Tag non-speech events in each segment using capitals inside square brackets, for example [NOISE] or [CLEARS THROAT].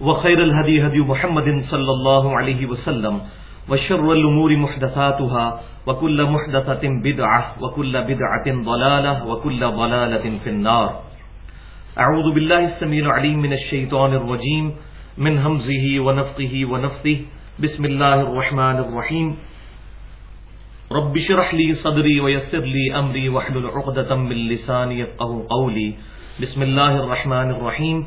وخير الهدي هدي محمد صلى الله عليه وسلم وشر الأمور محدثاتها وكل محدثة بدعة وكل بدعة ضلالة وكل ضلالة في النار. أعوذ بالله السميع العليم من الشيطان الرجيم، من همزه ونفقه ونفثه. بسم الله الرحمن الرحيم. رب شرح لي صدري ويسر لي أمري واحلل عقدة من لساني يفقه قولي. بسم الله الرحمن الرحيم.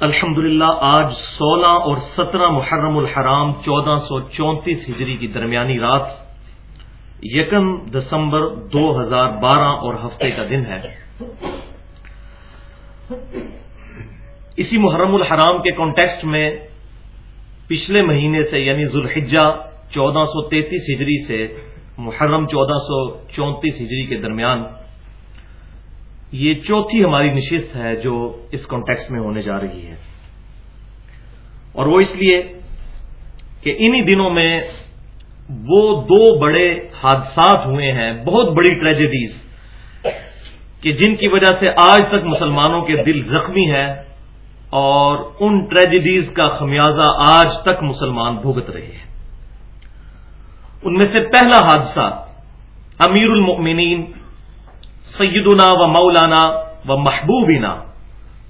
الحمدللہ، آج سولہ اور سترہ محرم الحرام، چودہ سو چونتیس ہجری کی درمیانی رات، یکم دسمبر دو ہزار بارہ اور ہفتے کا دن ہے۔ اسی محرم الحرام کے کانٹیکسٹ میں پچھلے مہینے سے یعنی ذوالحجہ، چودہ سو تینتیس ہجری سے، محرم چودہ سو چونتیس ہجری کے درمیان یہ چوتھی ہماری نشست ہے جو اس کانٹیکس میں ہونے جا رہی ہے۔ اور وہ اس لیے کہ انہی دنوں میں وہ دو بڑے حادثات ہوئے ہیں، بہت بڑی ٹریجڈیز کہ جن کی وجہ سے آج تک مسلمانوں کے دل زخمی ہیں اور ان ٹریجڈیز کا خمیازہ آج تک مسلمان بھگت رہے ہیں۔ ان میں سے پہلا حادثہ امیر المؤمنین سیدنا و مولانا و محبوبینا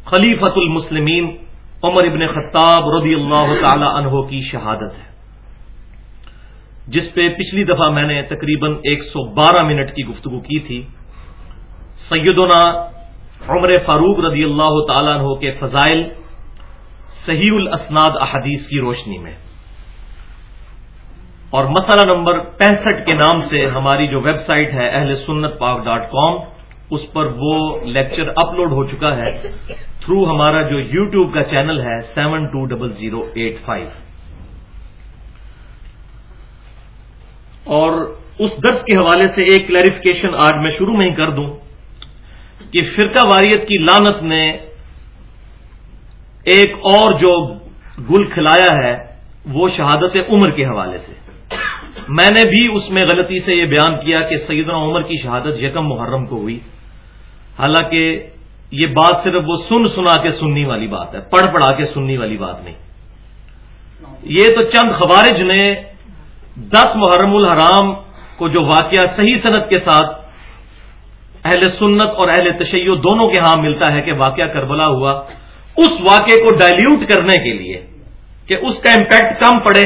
خلیفت المسلمین عمر ابن خطاب رضی اللہ تعالی عنہ کی شہادت ہے۔ جس پہ پچھلی دفعہ میں نے تقریباً ایک سو بارہ منٹ کی گفتگو کی تھی۔ سیدنا عمر فاروق رضی اللہ تعالیٰ عنہ کے فضائل صحیح الاسناد احادیث کی روشنی میں۔ اور مسئلہ نمبر پینسٹھ کے نام سے ہماری جو ویب سائٹ ہے اہل سنت پاک ڈاٹ کام اس پر وہ لیکچر اپلوڈ ہو چکا ہے تھرو ہمارا جو یو ٹیوب کا چینل ہے seven two double zero eight five اور اس درس کے حوالے سے ایک کلیریفیکیشن آج میں شروع میں ہی کر دوں کہ فرقہ واریت کی لانت نے ایک اور جو گل کھلایا ہے وہ شہادت عمر کے حوالے سے۔ میں نے بھی اس میں غلطی سے یہ بیان کیا کہ سیدنا عمر کی شہادت یکم محرم کو ہوئی۔ حالانکہ یہ بات صرف وہ سن سنا کے سننی والی بات ہے، پڑھ پڑھا کے سننی والی بات نہیں۔ یہ تو چند خوارج نے دس محرم الحرام کو جو واقعہ صحیح صنعت کے ساتھ اہل سنت اور اہل تشیع دونوں کے ہاں ملتا ہے کہ واقعہ کربلا ہوا، اس واقعے کو ڈائلیوٹ کرنے کے لیے کہ اس کا امپیکٹ کم پڑے،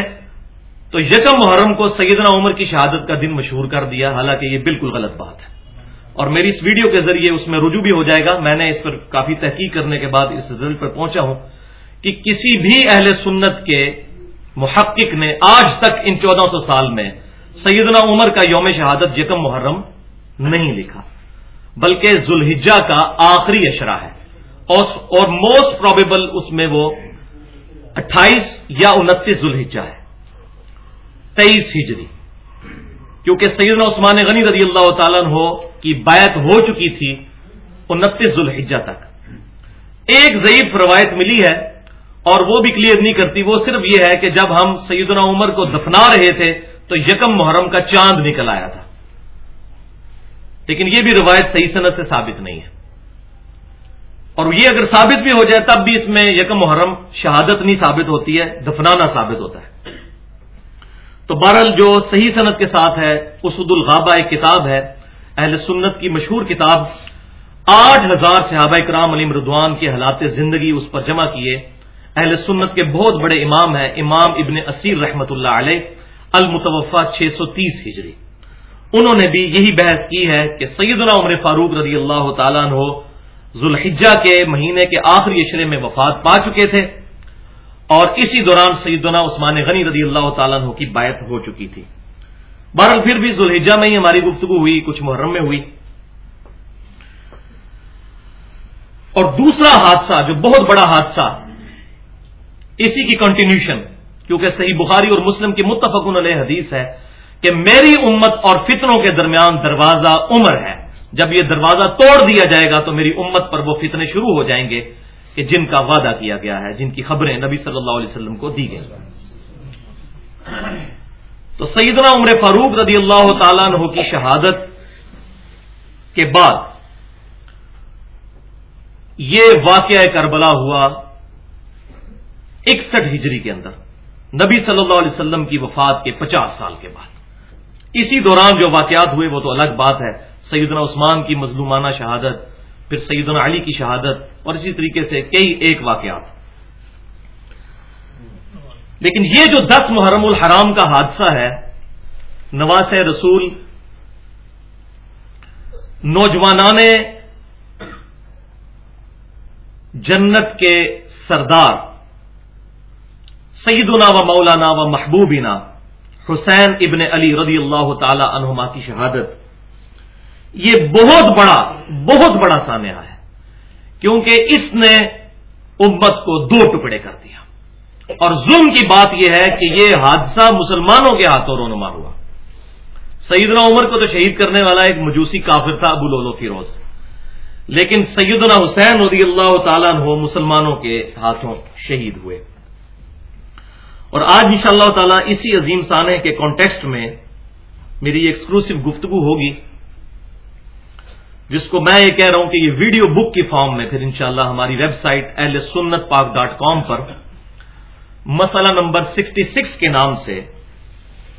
تو یکم محرم کو سیدنا عمر کی شہادت کا دن مشہور کر دیا، حالانکہ یہ بالکل غلط بات ہے۔ اور میری اس ویڈیو کے ذریعے اس میں رجوع بھی ہو جائے گا۔ میں نے اس پر کافی تحقیق کرنے کے بعد اس رزلٹ پر پہنچا ہوں کہ کسی بھی اہل سنت کے محقق نے آج تک ان چودہ سو سال میں سیدنا عمر کا یوم شہادت یکم محرم نہیں لکھا، بلکہ ذوالحجہ کا آخری اشرا ہے۔ اور موسٹ پرابیبل اس میں وہ اٹھائیس یا انتیس ذوالحجہ ہے۔ تیئیس ہجری۔ کیونکہ سیدنا عثمان غنی رضی اللہ تعالیٰ ہو کی بیعت ہو چکی تھی انتیس ذوالحجہ تک۔ ایک ضعیف روایت ملی ہے اور وہ بھی کلیئر نہیں کرتی، وہ صرف یہ ہے کہ جب ہم سیدنا عمر کو دفنا رہے تھے تو یکم محرم کا چاند نکل آیا تھا۔ لیکن یہ بھی روایت صحیح صنعت سے ثابت نہیں ہے۔ اور یہ اگر ثابت بھی ہو جائے، تب بھی اس میں یکم محرم شہادت نہیں ثابت ہوتی ہے، دفنانا ثابت ہوتا ہے۔ تو بہرحال جو صحیح صنعت کے ساتھ ہے اسد الغابہ ایک کتاب ہے، اہل سنت کی مشہور کتاب، آٹھ ہزار صحابہ کرام علی مردوان کے حالات زندگی اس پر جمع کیے۔ اہل سنت کے بہت بڑے امام ہیں، امام ابن اسیر رحمت اللہ علیہ المتوفا چھ سو تیس ہجری۔ انہوں نے بھی یہی بحث کی ہے کہ سیدنا عمر فاروق رضی اللہ تعالیٰ عنہ ذوالحجہ کے مہینے کے آخری اشرے میں وفات پا چکے تھے۔ اور اسی دوران سیدنا عثمان غنی رضی اللہ تعالیٰ عنہ کی بایت ہو چکی تھی۔ بہرحال پھر بھی ذوالحجہ میں ہی ہماری گفتگو ہوئی، کچھ محرم میں ہوئی۔ اور دوسرا حادثہ، جو بہت بڑا حادثہ، اسی کی کنٹینیوشن کیونکہ صحیح بخاری اور مسلم کی متفق علیہ حدیث ہے کہ میری امت اور فتنوں کے درمیان دروازہ عمر ہے۔ جب یہ دروازہ توڑ دیا جائے گا تو میری امت پر وہ فتنے شروع ہو جائیں گے۔ کہ جن کا وعدہ کیا گیا ہے، جن کی خبریں نبی صلی اللہ علیہ وسلم کو دی گئی۔ تو سیدنا عمر فاروق رضی اللہ تعالیٰ عنہ کی شہادت کے بعد یہ واقعہ کربلا ہوا اکسٹھ ہجری کے اندر۔ نبی صلی اللہ علیہ وسلم کی وفات کے پچاس سال کے بعد۔ اسی دوران جو واقعات ہوئے، وہ تو الگ بات ہے۔ سیدنا عثمان کی مظلومانہ شہادت، پھر سیدنا علی کی شہادت اور اسی طریقے سے کئی ایک واقعات۔ لیکن یہ جو دس محرم الحرام کا حادثہ ہے نواس رسول نوجوانان جنت کے سردار سیدنا و مولانا و محبوبینا حسین ابن علی رضی اللہ تعالی عنہما کی شہادت۔ یہ بہت بڑا بہت بڑا سانحہ ہے۔ کیونکہ اس نے امت کو دو ٹکڑے کر دیا۔ اور ظلم کی بات یہ ہے کہ یہ حادثہ مسلمانوں کے ہاتھوں رونما ہوا۔ سیدنا عمر کو تو شہید کرنے والا ایک مجوسی کافر تھا ابو لولو فیروز۔ لیکن سیدنا حسین رضی اللہ تعالیٰ عنہ مسلمانوں کے ہاتھوں شہید ہوئے۔ اور آج ان شاء اللہ اسی عظیم سانے کے کانٹیکسٹ میں میری ایکسکلوسو گفتگو ہوگی۔ جس کو میں یہ کہہ رہا ہوں کہ یہ ویڈیو بک کی فارم میں پھر انشاءاللہ ہماری ویب سائٹ ایل سنت پاک ڈاٹ کام پر مسئلہ نمبر سکسٹی سکس کے نام سے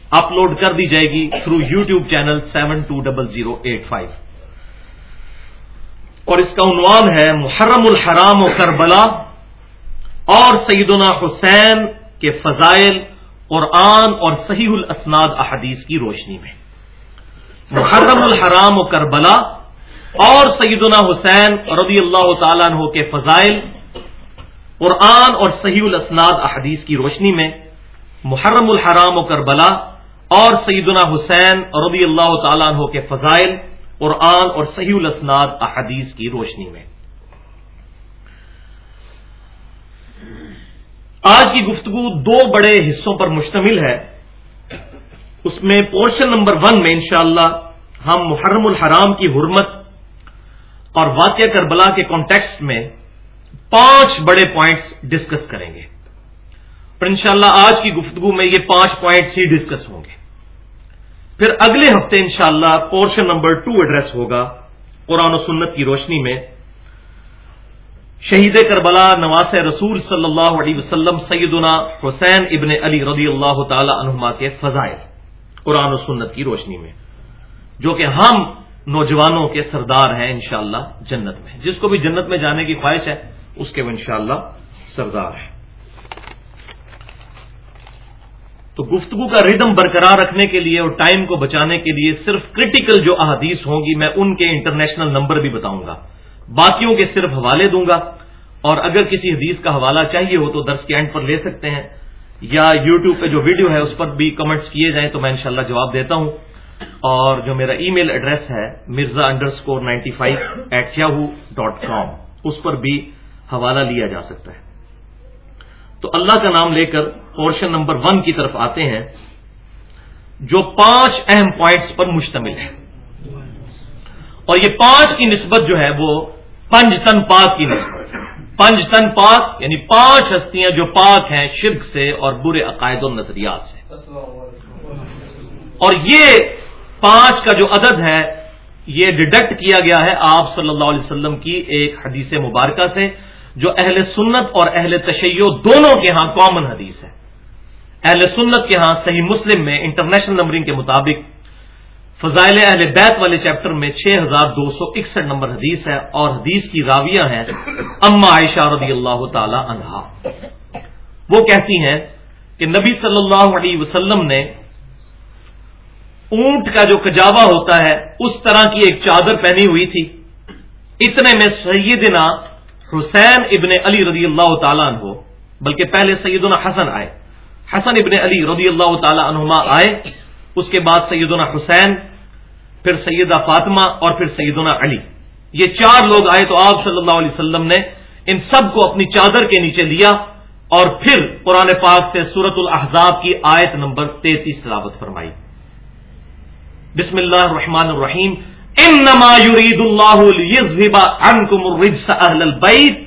اپلوڈ کر دی جائے گی through YouTube channel seven two double zero eight five. اور اس کا عنوان ہے محرم الحرام و کربلا اور سیدنا حسین کے فضائل اور آن اور صحیح الاسناد احادیث کی روشنی میں۔ محرم الحرام و کربلا اور سیدنا حسین رضی اللہ تعالیٰ عنہ کے فضائل، قرآن اور صحیح الاسناد احادیث کی روشنی میں محرم الحرام و کربلا اور سیدنا حسین رضی اللہ تعالیٰ عنہ کے فضائل، قرآن اور صحیح الاسناد احادیث کی روشنی میں۔ آج کی گفتگو دو بڑے حصوں پر مشتمل ہے۔ اس میں پورشن نمبر ون میں انشاءاللہ ہم محرم الحرام کی حرمت اور واقعہ کربلا کے کانٹیکس میں پانچ بڑے پوائنٹس ڈسکس کریں گے۔ پر انشاءاللہ آج کی گفتگو میں یہ پانچ پوائنٹس ہی ڈسکس ہوں گے۔ پھر اگلے ہفتے انشاءاللہ پورشن نمبر ٹو ایڈریس ہوگا قرآن و سنت کی روشنی میں۔ شہید کربلا نواس رسول صلی اللہ علیہ وسلم سیدنا حسین ابن علی رضی اللہ تعالی عنہما کے فضائل قرآن و سنت کی روشنی میں۔ جو کہ ہم نوجوانوں کے سردار ہیں انشاءاللہ جنت میں۔ جس کو بھی جنت میں جانے کی خواہش ہے، اس کے وہ انشاءاللہ سردار ہیں۔ تو گفتگو کا ردم برقرار رکھنے کے لیے اور ٹائم کو بچانے کے لیے صرف کرٹیکل جو احادیث ہوں گی، میں ان کے انٹرنیشنل نمبر بھی بتاؤں گا۔ باقیوں کے صرف حوالے دوں گا۔ اور اگر کسی حدیث کا حوالہ چاہیے ہو تو درس کے اینڈ پر لے سکتے ہیں۔ یا یوٹیوب پہ جو ویڈیو ہے، اس پر بھی کمنٹس کیے جائیں تو میں انشاءاللہ جواب دیتا ہوں۔ اور جو میرا ای میل ایڈریس ہے، Mirza underscore ninety five at Yahoo dot com اس پر بھی حوالہ لیا جا سکتا ہے۔ تو اللہ کا نام لے کر پورشن نمبر ون کی طرف آتے ہیں، جو پانچ اہم پوائنٹس پر مشتمل ہے۔ اور یہ پانچ کی نسبت جو ہے، وہ پنج تن پاک کی نسبت پنج تن پاک یعنی پانچ ہستیاں جو پاک ہیں، شرک سے اور برے عقائد و نظریات سے۔ اور یہ پانچ کا جو عدد ہے، یہ ڈیڈکٹ کیا گیا ہے آپ صلی اللہ علیہ وسلم کی ایک حدیث مبارکہ سے، جو اہل سنت اور اہل تشیع دونوں کے ہاں کامن حدیث ہے۔ اہل سنت کے ہاں صحیح مسلم میں انٹرنیشنل نمبرنگ کے مطابق فضائل اہل بیت والے چیپٹر میں چھ ہزار دو سو اکسٹھ نمبر حدیث ہے اور حدیث کی راویہ ہیں اما عائشہ رضی اللہ تعالی عنہا۔ وہ کہتی ہیں کہ نبی صلی اللہ علیہ وسلم نے اونٹ کا جو کجاوا ہوتا ہے، اس طرح کی ایک چادر پہنی ہوئی تھی۔ اتنے میں سیدنا حسین ابن علی رضی اللہ تعالیٰ عنہ، بلکہ پہلے سیدنا حسن آئے۔ حسن ابن علی رضی اللہ تعالی عنہما آئے، اس کے بعد سیدنا حسین، پھر سیدہ فاطمہ اور پھر سیدنا علی۔ یہ چار لوگ آئے تو آپ صلی اللہ علیہ وسلم نے ان سب کو اپنی چادر کے نیچے لیا اور پھر قرآن پاک سے سورت الحضاب کی آیت نمبر تینتیس تلاوت فرمائی۔ بسم اللہ الرحمن الرحیم. انما يريد الله ليذهب عنكم الرجس اهل البيت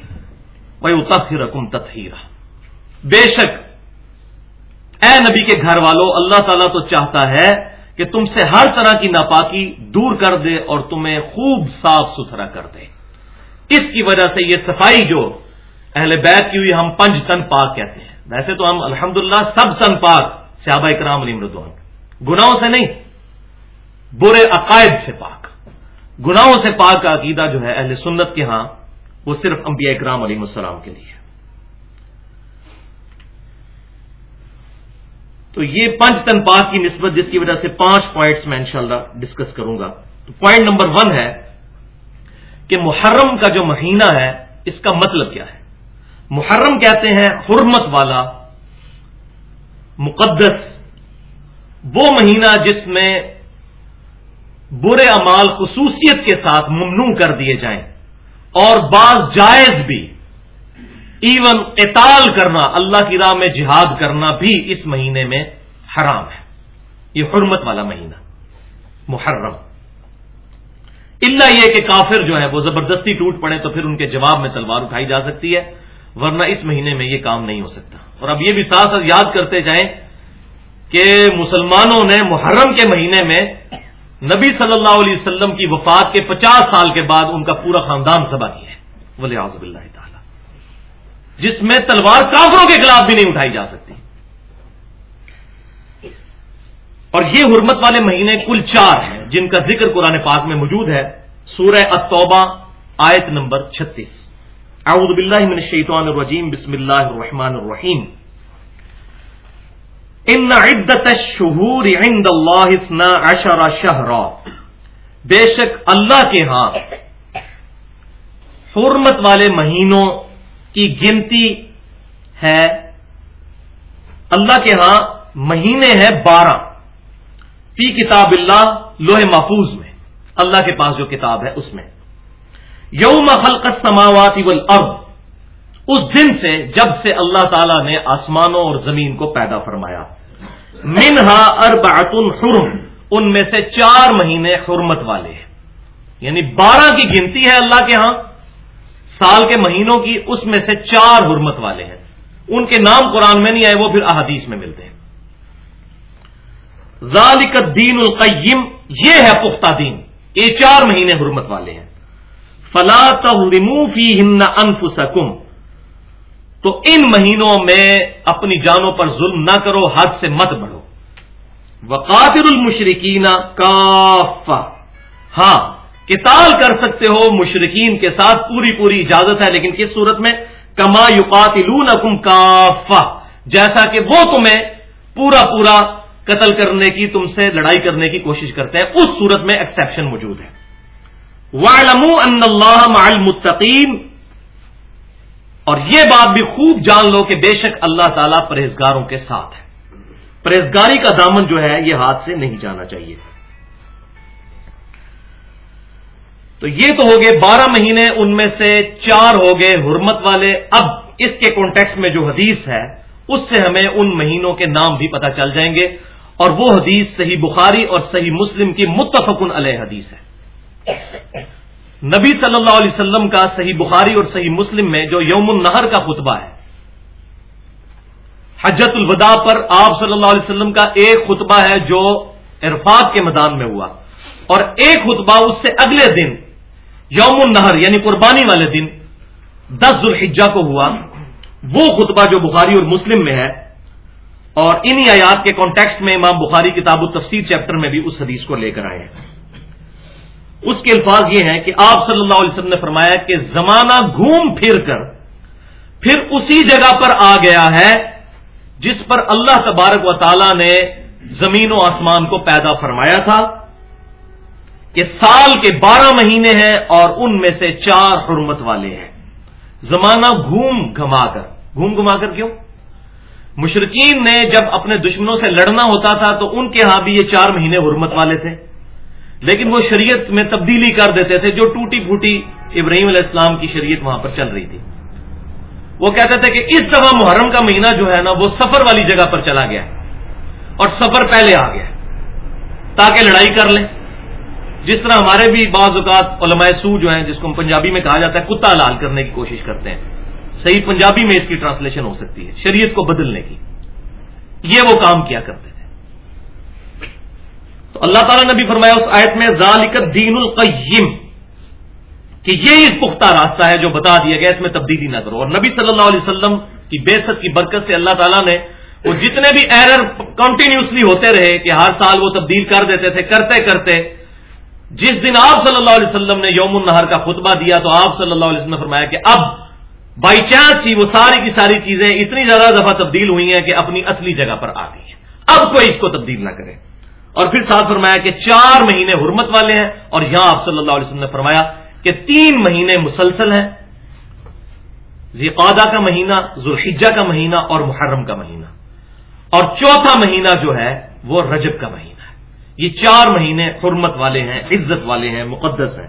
ويطهركم تطهيرا بے شک، اے نبی کے گھر والوں اللہ تعالیٰ تو چاہتا ہے کہ تم سے ہر طرح کی ناپاکی دور کر دے اور تمہیں خوب صاف ستھرا کر دے۔ اس کی وجہ سے یہ صفائی جو اہل بیت کی ہوئی ہم پنج تن پاک کہتے ہیں۔ ویسے تو ہم الحمدللہ سب تن پاک صحابہ کرام علی مردوان گناہوں سے نہیں برے عقائد سے پاک۔ گناہوں سے پاک کا عقیدہ جو ہے اہل سنت کے ہاں وہ صرف انبیاء اکرام علیہ السلام کے لیے۔ تو یہ پنچ تن پاک کی نسبت، جس کی وجہ سے پانچ پوائنٹس میں انشاءاللہ ڈسکس کروں گا۔ تو پوائنٹ نمبر ون ہے کہ محرم کا جو مہینہ ہے، اس کا مطلب کیا ہے؟ محرم کہتے ہیں حرمت والا، مقدس، وہ مہینہ جس میں برے امال خصوصیت کے ساتھ ممنوع کر دیے جائیں اور بعض جائز بھی۔ ایون اطال کرنا، اللہ کی راہ میں جہاد کرنا بھی اس مہینے میں حرام ہے۔ یہ حرمت والا مہینہ، محرم۔ اللہ یہ کہ کافر جو ہے وہ زبردستی ٹوٹ پڑے تو پھر ان کے جواب میں تلوار اٹھائی جا سکتی ہے، ورنہ اس مہینے میں یہ کام نہیں ہو سکتا۔ اور اب یہ بھی ساتھ ساتھ یاد کرتے جائیں کہ مسلمانوں نے محرم کے مہینے میں نبی صلی اللہ علیہ وسلم کی وفات کے پچاس سال کے بعد ان کا پورا خاندان سبا کیا ہے۔ ولی آزب اللہ تعالی۔ جس میں تلوار کافروں کے خلاف بھی نہیں اٹھائی جا سکتی۔ اور یہ حرمت والے مہینے کل چار ہیں، جن کا ذکر قرآن پاک میں موجود ہے۔ سورہ التوبہ، آیت نمبر چھتیس۔ اعوذ باللہ من الشیطان الرجیم، بسم اللہ الرحمن الرحیم۔ ان عدت الشہور عند اللہ اثنا عشر شہرا بے شک اللہ کے ہاں حرمت والے مہینوں کی گنتی ہے اللہ کے ہاں مہینے ہیں بارہ فی کتاب اللہ لوہے محفوظ میں اللہ کے پاس جو کتاب ہے اس میں یوم خلق السماوات والارض اس دن سے جب سے اللہ تعالی نے آسمانوں اور زمین کو پیدا فرمایا۔ منہا اربعت حرم، ان میں سے چار مہینے حرمت والے ہیں۔ یعنی بارہ کی گنتی ہے اللہ کے ہاں سال کے مہینوں کی اس میں سے چار حرمت والے ہیں۔ ان کے نام قرآن میں نہیں آئے، وہ پھر احادیث میں ملتے ہیں۔ ذالک الدین القیم، یہ ہے پختہ دین۔ یہ چار مہینے حرمت والے ہیں۔ فلا تحرمو فی ہن انفسکم تو ان مہینوں میں اپنی جانوں پر ظلم نہ کرو، حد سے مت بڑھو۔ وقاتر المشرقین کافا ہاں کتال کر سکتے ہو مشرقین کے ساتھ، پوری پوری اجازت ہے، لیکن کس صورت میں؟ کما یقاتلون کم کافا جیسا کہ وہ تمہیں پورا پورا قتل کرنے کی، تم سے لڑائی کرنے کی کوشش کرتے ہیں، اس صورت میں ایکسپشن موجود ہے۔ ان اللہ المتقین اور یہ بات بھی خوب جان لو کہ بے شک اللہ تعالیٰ پرہیزگاروں کے ساتھ ہے۔ پرہیزگاری کا دامن جو ہے، یہ ہاتھ سے نہیں جانا چاہیے۔ تو یہ تو ہو گئے بارہ مہینے، ان میں سے چار ہو گئے حرمت والے۔ اب اس کے کانٹیکس میں جو حدیث ہے، اس سے ہمیں ان مہینوں کے نام بھی پتہ چل جائیں گے۔ اور وہ حدیث صحیح بخاری اور صحیح مسلم کی متفقن علیہ حدیث ہے۔ نبی صلی اللہ علیہ وسلم کا صحیح بخاری اور صحیح مسلم میں جو یوم النہر کا خطبہ ہے حجت الوداع پر آپ صلی اللہ علیہ وسلم کا ایک خطبہ ہے جو عرفات کے میدان میں ہوا۔ اور ایک خطبہ اس سے اگلے دن، یوم النہر یعنی قربانی والے دن، دس ذوالحجہ کو ہوا۔ وہ خطبہ جو بخاری اور مسلم میں ہے، اور انہی آیات کے کانٹیکسٹ میں امام بخاری کتاب و چیپٹر میں بھی اس حدیث کو لے کر آئے ہیں۔ اس کے الفاظ یہ ہیں کہ آپ صلی اللہ علیہ وسلم نے فرمایا کہ زمانہ گھوم پھر کر، پھر اسی جگہ پر آ گیا ہے جس پر اللہ تبارک و تعالی نے زمین و آسمان کو پیدا فرمایا تھا کہ سال کے بارہ مہینے ہیں اور ان میں سے چار حرمت والے ہیں۔ زمانہ گھوم گھما کر۔ گھوم گھما کر کیوں؟ مشرقین نے جب اپنے دشمنوں سے لڑنا ہوتا تھا تو ان کے ہاں بھی یہ چار مہینے حرمت والے تھے۔ لیکن وہ شریعت میں تبدیلی کر دیتے تھے جو ٹوٹی پھوٹی ابراہیم علیہ السلام کی شریعت وہاں پر چل رہی تھی۔ وہ کہتے تھے کہ اس دفعہ محرم کا مہینہ جو ہے نا وہ سفر والی جگہ پر چلا گیا اور سفر پہلے آ گیا تاکہ لڑائی کر لیں۔ جس طرح ہمارے بھی بعض اوقات علماء سو جو ہیں، جس کو ہم پنجابی میں کہا جاتا ہے، کتا لال کرنے کی کوشش کرتے ہیں۔ صحیح پنجابی میں اس کی ٹرانسلیشن ہو سکتی ہے، شریعت کو بدلنے کی۔ یہ وہ کام کیا کرتے تھے تو اللہ تعالیٰ نے بھی فرمایا اس آیت میں، ذالک دین القیم. کہ یہ پختہ راستہ ہے جو بتا دیا گیا، اس میں تبدیلی نہ کرو. اور نبی صلی اللہ علیہ وسلم کی بے کی برکت سے اللہ تعالیٰ نے وہ جتنے بھی ایرر کنٹینیوسلی ہوتے رہے کہ ہر سال وہ تبدیل کر دیتے تھے، کرتے کرتے، جس دن آپ صلی اللہ علیہ وسلم نے یوم النہر کا خطبہ دیا تو آپ صلی اللہ علیہ وسلم نے فرمایا کہ اب بائی چانس ہی وہ ساری کی ساری چیزیں اتنی زیادہ دفعہ تبدیل ہوئی ہیں کہ اپنی اصلی جگہ پر آ گئی ہیں. اب کوئی اس کو تبدیل نہ کرے. اور پھر ساتھ فرمایا کہ چار مہینے حرمت والے ہیں اور یہاں آپ صلی اللہ علیہ وسلم نے فرمایا کہ تین مہینے مسلسل ہیں۔ ذیقادہ کا مہینہ، ذوالحجہ کا مہینہ اور محرم کا مہینہ۔ اور چوتھا مہینہ جو ہے وہ رجب کا مہینہ ہے۔ یہ چار مہینے حرمت والے ہیں، عزت والے ہیں، مقدس ہیں۔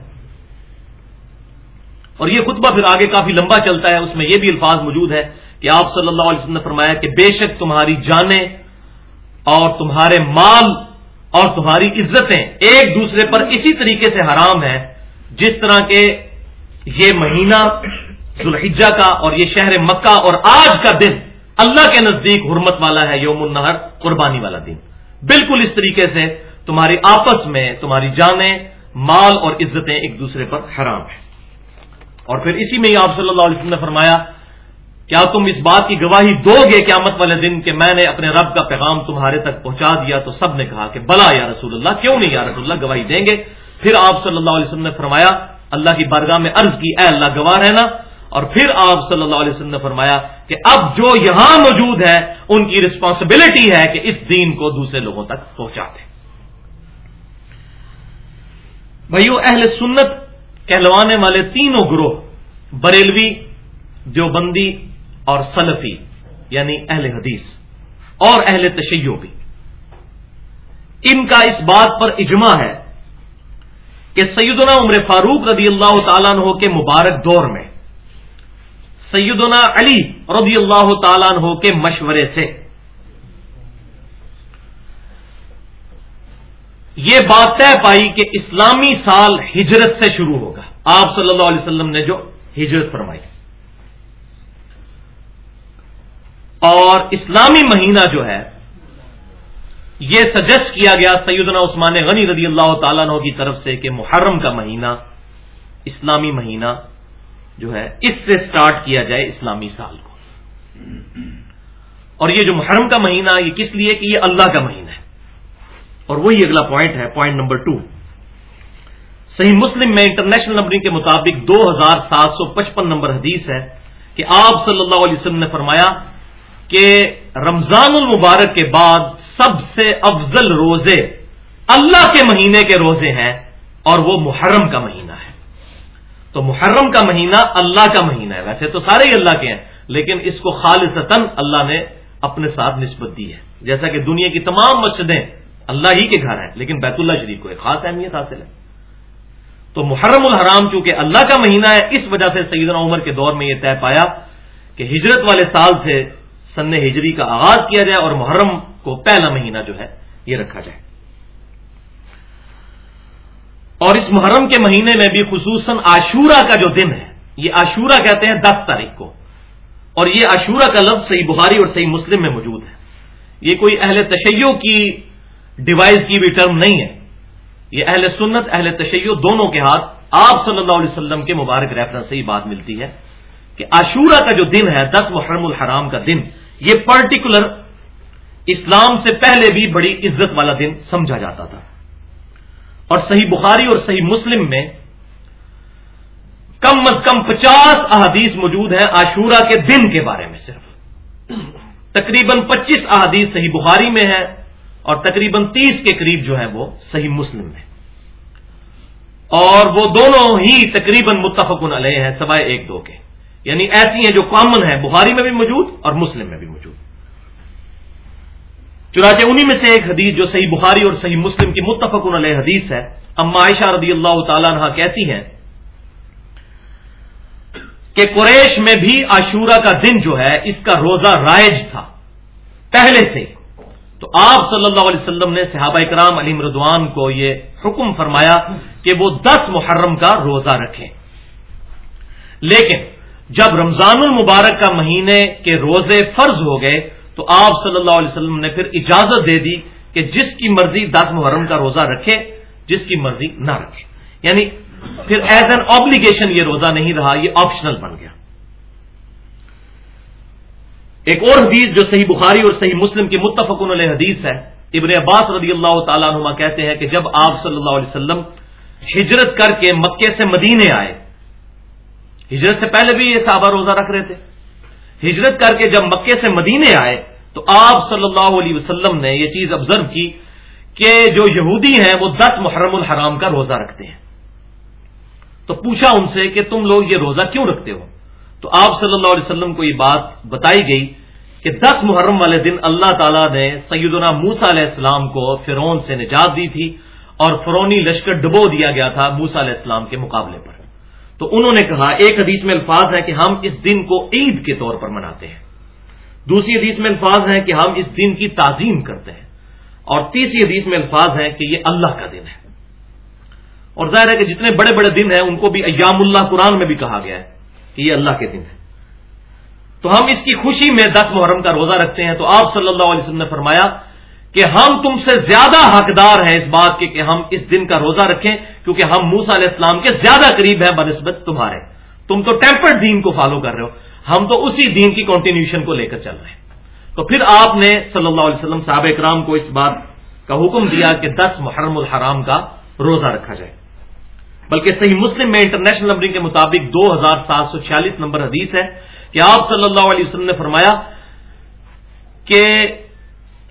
اور یہ خطبہ پھر آگے کافی لمبا چلتا ہے، اس میں یہ بھی الفاظ موجود ہے کہ آپ صلی اللہ علیہ وسلم نے فرمایا کہ بے شک تمہاری جانیں اور تمہارے مال اور تمہاری عزتیں ایک دوسرے پر اسی طریقے سے حرام ہیں، جس طرح کے یہ مہینہ ذوالحجہ کا اور یہ شہر مکہ اور آج کا دن اللہ کے نزدیک حرمت والا ہے، یوم النہر، قربانی والا دن۔ بالکل اس طریقے سے تمہاری آپس میں، تمہاری جانیں، مال اور عزتیں ایک دوسرے پر حرام ہیں۔ اور پھر اسی میں ہی آپ صلی اللہ علیہ وسلم نے فرمایا کیا تم اس بات کی گواہی دو گے قیامت والے دن کہ میں نے اپنے رب کا پیغام تمہارے تک پہنچا دیا؟ تو سب نے کہا کہ بلا یا رسول اللہ، کیوں نہیں یا رسول اللہ؟ گواہی دیں گے۔ پھر آپ صلی اللہ علیہ وسلم نے فرمایا، اللہ کی بارگاہ میں عرض کی، اے اللہ گواہ رہنا۔ اور پھر آپ صلی اللہ علیہ وسلم نے فرمایا کہ اب جو یہاں موجود ہے، ان کی رسپانسبلٹی ہے کہ اس دین کو دوسرے لوگوں تک پہنچا دیں بھائیو، اہل سنت کہلوانے والے تینوں گروہ، بریلوی، دیوبندی اور سلفی یعنی اہل حدیث، اور اہل تشیع بھی۔ ان کا اس بات پر اجماع ہے کہ سیدنا عمر فاروق رضی اللہ تعالیٰ عنہ کے مبارک دور میں، سیدنا علی رضی اللہ تعالیٰ عنہ کے مشورے سے یہ بات طے پائی کہ اسلامی سال ہجرت سے شروع ہوگا۔ آپ صلی اللہ علیہ وسلم نے جو ہجرت فرمائی۔ اور اسلامی مہینہ جو ہے، یہ سجسٹ کیا گیا سیدنا عثمان غنی رضی اللہ تعالیٰ عنہ کی طرف سے کہ محرم کا مہینہ، اسلامی مہینہ جو ہے، اس سے سٹارٹ کیا جائے اسلامی سال کو۔ اور یہ جو محرم کا مہینہ، یہ کس لیے؟ کہ یہ اللہ کا مہینہ ہے۔ اور وہی اگلا پوائنٹ ہے پوائنٹ نمبر ٹو صحیح مسلم میں انٹرنیشنل نمبرنگ کے مطابق دو ہزار سات سو پچپن نمبر حدیث ہے کہ آپ صلی اللہ علیہ وسلم نے فرمایا کہ رمضان المبارک کے بعد سب سے افضل روزے اللہ کے مہینے کے روزے ہیں اور وہ محرم کا مہینہ ہے۔ تو محرم کا مہینہ اللہ کا مہینہ ہے۔ ویسے تو سارے ہی اللہ کے ہیں، لیکن اس کو خالصتاً اللہ نے اپنے ساتھ نسبت دی ہے۔ جیسا کہ دنیا کی تمام مسجدیں اللہ ہی کے گھر ہیں، لیکن بیت اللہ شریف کو ایک خاص اہمیت حاصل ہے۔ تو محرم الحرام چونکہ اللہ کا مہینہ ہے، اس وجہ سے سیدنا عمر کے دور میں یہ طے پایا کہ ہجرت والے سال سے سن ہجری کا آغاز کیا جائے اور محرم کو پہلا مہینہ جو ہے یہ رکھا جائے۔ اور اس محرم کے مہینے میں بھی خصوصاً عاشورہ کا جو دن ہے، یہ عاشورہ کہتے ہیں دس تاریخ کو۔ اور یہ عاشورہ کا لفظ صحیح بخاری اور صحیح مسلم میں موجود ہے۔ یہ کوئی اہل تشیع کی ڈیوائس کی بھی ٹرم نہیں ہے۔ یہ اہل سنت، اہل تشیع دونوں کے ہاتھ آپ صلی اللہ علیہ وسلم کے مبارک ریفرنس سے ہی بات ملتی ہے کہ عاشورہ کا جو دن ہے، دس محرم الحرام کا دن یہ پرٹیکولر اسلام سے پہلے بھی بڑی عزت والا دن سمجھا جاتا تھا۔ اور صحیح بخاری اور صحیح مسلم میں کم از کم پچاس احادیث موجود ہیں عاشورہ کے دن کے بارے میں صرف۔ تقریباً پچیس احادیث صحیح بخاری میں ہے اور تقریباً تیس کے قریب جو ہے وہ صحیح مسلم میں۔ اور وہ دونوں ہی تقریباً متفق علیہ ہیں، سوائے ایک دو کے۔ یعنی ایسی ہیں جو کامن ہیں، بخاری میں بھی موجود اور مسلم میں بھی موجود۔ چنانچہ انہی میں سے ایک حدیث جو صحیح بخاری اور صحیح مسلم کی متفق علیہ حدیث ہے۔ اما عائشہ رضی اللہ تعالیٰ عنہ کہتی ہیں کہ قریش میں بھی عاشورہ کا دن جو ہے، اس کا روزہ رائج تھا۔ پہلے سے۔ تو آپ صلی اللہ علیہ وسلم نے صحابہ کرام علی مردوان کو یہ حکم فرمایا کہ وہ دس محرم کا روزہ رکھیں۔ لیکن جب رمضان المبارک کا مہینے کے روزے فرض ہو گئے، تو آپ صلی اللہ علیہ وسلم نے پھر اجازت دے دی کہ جس کی مرضی دس محرم کا روزہ رکھے، جس کی مرضی نہ رکھے۔ یعنی پھر ایز این آبلیگیشن یہ روزہ نہیں رہا، یہ آپشنل بن گیا۔ ایک اور حدیث جو صحیح بخاری اور صحیح مسلم کی متفق علیہ حدیث ہے، ابن عباس رضی اللہ تعالیٰ عنہ کہتے ہیں کہ جب آپ صلی اللہ علیہ وسلم ہجرت کر کے مکے سے مدینے آئے ہجرت سے پہلے بھی یہ صحابہ روزہ رکھ رہے تھے۔ ہجرت کر کے جب مکے سے مدینے آئے تو آپ صلی اللہ علیہ وسلم نے یہ چیز آبزرو کی کہ جو یہودی ہیں وہ دس محرم الحرام کا روزہ رکھتے ہیں۔ تو پوچھا ان سے کہ تم لوگ یہ روزہ کیوں رکھتے ہو؟ تو آپ صلی اللہ علیہ وسلم کو یہ بات بتائی گئی کہ دس محرم والے دن اللہ تعالیٰ نے سیدنا موسا علیہ السلام کو فرون سے نجات دی تھی اور فرونی لشکر ڈبو دیا گیا تھا موسا علیہ السلام کے مقابلے پر۔ تو انہوں نے کہا، ایک حدیث میں الفاظ ہے کہ ہم اس دن کو عید کے طور پر مناتے ہیں۔ دوسری حدیث میں الفاظ ہیں کہ ہم اس دن کی تعظیم کرتے ہیں۔ اور تیسری حدیث میں الفاظ ہیں کہ یہ اللہ کا دن ہے۔ اور ظاہر ہے کہ جتنے بڑے بڑے دن ہیں، ان کو بھی ایام اللہ قرآن میں بھی کہا گیا ہے کہ یہ اللہ کے دن ہے۔ تو ہم اس کی خوشی میں دس محرم کا روزہ رکھتے ہیں۔ تو آپ صلی اللہ علیہ وسلم نے فرمایا کہ ہم تم سے زیادہ حقدار ہیں اس بات کے کہ ہم اس دن کا روزہ رکھیں، کیونکہ ہم موسا علیہ السلام کے زیادہ قریب ہیں بنسبت تمہارے۔ تم تو ٹیمپرڈ دین کو فالو کر رہے ہو۔ ہم تو اسی دین کی کنٹینیوشن کو لے کر چل رہے ہیں۔ تو پھر آپ نے صلی اللہ علیہ وسلم صحابہ اکرام کو اس بات کا حکم دیا کہ دس محرم الحرام کا روزہ رکھا جائے۔ بلکہ صحیح مسلم میں انٹرنیشنل نمبرنگ کے مطابق دو ہزار سات سو چھیالیس نمبر حدیث ہے کہ آپ صلی اللہ علیہ وسلم نے فرمایا کہ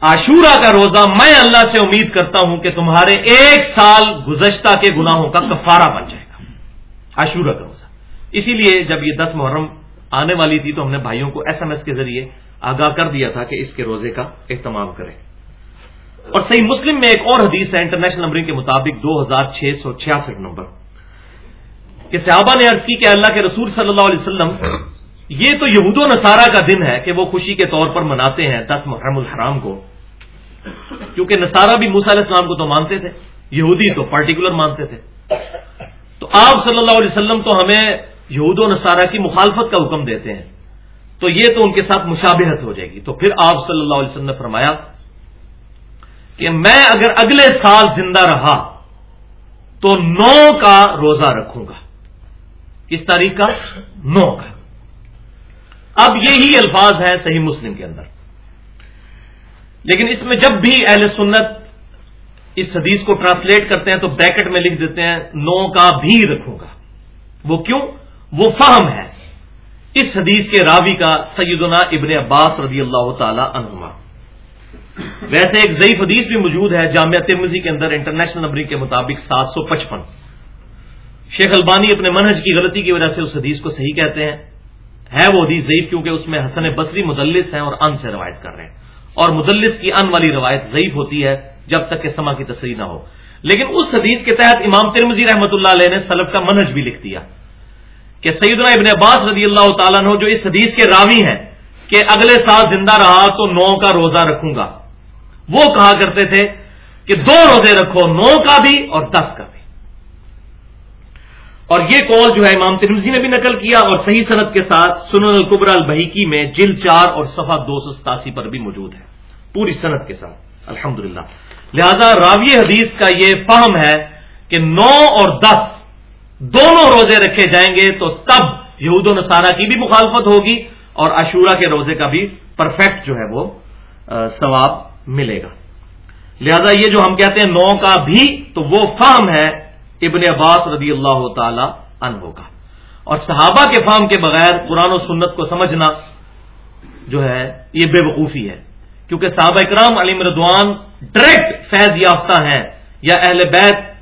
عاشورہ کا روزہ میں اللہ سے امید کرتا ہوں کہ تمہارے ایک سال گزشتہ کے گناہوں کا کفارہ بن جائے گا۔ عاشورہ کا روزہ۔ اسی لیے جب یہ دس محرم آنے والی تھی تو ہم نے بھائیوں کو ایس ایم ایس کے ذریعے آگاہ کر دیا تھا کہ اس کے روزے کا اہتمام کریں۔ اور صحیح مسلم میں ایک اور حدیث ہے انٹرنیشنل نمبرنگ کے مطابق دو ہزار چھ سو چھیاسٹھ نمبر۔ کہ صحابہ نے عرض کی کہ اللہ کے رسول صلی اللہ علیہ وسلم، یہ تو یہود و نصارہ کا دن ہے کہ وہ خوشی کے طور پر مناتے ہیں دس محرم الحرام کو۔ کیونکہ نصارہ بھی موسیٰ علیہ السلام کو تو مانتے تھے، یہودی تو پرٹیکولر مانتے تھے۔ تو آپ صلی اللہ علیہ وسلم تو ہمیں یہود و نصارہ کی مخالفت کا حکم دیتے ہیں۔ تو یہ تو ان کے ساتھ مشابہت ہو جائے گی۔ تو پھر آپ صلی اللہ علیہ وسلم نے فرمایا کہ میں اگر اگلے سال زندہ رہا تو نو کا روزہ رکھوں گا۔ کس تاریخ کا؟ نو کا۔ اب یہی الفاظ ہیں صحیح مسلم کے اندر۔ لیکن اس میں جب بھی اہل سنت اس حدیث کو ٹرانسلیٹ کرتے ہیں تو بریکٹ میں لکھ دیتے ہیں، نو کا بھی رکھوں گا۔ وہ کیوں؟ وہ فہم ہے۔ اس حدیث کے راوی کا سیدنا ابن عباس رضی اللہ تعالی عنہما۔ ویسے ایک ضعیف حدیث بھی موجود ہے جامعہ ترمزی کے اندر انٹرنیشنل نمبرنگ کے مطابق سات سو پچپن۔ شیخ البانی اپنے منہج کی غلطی کی وجہ سے اس حدیث کو صحیح کہتے ہیں۔ ہے وہ حدیث ضعیف کیونکہ اس میں حسن بصری مدلس ہیں اور ان سے روایت کر رہے ہیں۔ اور مدلس کی ان والی روایت ضعیف ہوتی ہے جب تک کہ سما کی تصریح نہ ہو۔ لیکن اس حدیث کے تحت امام ترمزی رحمۃ اللہ علیہ نے سلف کا منہج بھی لکھ دیا کہ سیدنا ابن عباس رضی اللہ تعالیٰ نے جو اس حدیث کے راوی ہیں کہ اگلے سال زندہ رہا تو نو کا روزہ رکھوں گا۔ وہ کہا کرتے تھے کہ دو روزے رکھو، نو کا بھی اور دس کا۔ بھی اور یہ کال جو ہے امام ترمزی نے بھی نقل کیا اور صحیح صنعت کے ساتھ سنن القبر البحیکی میں جل چار اور صفحہ دو سو ستاسی پر بھی موجود ہے۔ پوری صنعت کے ساتھ۔ الحمد لہذا راوی حدیث کا یہ فہم ہے کہ نو اور دس دونوں روزے رکھے جائیں گے تو تب یہود و نصارہ کی بھی مخالفت ہوگی اور عشورہ کے روزے کا بھی پرفیکٹ جو ہے وہ ثواب ملے گا۔ لہذا یہ جو ہم کہتے ہیں نو کا بھی تو وہ فہم ہے ابن عباس رضی اللہ تعالی عنہ کا۔ اور صحابہ کے فام کے بغیر قرآن و سنت کو سمجھنا جو ہے، یہ بے وقوفی ہے۔ کیونکہ صحابہ اکرام علی مردوان ڈائریکٹ فیض یافتہ ہیں، یا اہل بیت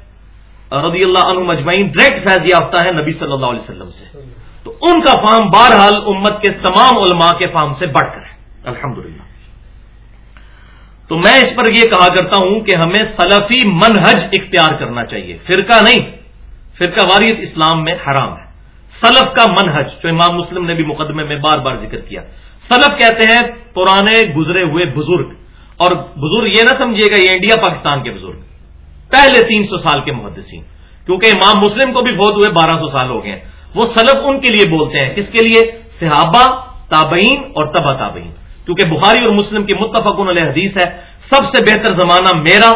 رضی اللہ عنہ مجمعین ڈائریکٹ فیض یافتہ ہیں نبی صلی اللہ علیہ وسلم سے۔ تو ان کا فام بہرحال امت کے تمام علماء کے فام سے بڑھ کر ہے۔ الحمد تو میں اس پر یہ کہا کرتا ہوں کہ ہمیں سلفی منہج اختیار کرنا چاہیے۔ فرقہ نہیں۔ فرقہ واریت اسلام میں حرام ہے۔ سلف کا منہج، جو امام مسلم نے بھی مقدمے میں بار بار ذکر کیا۔ سلف کہتے ہیں پرانے گزرے ہوئے بزرگ۔ اور بزرگ یہ نہ سمجھیے گا، یہ انڈیا، پاکستان کے بزرگ۔ پہلے تین سو سال کے محدثین۔ کیونکہ امام مسلم کو بھی بہت ہوئے بارہ سو سال ہو گئے۔ ہیں وہ سلف ان کے لیے بولتے ہیں۔ کس کے لیے؟ صحابہ، تابعین اور تبا تابعین۔ کیونکہ بخاری اور مسلم کی متفق علیہ حدیث ہے، سب سے بہتر زمانہ میرا،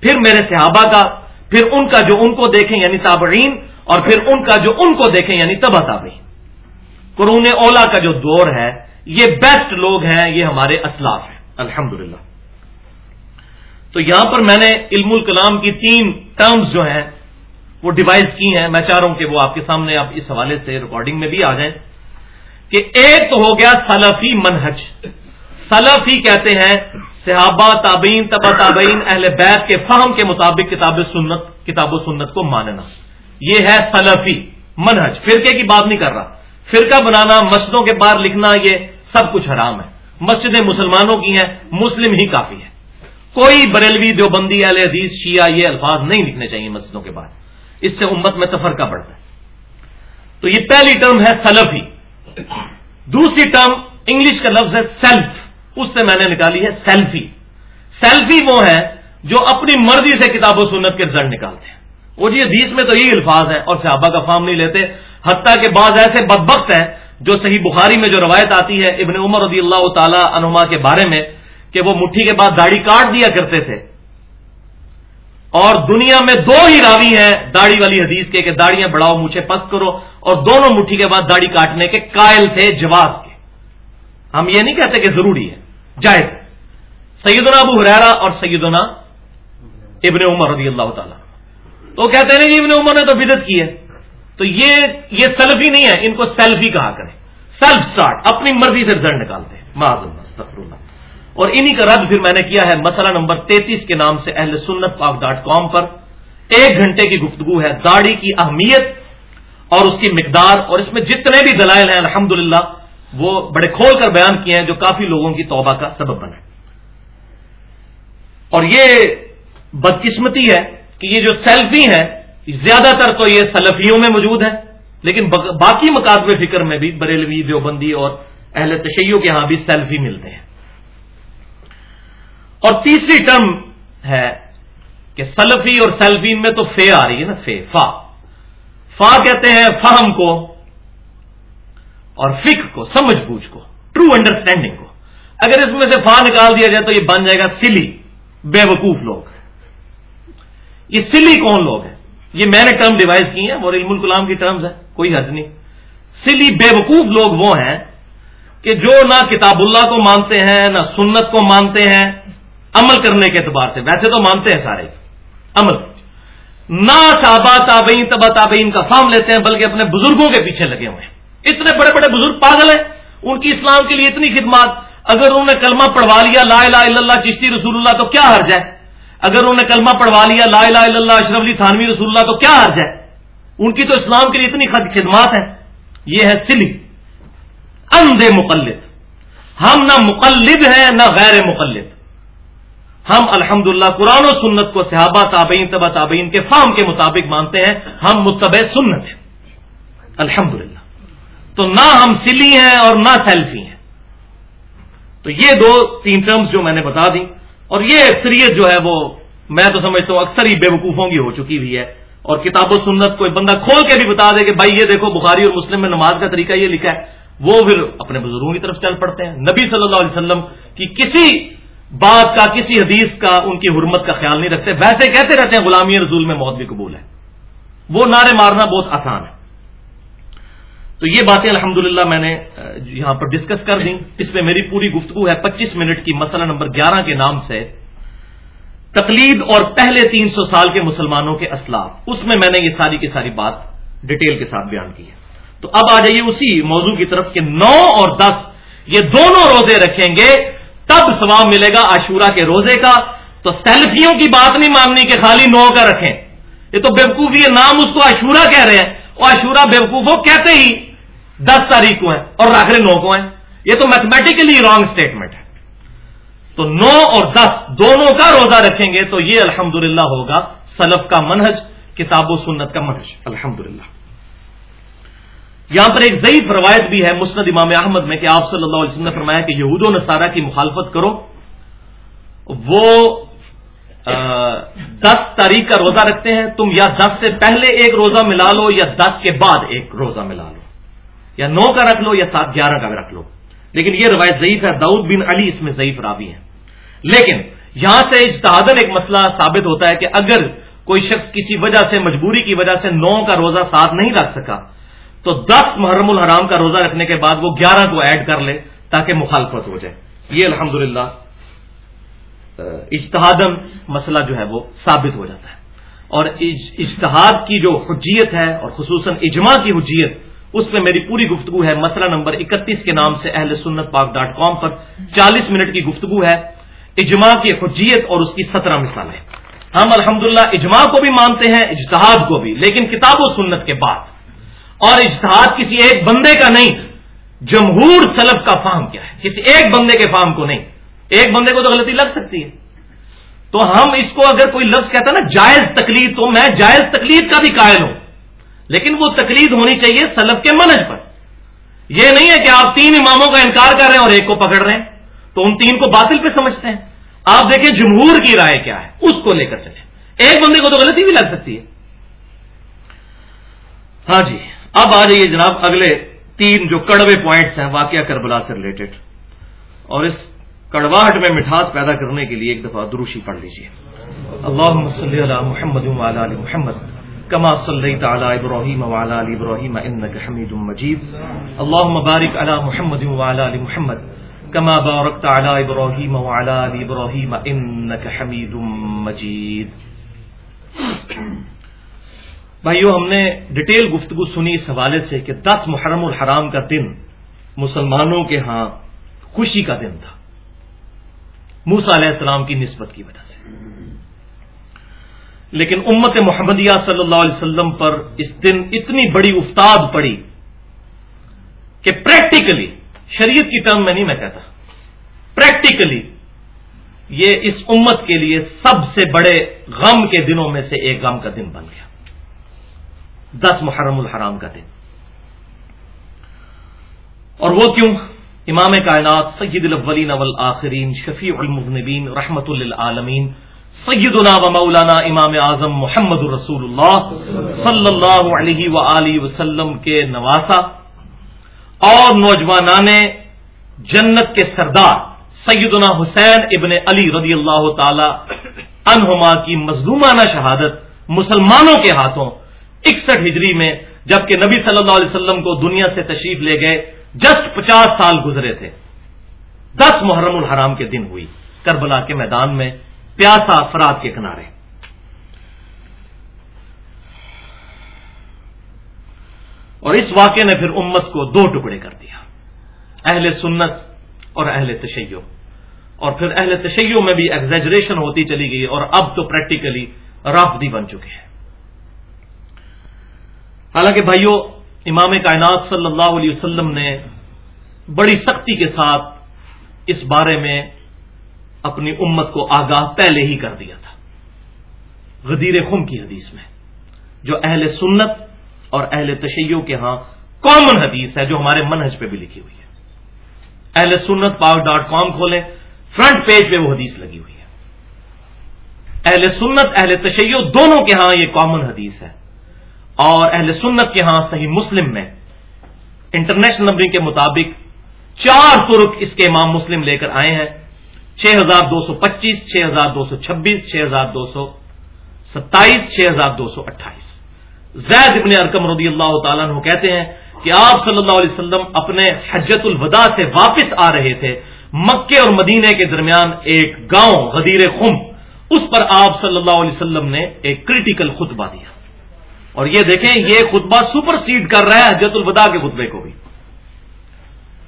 پھر میرے صحابہ کا، پھر ان کا جو ان کو دیکھیں یعنی تابعین، اور پھر ان کا جو ان کو دیکھیں یعنی تبا تابعین۔ قرون اولا کا جو دور ہے، یہ بیسٹ لوگ ہیں، یہ ہمارے اسلاف ہیں۔ الحمد تو یہاں پر میں نے علم الکلام کی تین ٹرمز جو ہیں، وہ ڈیوائز کی ہیں۔ میں چاہ رہا ہوں کہ وہ آپ کے سامنے آپ اس حوالے سے ریکارڈنگ میں بھی آ جائیں کہ ایک تو ہو گیا سلفی منہج۔ سلفی کہتے ہیں، صحابہ، تابعین تبا تابعین، اہل بیت کے فہم کے مطابق کتاب سنت، کتاب و سنت کو ماننا۔ یہ ہے سلفی منہج۔ فرقے کی بات نہیں کر رہا۔ فرقہ بنانا، مسجدوں کے باہر لکھنا، یہ سب کچھ حرام ہے۔ مسجدیں مسلمانوں کی ہیں، مسلم ہی کافی ہے۔ کوئی بریلوی دیوبندی، اہل حدیث، شیعہ، یہ الفاظ نہیں لکھنے چاہیے مسجدوں کے باہر۔ اس سے امت میں تفرقہ بڑھتا ہے۔ تو یہ پہلی ٹرم ہے سلفی۔ دوسری ٹرم انگلش کا لفظ ہے سیلف۔ اس سے میں نے نکالی ہے سیلفی۔ سیلفی وہ ہے جو اپنی مرضی سے کتاب و سنت کے رزلٹ نکالتے ہیں۔ وہ جی حدیث میں تو یہی الفاظ ہے اور صحابہ کا فارم نہیں لیتے، حتیٰ کہ بعض ایسے بدبخت ہیں جو صحیح بخاری میں جو روایت آتی ہے ابن عمر رضی اللہ تعالی عنما کے بارے میں کہ وہ مٹھی کے بعد داڑھی کاٹ دیا کرتے تھے۔ اور دنیا میں دو ہی راوی ہیں داڑھی والی حدیث کے کہ داڑیاں بڑھاؤ مجھے پس کرو اور دونوں مٹھی کے بعد داڑھی کاٹنے کے قائل تھے جواز کے۔ ہم یہ نہیں کہتے کہ ضروری ہے۔ جائز سیدنا ابو حرارا اور سیدنا ابن عمر رضی اللہ تعالیٰ۔ تو کہتے ہیں جی ابن عمر نے تو بدت کی ہے۔ تو یہ یہ سیلفی نہیں ہے، ان کو سیلفی کہا کریں۔ سیلف اسٹارٹ اپنی مرضی سے رزلٹ نکالتے ہیں۔ اللہ اور انہی کا رد پھر میں نے کیا ہے مسئلہ نمبر تینتیس کے نام سے اہل سنت پاک ڈاٹ کام پر۔ ایک گھنٹے کی گفتگو ہے، داڑھی کی اہمیت اور اس کی مقدار اور اس میں جتنے بھی دلائل ہیں الحمد وہ بڑے کھول کر بیان کیے ہیں جو کافی لوگوں کی توبہ کا سبب بنے۔ اور یہ بدقسمتی ہے کہ یہ جو سیلفی ہیں، زیادہ تر تو یہ سلفیوں میں موجود ہے لیکن باقی مقابلے فکر میں بھی بریلوی دیوبندی اور اہل تشیعوں کے ہاں بھی سیلفی ملتے ہیں۔ اور تیسری ٹرم ہے کہ سلفی اور سیلفین میں تو فے آ رہی ہے نا، فے، فا۔ فا کہتے ہیں فہم کو۔ اور فک کو، سمجھ بوجھ کو ٹرو انڈرسٹینڈنگ کو۔ اگر اس میں سے فا نکال دیا جائے تو یہ بن جائے گا سلی، بے وقوف لوگ۔ یہ سلی کون لوگ ہیں؟ یہ میں نے ٹرم ڈیوائز کی ہیں اور علم الکلام کی ٹرمز ہے کوئی حد نہیں۔ سلی بے وقوف لوگ وہ ہیں کہ جو نہ کتاب اللہ کو مانتے ہیں، نہ سنت کو مانتے ہیں، عمل کرنے کے اعتبار سے۔ ویسے تو مانتے ہیں سارے۔ عمل۔ نہ صحابہ تابعین تبا تابعین کا فارم لیتے ہیں، بلکہ اپنے بزرگوں کے پیچھے لگے ہوئے ہیں۔ اتنے بڑے بڑے بزرگ پاگل ہیں، ان کی اسلام کے لیے اتنی خدمات۔ اگر انہوں نے کلمہ پڑھوا لیا، لا الہ الا اللہ، چشتی رسول اللہ، تو کیا حرج ہے؟ اگر انہوں نے کلمہ پڑھوا لیا، لا الہ الا اللہ، اشرف علی تھانوی رسول اللہ، تو کیا حرج ہے؟ ان کی تو اسلام کے لیے اتنی خدمات ہیں۔ یہ ہے سلی۔ اندھے مقلد۔ ہم نہ مقلد ہیں، نہ غیر مقلد۔ ہم الحمد قرآن و سنت کو صحابہ، تابعین، تبا تابعین کے فام کے مطابق مانتے ہیں۔ ہم متبع سنت ہیں۔ الحمد تو نہ ہم سلی ہیں اور نہ سیلفی ہیں۔ تو یہ دو تین ٹرمز جو میں نے بتا دی اور یہ اکثریت جو ہے وہ میں تو سمجھتا ہوں اکثر ہی بے وقوفوں کی ہو چکی ہوئی ہے۔ اور کتاب و سنت کوئی بندہ کھول کے بھی بتا دے کہ بھائی یہ دیکھو بخاری اور مسلم میں نماز کا طریقہ یہ لکھا ہے۔ وہ پھر اپنے بزرگوں کی طرف چل پڑتے ہیں۔ نبی صلی اللہ علیہ وسلم کی کسی بات کا، کسی حدیث کا ان کی حرمت کا خیال نہیں رکھتے۔ ویسے کہتے رہتے ہیں غلامی رضول میں موت بھی قبول ہے۔ وہ نعرے مارنا بہت آسان ہے۔ تو یہ باتیں الحمدللہ میں نے یہاں پر ڈسکس کر دیں۔ اس میں میری پوری گفتگو ہے پچیس منٹ کی، مسئلہ نمبر گیارہ کے نام سے۔ تقلید اور پہلے تین سو سال کے مسلمانوں کے اسلاف۔ اس میں میں نے یہ ساری کی ساری بات ڈیٹیل کے ساتھ بیان کی ہے۔ تو اب آ جائیے اسی موضوع کی طرف کہ نو اور دس یہ دونوں روزے رکھیں گے، تب ثواب ملے گا عاشورہ کے روزے کا۔ تو سیلفیوں کی بات نہیں ماننی کہ خالی نو کا رکھیں۔ یہ تو بیوقوفی نام اس کو عاشورہ کہہ رہے ہیں۔ اور عاشورہ بیوقوف کہتے ہی دس تاریخ کو ہیں اور رہے نو کو ہیں۔ یہ تو میتھمیٹیکلی رانگ اسٹیٹمنٹ ہے۔ تو نو اور دس دونوں کا روزہ رکھیں گے تو یہ الحمدللہ ہوگا سلف کا منہج، کتاب و سنت کا منہج۔ الحمدللہ۔ یہاں پر ایک ضعیف روایت بھی ہے مسند امام احمد میں کہ آپ صلی اللہ علیہ وسلم نے فرمایا کہ یہود و نصارہ کی مخالفت کرو۔ وہ دس تاریخ کا روزہ رکھتے ہیں۔ تم یا دس سے پہلے ایک روزہ ملا لو یا دس کے بعد ایک روزہ ملا لو۔ یا نو کا رکھ لو یا سات گیارہ کا رکھ لو۔ لیکن یہ روایت ضعیف ہے، داؤد بن علی اس میں ضعیف راوی ہے لیکن یہاں سے اجتہادن ایک مسئلہ ثابت ہوتا ہے کہ اگر کوئی شخص کسی وجہ سے، مجبوری کی وجہ سے نو کا روزہ ساتھ نہیں رکھ سکا، تو دس محرم الحرام کا روزہ رکھنے کے بعد وہ گیارہ کو ایڈ کر لے تاکہ مخالفت ہو جائے۔ یہ الحمد للہ اجتہادن مسئلہ جو ہے وہ ثابت ہو جاتا ہے۔ اور اجتہاد کی جو حجیت ہے اور خصوصاً اجماع کی حجیت اس میں میری پوری گفتگو ہے مسئلہ نمبر اکتیس کے نام سے اہل سنت پاک ڈاٹ کام پر۔ چالیس منٹ کی گفتگو ہے۔ اجماع کی حجیت اور اس کی سترہ مثالیں۔ ہم الحمدللہ اجماع کو بھی مانتے ہیں، اجتہاد کو بھی، لیکن کتاب و سنت کے بعد۔ اور اجتہاد کسی ایک بندے کا نہیں، جمہور سلب کا فام کیا ہے۔ کسی ایک بندے کے فام کو نہیں۔ ایک بندے کو تو غلطی لگ سکتی ہے۔ تو ہم اس کو اگر کوئی لفظ کہتا ہے نا، جائز تکلیف تو میں جائز تکلیف کا بھی قائل ہوں۔ لیکن وہ تکلیف ہونی چاہیے سلب کے منج پر۔ یہ نہیں ہے کہ آپ تین اماموں کا انکار کر رہے ہیں اور ایک کو پکڑ رہے ہیں۔ تو ان تین کو باطل پہ سمجھتے ہیں۔ آپ دیکھیں جمہور کی رائے کیا ہے، اس کو لے کر چلے ایک بندے کو تو غلطی بھی لگ سکتی ہے۔ ہاں جی اب آ جائیے جناب، اگلے تین جو کڑوے پوائنٹس ہیں، واقعہ کربلا سے ریلیٹڈ اور اس کڑواہٹ میں مٹھاس پیدا کرنے کے لیے ایک دفعہ دروشی پڑھ لیجیے اللہ صلی علی محمد۔ علی محمد کما صلی تعالی ابراہیم علی ابراہیم انک حمید مجید اللہ مبارک علی محمد علی محمد کما بارکت علی ابراہیم علی ابراہیم انک حمید مجید بھائیو، ہم نے ڈیٹیل گفتگو سنی اس حوالے سے کہ دس محرم الحرام کا دن مسلمانوں کے ہاں خوشی کا دن تھا۔ موسا علیہ السلام کی نسبت کی وجہ سے۔ لیکن امت محمدیہ صلی اللہ علیہ وسلم پر اس دن اتنی بڑی افتاد پڑی کہ پریکٹیکلی شریعت کی ٹرم میں نہیں میں کہتا۔ پریکٹیکلی یہ اس امت کے لیے سب سے بڑے غم کے دنوں میں سے ایک غم کا دن بن گیا۔ دس محرم الحرام کا دن۔ اور وہ کیوں؟ امام کائنات سید الاولین والآخرین شفیع المذنبین رحمت للعالمین سیدنا و مولانا امام اعظم محمد الرسول اللہ صلی اللہ علیہ و وسلم کے نواسا اور نوجوانان جنت کے سردار سیدنا حسین ابن علی رضی اللہ تعالی عنہما کی مظلومانہ شہادت مسلمانوں کے ہاتھوں اکسٹھ ہجری میں، جبکہ نبی صلی اللہ علیہ وسلم کو دنیا سے تشریف لے گئے، جسٹ پچاس سال گزرے تھے۔ دس محرم الحرام کے دن ہوئی، کربلا کے میدان میں پیاسا افراد کے کنارے۔ اور اس واقعے نے پھر امت کو دو ٹکڑے کر دیا۔ اہل سنت اور اہل تشیع۔ اور پھر اہل تشیع میں بھی ایگزیجریشن ہوتی چلی گئی اور اب تو پریکٹیکلی رافدی بن چکے ہیں۔ حالانکہ بھائیوں امام کائنات صلی اللہ علیہ وسلم نے بڑی سختی کے ساتھ اس بارے میں اپنی امت کو آگاہ پہلے ہی کر دیا تھا۔ غدیر خم کی حدیث میں، جو اہل سنت اور اہل تشیعوں کے ہاں کامن حدیث ہے، جو ہمارے منہج پہ بھی لکھی ہوئی ہے۔ اہل سنت پاک ڈاٹ کام کھولیں، فرنٹ پیج پہ وہ حدیث لگی ہوئی ہے۔ اہل سنت، اہل تشیع دونوں کے ہاں یہ کامن حدیث ہے۔ اور اہل سنت کے ہاں صحیح مسلم میں انٹرنیشنل نمبرنگ کے مطابق چار ترک اس کے امام مسلم لے کر آئے ہیں۔ چھ ہزار دو سو پچیس، چھ ہزار دو سو چھبیس، چھ ہزار دو سو ستائیس، چھ ہزار دو سو اٹھائیس۔ زید ابن ارکم رضی اللہ تعالیٰ عنہ کہتے ہیں کہ آپ صلی اللہ علیہ وسلم اپنے حجت الوداع سے واپس آ رہے تھے۔ مکے اور مدینے کے درمیان ایک گاؤں غدیر خم، اس پر آپ صلی اللہ علیہ وسلم نے ایک کریٹیکل خطبہ دیا۔ اور یہ دیکھیں، یہ خطبہ سپر سیڈ کر رہا ہے حجت الوداع کے خطبے کو بھی۔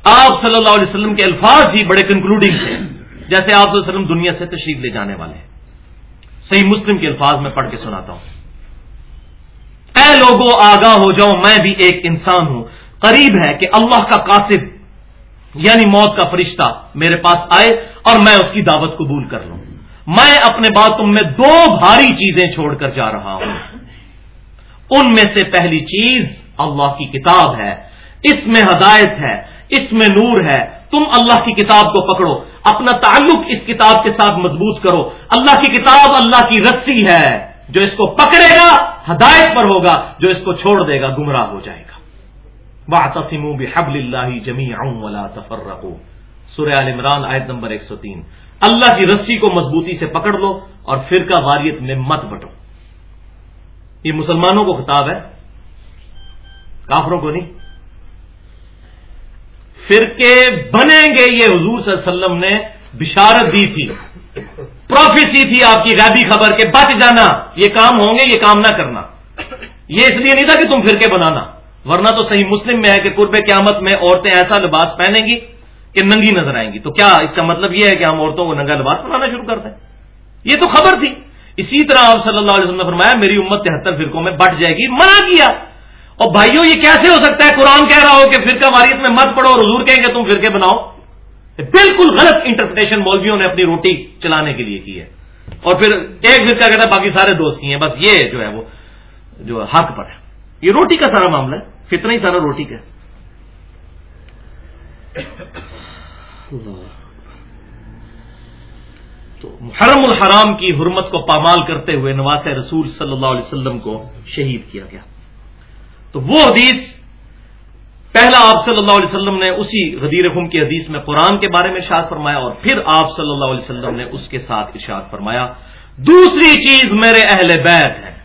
آپ صلی اللہ علیہ وسلم کے الفاظ بھی بڑے کنکلوڈنگ تھے۔ جیسے آپ وسلم دنیا سے تشریف لے جانے والے ہیں۔ صحیح مسلم کے الفاظ میں پڑھ کے سناتا ہوں۔ اے لوگوں آگاہ ہو جاؤ، میں بھی ایک انسان ہوں۔ قریب ہے کہ اللہ کا قاصد یعنی موت کا فرشتہ میرے پاس آئے اور میں اس کی دعوت قبول کر لوں۔ میں اپنے بات تم میں دو بھاری چیزیں چھوڑ کر جا رہا ہوں۔ ان میں سے پہلی چیز اللہ کی کتاب ہے۔ اس میں ہدایت ہے، اس میں نور ہے۔ تم اللہ کی کتاب کو پکڑو۔ اپنا تعلق اس کتاب کے ساتھ مضبوط کرو۔ اللہ کی کتاب اللہ کی رسی ہے۔ جو اس کو پکڑے گا، ہدایت پر ہوگا۔ جو اس کو چھوڑ دے گا، گمراہ ہو جائے گا۔ بحبل اللہ جمی ولا تفرقوا۔ سورہ عال عمران، آیت نمبر 103 اللہ کی رسی کو مضبوطی سے پکڑ لو اور فرقہ واریت میں مت بٹو۔ یہ مسلمانوں کو خطاب ہے۔ کافروں کو نہیں۔ فرقے بنیں گے، یہ حضور صلی اللہ علیہ وسلم نے بشارت دی تھی۔ پروفیسی تھی آپ کی غیبی خبر کے، بچ جانا، یہ کام ہوں گے، یہ کام نہ کرنا۔ یہ اس لیے نہیں تھا کہ تم فرقے بنانا، ورنہ تو صحیح مسلم میں ہے کہ قرب قیامت میں عورتیں ایسا لباس پہنیں گی کہ ننگی نظر آئیں گی۔ تو کیا اس کا مطلب یہ ہے کہ ہم عورتوں کو ننگا لباس بنانا شروع کر دیں؟ یہ تو خبر تھی۔ اسی طرح آپ صلی اللہ علیہ وسلم نے فرمایا، میری امت تہتر فرقوں میں بٹ جائے گی، منع کیا۔ اور بھائیوں یہ کیسے ہو سکتا ہے قرآن کہہ رہا ہو کہ فرقہ واریت میں مت پڑھو اور حضور کہیں گے تم فرقے بناؤ؟ بالکل غلط انٹرپریٹیشن مولویوں نے اپنی روٹی چلانے کے لیے کی ہے۔ اور پھر ایک فرقہ کہتا ہے، باقی سارے دوست کی ہیں، بس یہ جو ہے وہ جو حق پر ہے۔ یہ روٹی کا سارا معاملہ ہے فتنا ہی سارا روٹی کا تو محرم الحرام کی حرمت کو پامال کرتے ہوئے نواز رسول صلی اللہ علیہ وسلم کو شہید کیا گیا۔ تو وہ حدیث پہلا آپ صلی اللہ علیہ وسلم نے اسی غدیر خم کی حدیث میں قرآن کے بارے میں ارشاد فرمایا اور پھر آپ صلی اللہ علیہ وسلم نے اس کے ساتھ ارشاد فرمایا۔ دوسری چیز میرے اہل بیت ہے۔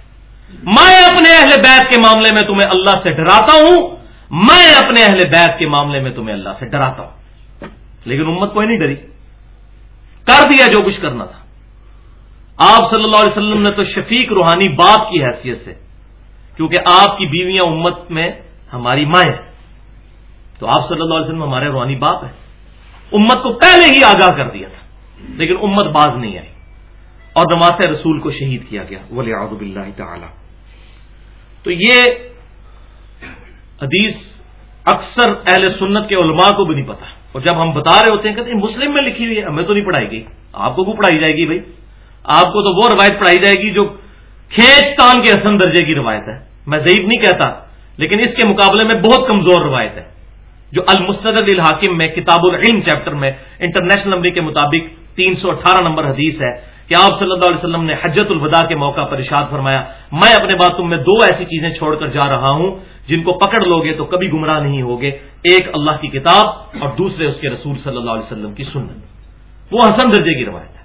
میں اپنے اہل بیت کے معاملے میں تمہیں اللہ سے ڈراتا ہوں۔ میں اپنے اہل بیت کے معاملے میں تمہیں اللہ سے ڈراتا ہوں۔ لیکن امت کوئی نہیں ڈری۔ کر دیا جو کچھ کرنا تھا۔ آپ صلی اللہ علیہ وسلم نے تو شفیق روحانی باپ کی حیثیت سے کیونکہ آپ کی بیویاں امت میں ہماری مائیں تو آپ صلی اللہ علیہ وسلم ہمارے روحانی باپ ہیں۔ امت کو پہلے ہی آگاہ کر دیا تھا، لیکن امت باز نہیں آئی۔ اور نماز رسول کو شہید کیا گیا۔ ولی آدب اللہ تعالی تو یہ حدیث اکثر اہل سنت کے علماء کو بھی نہیں پتا۔ اور جب ہم بتا رہے ہوتے ہیں کہتے ہیں مسلم میں لکھی ہوئی ہے، ہمیں تو نہیں پڑھائی گئی۔ آپ کو پڑھائی جائے گی بھائی؟ آپ کو تو وہ روایت پڑھائی جائے گی جو کھینچ تان کے حسن درجے کی روایت ہے۔ میں ضعیف نہیں کہتا، لیکن اس کے مقابلے میں بہت کمزور روایت ہے۔ جو المستد الحاکم میں کتاب العلم چیپٹر میں انٹرنیشنل نمبر کے مطابق تین سو اٹھارہ نمبر حدیث ہے کہ آپ صلی اللہ علیہ وسلم نے حجت الوداع کے موقع پر ارشاد فرمایا، میں اپنے بات تم میں دو ایسی چیزیں چھوڑ کر جا رہا ہوں، جن کو پکڑ لو گے تو کبھی گمراہ نہیں ہوگے، ایک اللہ کی کتاب اور دوسرے اس کے رسول صلی اللہ علیہ وسلم کی سنت۔ وہ حسن درجے کی روایت ہے۔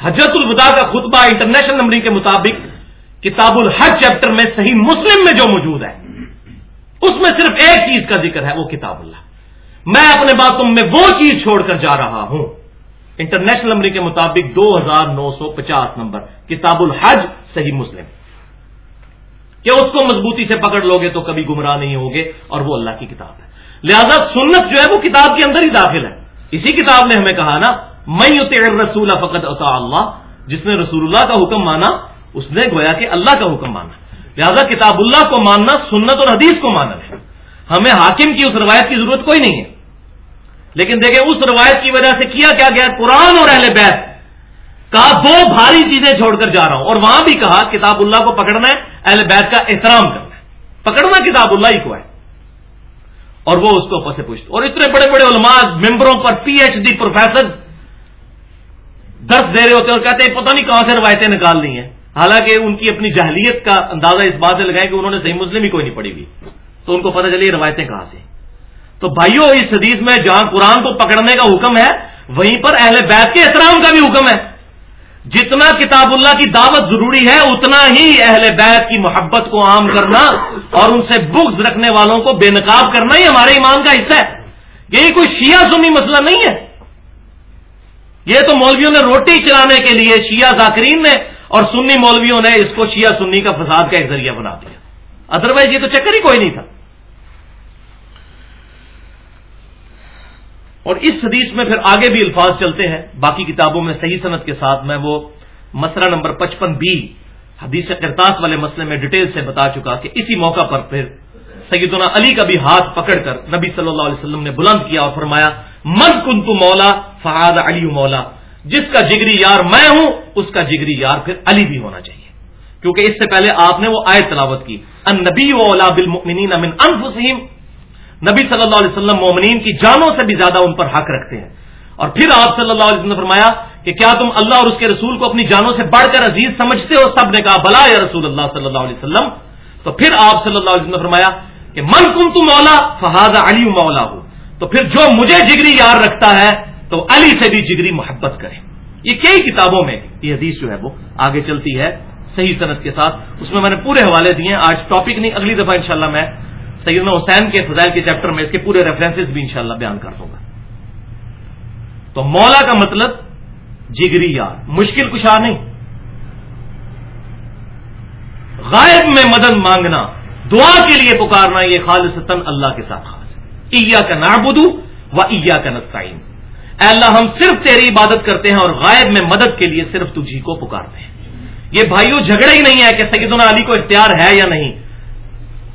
حجت الوداع کا خطبہ انٹرنیشنل نمبرنگ کے مطابق کتاب الحج چیپٹر میں صحیح مسلم میں جو موجود ہے، اس میں صرف ایک چیز کا ذکر ہے، وہ کتاب اللہ۔ میں اپنے باتوں میں وہ چیز چھوڑ کر جا رہا ہوں۔ انٹرنیشنل نمبر کے مطابق دو ہزار نو سو پچاس نمبر، کتاب الحج صحیح مسلم۔ کہ اس کو مضبوطی سے پکڑ لو گے تو کبھی گمراہ نہیں ہوگے، اور وہ اللہ کی کتاب ہے۔ لہذا سنت جو ہے، وہ کتاب کے اندر ہی داخل ہے۔ اسی کتاب نے ہمیں کہا نا میں رسول فقط اطاع اللہ جس نے رسول اللہ کا حکم مانا اس نے گویا کہ اللہ کا حکم مانا لہذا کتاب اللہ کو ماننا، سنت اور حدیث کو ماننا ہے۔ ہمیں حاکم کی اس روایت کی ضرورت کوئی نہیں ہے۔ لیکن دیکھیں، اس روایت کی وجہ سے کیا کیا گیا؟ قرآن اور اہل بیت کا دو بھاری چیزیں چھوڑ کر جا رہا ہوں۔ اور وہاں بھی کہا، کتاب اللہ کو پکڑنا ہے، اہل بیت کا احترام کرنا ہے۔ پکڑنا کتاب اللہ ہی کو ہے۔ اور وہ اس کو پسے پوچھتے اور اتنے بڑے بڑے علماء، ممبروں پر پی ایچ ڈی پروفیسر درس دے رہے ہوتے ہیں اور کہتے ہیں، پتہ نہیں کہاں سے روایتیں نکال لی ہیں۔ حالانکہ ان کی اپنی جہلیت کا اندازہ اس بات سے لگائے کہ انہوں نے صحیح مسلم ہی کوئی نہیں پڑھی ہوئی۔ تو ان کو پتہ چلی روایتیں کہاں سے تو بھائیوں اس حدیث میں جہاں قرآن کو پکڑنے کا حکم ہے، وہیں پر اہل بیت کے احترام کا بھی حکم ہے۔ جتنا کتاب اللہ کی دعوت ضروری ہے، اتنا ہی اہل بیت کی محبت کو عام کرنا اور ان سے بغض رکھنے والوں کو بے نقاب کرنا ہی ہمارے ایمان کا حصہ ہے۔ یہی کوئی شیعہ سنی مسئلہ نہیں ہے۔ یہ تو مولویوں نے روٹی چلانے کے لیے شیعہ ذاکرین نے اور سنی مولویوں نے اس کو شیعہ سنی کا فساد کا ایک ذریعہ بنا دیا۔ ادروائز یہ تو چکر ہی کوئی نہیں تھا۔ اور اس حدیث میں پھر آگے بھی الفاظ چلتے ہیں۔ باقی کتابوں میں صحیح صنعت کے ساتھ میں وہ مسئلہ نمبر پچپن بی حدیث کرتاس والے مسئلے میں ڈیٹیل سے بتا چکا کہ اسی موقع پر پھر سیدنا علی کا بھی ہاتھ پکڑ کر نبی صلی اللہ علیہ وسلم نے بلند کیا اور فرمایا، من کن تو مولا فہاد علی مولا جس کا جگری یار میں ہوں، اس کا جگری یار پھر علی بھی ہونا چاہیے۔ کیونکہ اس سے پہلے آپ نے وہ آیت تلاوت کی۔ ان نبی اولا بالمؤمنین من انفسہم۔ نبی صلی اللہ علیہ وسلم مومنین کی جانوں سے بھی زیادہ ان پر حق رکھتے ہیں۔ اور پھر آپ صلی اللہ علیہ وسلم نے فرمایا کہ کیا تم اللہ اور اس کے رسول کو اپنی جانوں سے بڑھ کر عزیز سمجھتے ہو؟ سب نے کہا، بلا یا رسول اللہ صلی اللہ علیہ وسلم۔ تو پھر آپ صلی اللہ علیہ وسلم نے فرمایا کہ من کم تو مولا فہاد علی مولا ہو تو پھر جو مجھے جگری یار رکھتا ہے تو علی سے بھی جگری محبت کرے یہ کئی کتابوں میں یہ حدیث جو ہے وہ آگے چلتی ہے صحیح صنعت کے ساتھ۔ اس میں میں نے پورے حوالے دیے آج ٹاپک نہیں، اگلی دفعہ انشاءاللہ میں سیدنا حسین کے فضائل کے چیپٹر میں اس کے پورے ریفرنسز بھی انشاءاللہ بیان کر دوں گا۔ تو مولا کا مطلب جگری یار، مشکل کشا نہیں۔ غائب میں مدد مانگنا، دعا کے لیے پکارنا، یہ خالصتاً اللہ کے ساتھ خاص ہے۔ ایا کا نابدو و ایا کا نسائن اے اللہ، ہم صرف تیری عبادت کرتے ہیں اور غائب میں مدد کے لیے صرف تجھی کو پکارتے ہیں۔ یہ بھائیوں جھگڑا ہی نہیں ہے کہ سیدنا علی کو اختیار ہے یا نہیں۔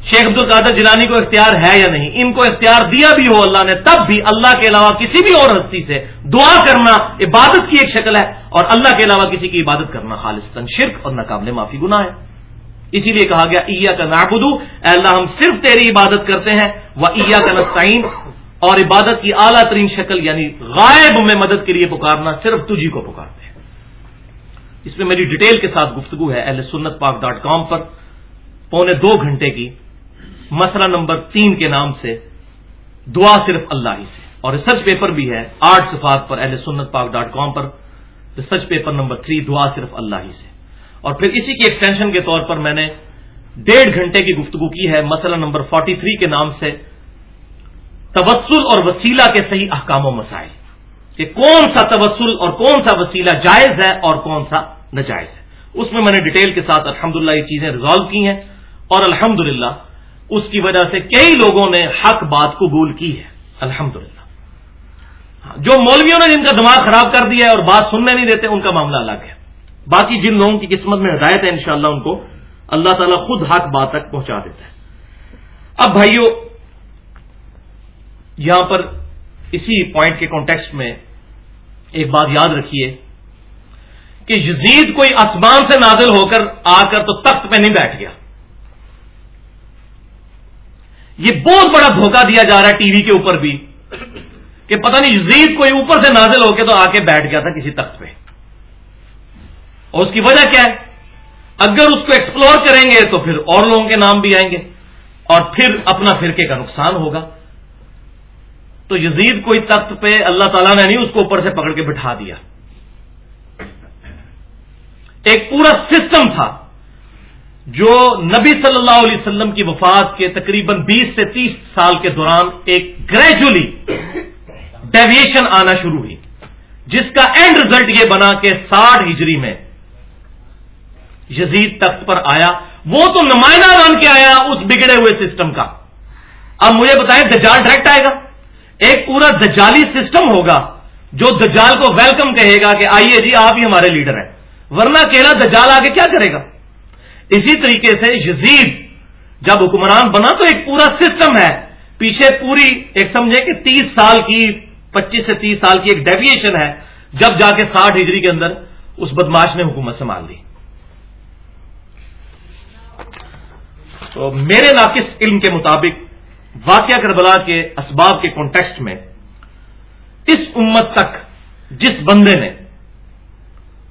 شیخ عبد القادر جیلانی کو اختیار ہے یا نہیں۔ ان کو اختیار دیا بھی ہو اللہ نے، تب بھی اللہ کے علاوہ کسی بھی اور ہستی سے دعا کرنا عبادت کی ایک شکل ہے اور اللہ کے علاوہ کسی کی عبادت کرنا خالص شرک اور ناقابل معافی گناہ ہے۔ اسی لیے کہا گیا ایا کا نابدو اللہ، ہم صرف تیری عبادت کرتے ہیں۔ وہ ایا کا نسائن اور عبادت کی اعلیٰ ترین شکل یعنی غائب میں مدد کے لیے پکارنا صرف تجھی کو پکارتے ہیں۔ اس میں میری ڈیٹیل کے ساتھ گفتگو ہے اہل سنت پاک ڈاٹ کام پر۔ پونے دو گھنٹے کی۔ مسئلہ نمبر تین کے نام سے۔ دعا صرف اللہ ہی سے۔ اور ریسرچ پیپر بھی ہے آٹھ صفات پر اہل سنت پاک ڈاٹ کام پر۔ ریسرچ پیپر نمبر تھری، دعا صرف اللہ ہی سے۔ اور پھر اسی کی ایکسٹینشن کے طور پر میں نے ڈیڑھ گھنٹے کی گفتگو کی ہے۔ مسئلہ نمبر فورٹی تھری کے نام سے۔ تبسل اور وسیلہ کے صحیح احکام و مسائل۔ کہ کون سا تبسل اور کون سا وسیلہ جائز ہے اور کون سا ناجائز ہے۔ اس میں میں نے ڈیٹیل کے ساتھ الحمدللہ یہ چیزیں ریزالو کی ہیں اور الحمدللہ اس کی وجہ سے کئی لوگوں نے حق بات قبول کی ہے۔ الحمد جو مولویوں نے جن کا دماغ خراب کر دیا ہے اور بات سننے نہیں دیتے، ان کا معاملہ الگ ہے۔ باقی جن لوگوں کی قسمت میں ہدایت ہے، انشاءاللہ ان کو اللہ تعالیٰ خود حق بات تک پہنچا دیتا ہے۔ اب بھائیو یہاں پر اسی پوائنٹ کے کانٹیکسٹ میں ایک بات یاد رکھیے کہ یزید کوئی آسمان سے نازل ہو کر آ کر تو تخت پہ نہیں بیٹھ گیا۔ یہ بہت بڑا دھوکہ دیا جا رہا ہے ٹی وی کے اوپر بھی کہ پتہ نہیں یزید کوئی اوپر سے نازل ہو کے تو آ کے بیٹھ گیا تھا کسی تخت پہ۔ اور اس کی وجہ کیا ہے؟ اگر اس کو ایکسپلور کریں گے تو پھر اور لوگوں کے نام بھی آئیں گے اور پھر اپنا فرقے کا نقصان ہوگا۔ تو یزید کوئی تخت پہ اللہ تعالیٰ نے نہیں اس کو اوپر سے پکڑ کے بٹھا دیا۔ ایک پورا سسٹم تھا جو نبی صلی اللہ علیہ وسلم کی وفات کے تقریباً بیس سے تیس سال کے دوران ایک گریجولی ڈیویشن آنا شروع ہوئی۔ جس کا اینڈ ریزلٹ یہ بنا کہ ساٹھ ہجری میں یزید تخت پر آیا۔ وہ تو نمائندہ بن کے آیا اس بگڑے ہوئے سسٹم کا۔ اب مجھے بتائیں دجال ڈائریکٹ آئے گا؟ ایک پورا دجالی سسٹم ہوگا جو دجال کو ویلکم کہے گا کہ آئیے جی آپ ہی ہمارے لیڈر ہیں۔ ورنہ کہنا دجال آگے کیا کرے گا؟ اسی طریقے سے یزید، جب حکمران بنا تو ایک پورا سسٹم ہے۔ پیچھے پوری ایک سمجھے کہ تیس سال کی، پچیس سے تیس سال کی ایک ڈیویشن ہے۔ جب جا کے ساٹھ ہجری کے اندر اس بدماش نے حکومت سنبھال لی۔ تو میرے ناقص علم کے مطابق واقعہ کربلا کے اسباب کے کانٹیکسٹ میں اس امت تک جس بندے نے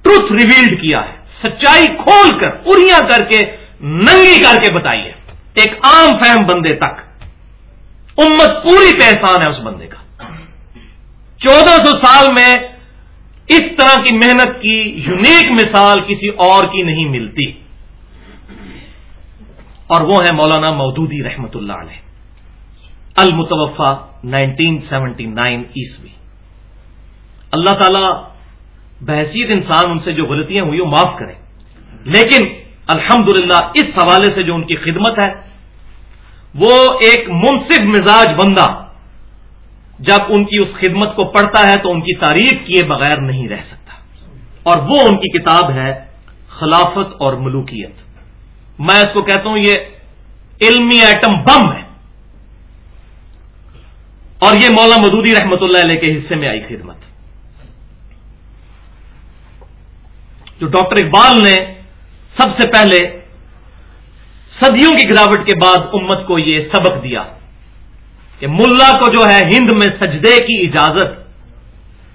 ٹروتھ ریویلڈ کیا ہے، سچائی کھول کر اریاں کر کے، ننگی کر کے بتائیے ایک عام فہم بندے تک، امت پوری پہچان ہے اس بندے کا۔ چودہ سو سال میں اس طرح کی محنت کی یونیک مثال کسی اور کی نہیں ملتی۔ اور وہ ہے مولانا مودودی رحمت اللہ علیہ۔ المتوفا نائنٹین سیونٹی نائن عیسوی۔ اللہ تعالی بحثیت انسان ان سے جو غلطیاں ہوئی وہ معاف کرے لیکن الحمد اس حوالے سے جو ان کی خدمت ہے، وہ ایک منصف مزاج بندہ جب ان کی اس خدمت کو پڑھتا ہے تو ان کی تعریف کیے بغیر نہیں رہ سکتا۔ اور وہ ان کی کتاب ہے خلافت اور ملوکیت۔ میں اس کو کہتا ہوں، یہ علمی ایٹم بم ہے۔ اور یہ مولا مدودی رحمت اللہ علیہ کے حصے میں آئی خدمت۔ جو ڈاکٹر اقبال نے سب سے پہلے صدیوں کی گراوٹ کے بعد امت کو یہ سبق دیا کہ ملا کو جو ہے ہند میں سجدے کی اجازت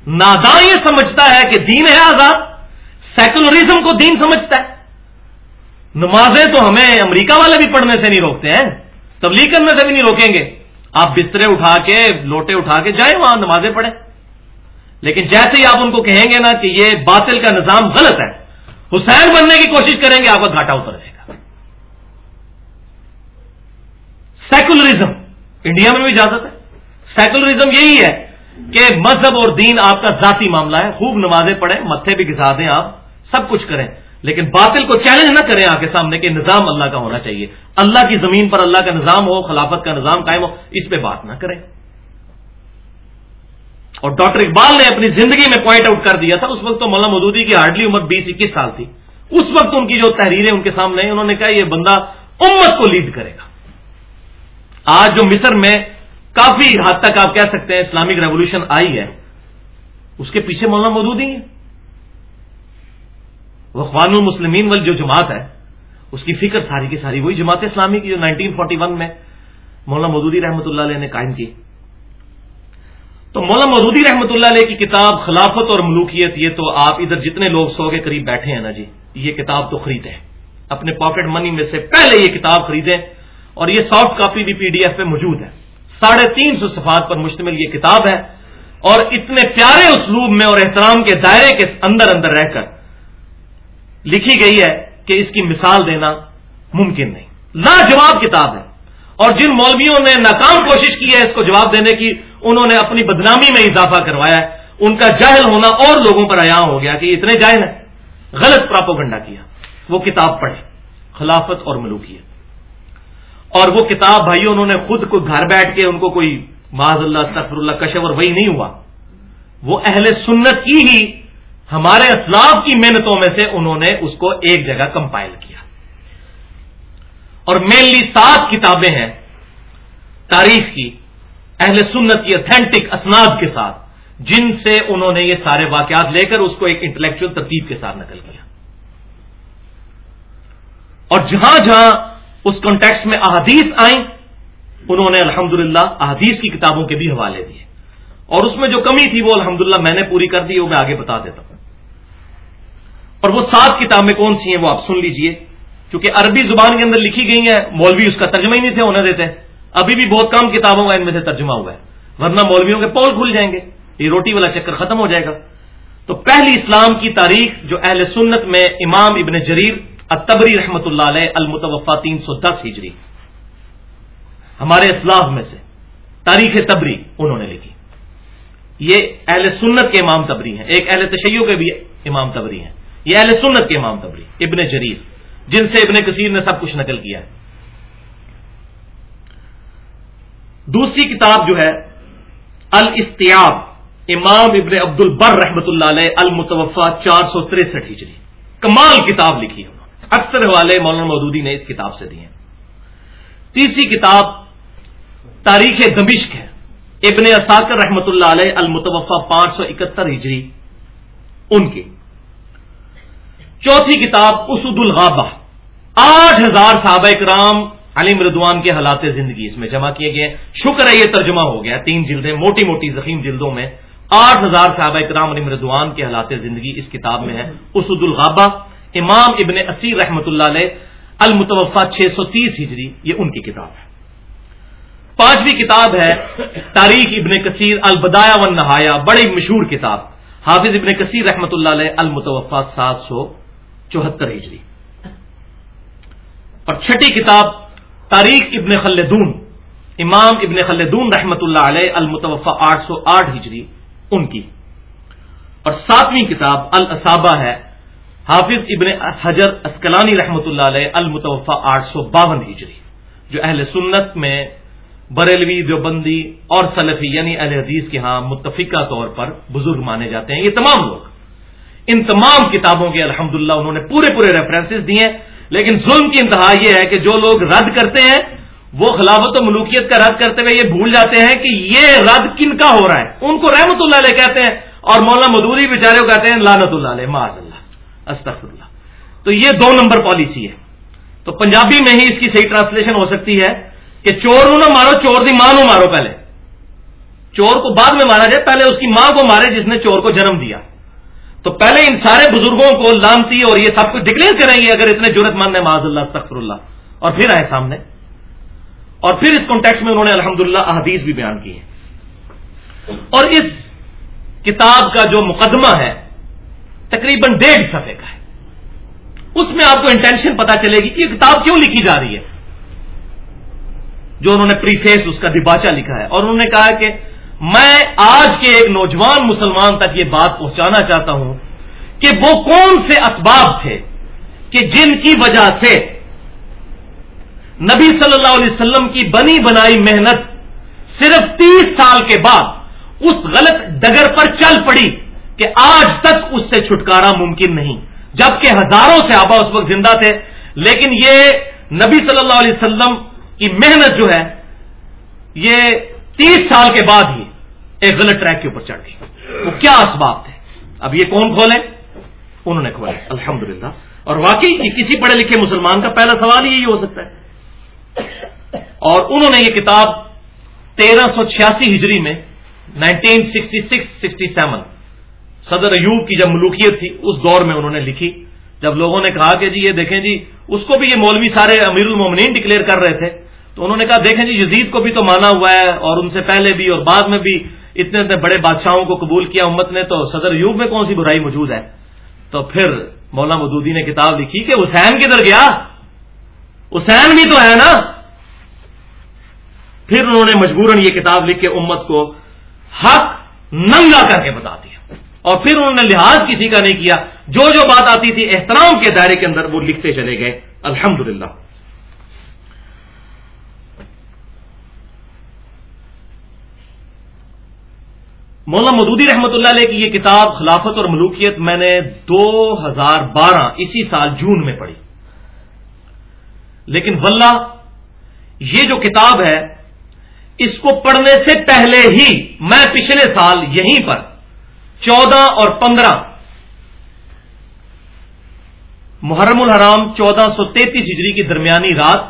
ناداں یہ سمجھتا ہے کہ دین ہے آزاد، سیکولرزم کو دین سمجھتا ہے۔ نمازیں تو ہمیں امریکہ والے بھی پڑھنے سے نہیں روکتے ہیں، تبلیغ کرنے سے بھی نہیں روکیں گے۔ آپ بسترے اٹھا کے، لوٹے اٹھا کے جائیں، وہاں نمازیں پڑھیں۔ لیکن جیسے ہی آپ ان کو کہیں گے نا کہ یہ باطل کا نظام غلط ہے، حسین بننے کی کوشش کریں گے، آپ کا گھاٹا اتر جائے گا۔ سیکولرزم انڈیا میں بھی اجازت ہے۔ سیکولرزم یہی ہے کہ مذہب اور دین آپ کا ذاتی معاملہ ہے۔ خوب نمازیں پڑھیں، متھے بھی گھسا دیں آپ، سب کچھ کریں۔ لیکن باطل کو چیلنج نہ کریں آ کے سامنے کہ نظام اللہ کا ہونا چاہیے۔ اللہ کی زمین پر اللہ کا نظام ہو، خلافت کا نظام قائم ہو، اس پہ بات نہ کریں۔ اور ڈاکٹر اقبال نے اپنی زندگی میں پوائنٹ آؤٹ کر دیا تھا، اس وقت تو مولانا مودودی کی ہارڈلی عمر بیس اکیس سال تھی۔ اس وقت ان کی جو تحریریں ان کے سامنے ہیں، انہوں نے کہا یہ بندہ امت کو لیڈ کرے گا۔ آج جو مصر میں کافی حد تک آپ کہہ سکتے ہیں اسلامک ریولوشن آئی ہے، اس کے پیچھے مولانا مودودی ہیں۔ وہ المسلمین والی جو جماعت ہے، اس کی فکر ساری کی ساری وہی جماعت اسلامی کی جو نائنٹین فورٹی ون میں مولانا مودودی رحمۃ اللہ علیہ نے قائم کی۔ تو مولانا مودودی رحمۃ اللہ علیہ کی کتاب خلافت اور ملوکیت، یہ تو آپ ادھر جتنے لوگ سو کے قریب بیٹھے ہیں نا جی یہ کتاب تو خریدیں۔ اپنے پاکٹ منی میں سے پہلے یہ کتاب خریدیں۔ اور یہ سافٹ کاپی بھی پی ڈی ایف میں موجود ہے۔ ساڑھے تین سو صفحات پر مشتمل یہ کتاب ہے۔ اور اتنے پیارے اسلوب میں اور احترام کے دائرے کے اندر اندر رہ کر لکھی گئی ہے کہ اس کی مثال دینا ممکن نہیں۔ لاجواب کتاب ہے۔ اور جن مولویوں نے ناکام کوشش کی ہے اس کو جواب دینے کی، انہوں نے اپنی بدنامی میں اضافہ کروایا ہے۔ ان کا جاہل ہونا اور لوگوں پر عیاں ہو گیا کہ اتنے جاہل ہیں۔ غلط پراپوگنڈا کیا۔ وہ کتاب پڑھے خلافت اور ملوکیت اور وہ کتاب بھائی، انہوں نے خود کو گھر بیٹھ کے ان کو کوئی معذ اللہ تفر اللہ کشور وہی نہیں ہوا۔ وہ اہل سنت کی ہی ہمارے اسلاف کی محنتوں میں سے انہوں نے اس کو ایک جگہ کمپائل کیا۔ اور مینلی سات کتابیں ہیں تاریخ کی، اہل سنت کی اتھینٹک اسناد کے ساتھ، جن سے انہوں نے یہ سارے واقعات لے کر اس کو ایک انٹلیکچل ترتیب کے ساتھ نقل کیا۔ اور جہاں جہاں اس کانٹیکس میں احادیث آئیں، انہوں نے الحمدللہ احادیث کی کتابوں کے بھی حوالے دیے۔ اور اس میں جو کمی تھی وہ الحمدللہ میں نے پوری کر دی، وہ میں آگے بتا دیتا ہوں۔ اور وہ سات کتابیں کون سی ہیں وہ آپ سن لیجیے۔ کیونکہ عربی زبان کے اندر لکھی گئی ہیں، مولوی اس کا ترجمہ ہی نہیں تھے ہونے دیتے ابھی بھی بہت کم کتابوں کا ان میں سے ترجمہ ہوا ہے، ورنہ مولویوں کے پول کھل جائیں گے۔ یہ روٹی والا چکر ختم ہو جائے گا۔ تو پہلی اسلام کی تاریخ جو اہل سنت میں امام ابن جریر اتبری رحمت اللہ علیہ المتوفا تین سو دس ہجری۔ ہمارے اسلاف میں سے تاریخ تبری انہوں نے لکھی۔ یہ اہل سنت کے امام تبری ہیں، ایک اہل تشیع کے بھی امام تبری ہیں۔ یہ اہل سنت کے امام تبری، ابن جریر، جن سے ابن کثیر نے سب کچھ نقل کیا ہے۔ دوسری کتاب جو ہے، الاستیاب، امام ابن عبد البر رحمۃ اللہ علیہ المتوفا چار سو تریسٹھ ہجری۔ کمال کتاب لکھی ہے اکثر والے مولانا مودودی نے اس کتاب سے دی ہیں۔ تیسری کتاب تاریخ دمشق ہے۔ ابن اساکر رحمۃ اللہ علیہ المتوفا پانچ سو اکہتر ہجری، ان کی۔ چوتھی کتاب اسد الغابہ۔ آٹھ ہزار صحابہ کرام علیم ردوان کے حالات زندگی اس میں جمع کیے گئے۔ شکر ہے یہ ترجمہ ہو گیا تین جلدیں، موٹی موٹی زخیم جلدوں میں۔ آٹھ ہزار صحابہ کرام علیم ردوان کے حالات زندگی اس کتاب میں ہے۔ اسد الغابہ، امام ابن اسیر رحمۃ اللہ علیہ المتوفا چھ سو تیس ہجری، یہ ان کی کتاب ہے۔ پانچویں کتاب ہے تاریخ ابن کثیر البدایا و نہایا بڑی مشہور کتاب۔ حافظ ابن کثیر رحمۃ اللہ علیہ المتوفا سات سو چوہتر ہجری۔ اور چھٹی کتاب تاریخ ابن خلدون، امام ابن خلدون رحمۃ اللہ علیہ المتوفا آٹھ سو آٹھ ہجری، ان کی۔ اور ساتویں کتاب الصابہ ہے، حافظ ابن حجر اسکلانی رحمۃ اللہ علیہ المتوفا آٹھ سو باون ہجری، جو اہل سنت میں بریلوی، دیوبندی اور سلفی یعنی اہل حدیث کے ہاں متفقہ طور پر بزرگ مانے جاتے ہیں۔ یہ تمام لوگ۔ ان تمام کتابوں کے الحمد انہوں نے پورے پورے ریفرنسز دیے لیکن ظلم کی انتہا یہ ہے کہ جو لوگ رد کرتے ہیں، وہ خلافت و ملوکیت کا رد کرتے ہوئے یہ بھول جاتے ہیں کہ یہ رد کن کا ہو رہا ہے۔ ان کو رحمت اللہ علیہ کہتے ہیں اور مولانا مدوری بیچارے کو کہتے ہیں لانت اللہ علیہ معذ اللہ استخر اللہ تو یہ دو نمبر پالیسی ہے۔ تو پنجابی میں ہی اس کی صحیح ٹرانسلیشن ہو سکتی ہے کہ چور نہ مارو، چور دی ماں نو مارو پہلے۔ چور کو بعد میں مارا جائے، پہلے اس کی ماں کو مارے جس نے چور کو جنم دیا۔ تو پہلے ان سارے بزرگوں کو لانتی اور یہ سب کچھ ڈکلیئر کریں گے اگر اتنے ضرورت مند ہے معاذ اللہ تخر اللہ۔ اور پھر آئے سامنے۔ اور پھر اس کانٹیکس میں انہوں نے الحمدللہ احادیث بھی بیان کی ہے اور اس کتاب کا جو مقدمہ ہے، تقریباً ڈیڑھ صفحے کا ہے۔ اس میں آپ کو انٹینشن پتا چلے گی کہ یہ کتاب کیوں لکھی جا رہی ہے؟ جو انہوں نے پریفیس اس کا دباچا لکھا ہے۔ اور انہوں نے کہا کہ میں آج کے ایک نوجوان مسلمان تک یہ بات پہنچانا چاہتا ہوں کہ وہ کون سے اسباب تھے کہ جن کی وجہ سے نبی صلی اللہ علیہ وسلم کی بنی بنائی محنت صرف تیس سال کے بعد اس غلط ڈگر پر چل پڑی کہ آج تک اس سے چھٹکارا ممکن نہیں۔ جبکہ ہزاروں سے آبا اس وقت زندہ تھے، لیکن یہ نبی صلی اللہ علیہ وسلم کی محنت جو ہے، یہ تیس سال کے بعد ہی ایک غلط ٹریک کے اوپر چڑھ گئی۔ وہ کیا اسباب تھے؟ اب یہ کون کھولے؟ انہوں نے کھولے الحمد اور واقعی یہ کسی پڑھے لکھے مسلمان کا پہلا سوال یہی ہو سکتا ہے۔ اور انہوں نے یہ کتاب تیرہ سو چھیاسی ہجری میں nineteen sixty six sixty seven صدر ایوب کی جب ملوکیت تھی، اس دور میں انہوں نے لکھی۔ جب لوگوں نے کہا کہ جی یہ دیکھیں جی اس کو بھی یہ مولوی سارے امیر المومنین ڈکلیئر کر رہے تھے۔ تو انہوں نے کہا دیکھیں جی یزید کو بھی تو مانا ہوا ہے اور ان سے پہلے بھی اور بعد میں بھی اتنے اتنے بڑے بادشاہوں کو قبول کیا امت نے، تو صدر یوب میں کون سی برائی موجود ہے؟ تو پھر مولانا مدودی نے کتاب لکھی کہ حسین کدھر گیا۔ حسین بھی تو ہے نا۔ پھر انہوں نے مجبوراً یہ کتاب لکھ کے امت کو حق ننگا کر کے بتا دیا۔ اور پھر انہوں نے لحاظ کسی کا نہیں کیا۔ جو جو بات آتی تھی احترام کے دائرے کے اندر وہ لکھتے چلے گئے۔ الحمد مولانا مدودی رحمۃ اللہ علیہ کی یہ کتاب خلافت اور ملوکیت میں نے دو ہزار بارہ اسی سال جون میں پڑھی۔ لیکن واللہ، یہ جو کتاب ہے، اس کو پڑھنے سے پہلے ہی میں پچھلے سال یہیں پر چودہ اور پندرہ محرم الحرام چودہ سو تینتیس ہجری کی درمیانی رات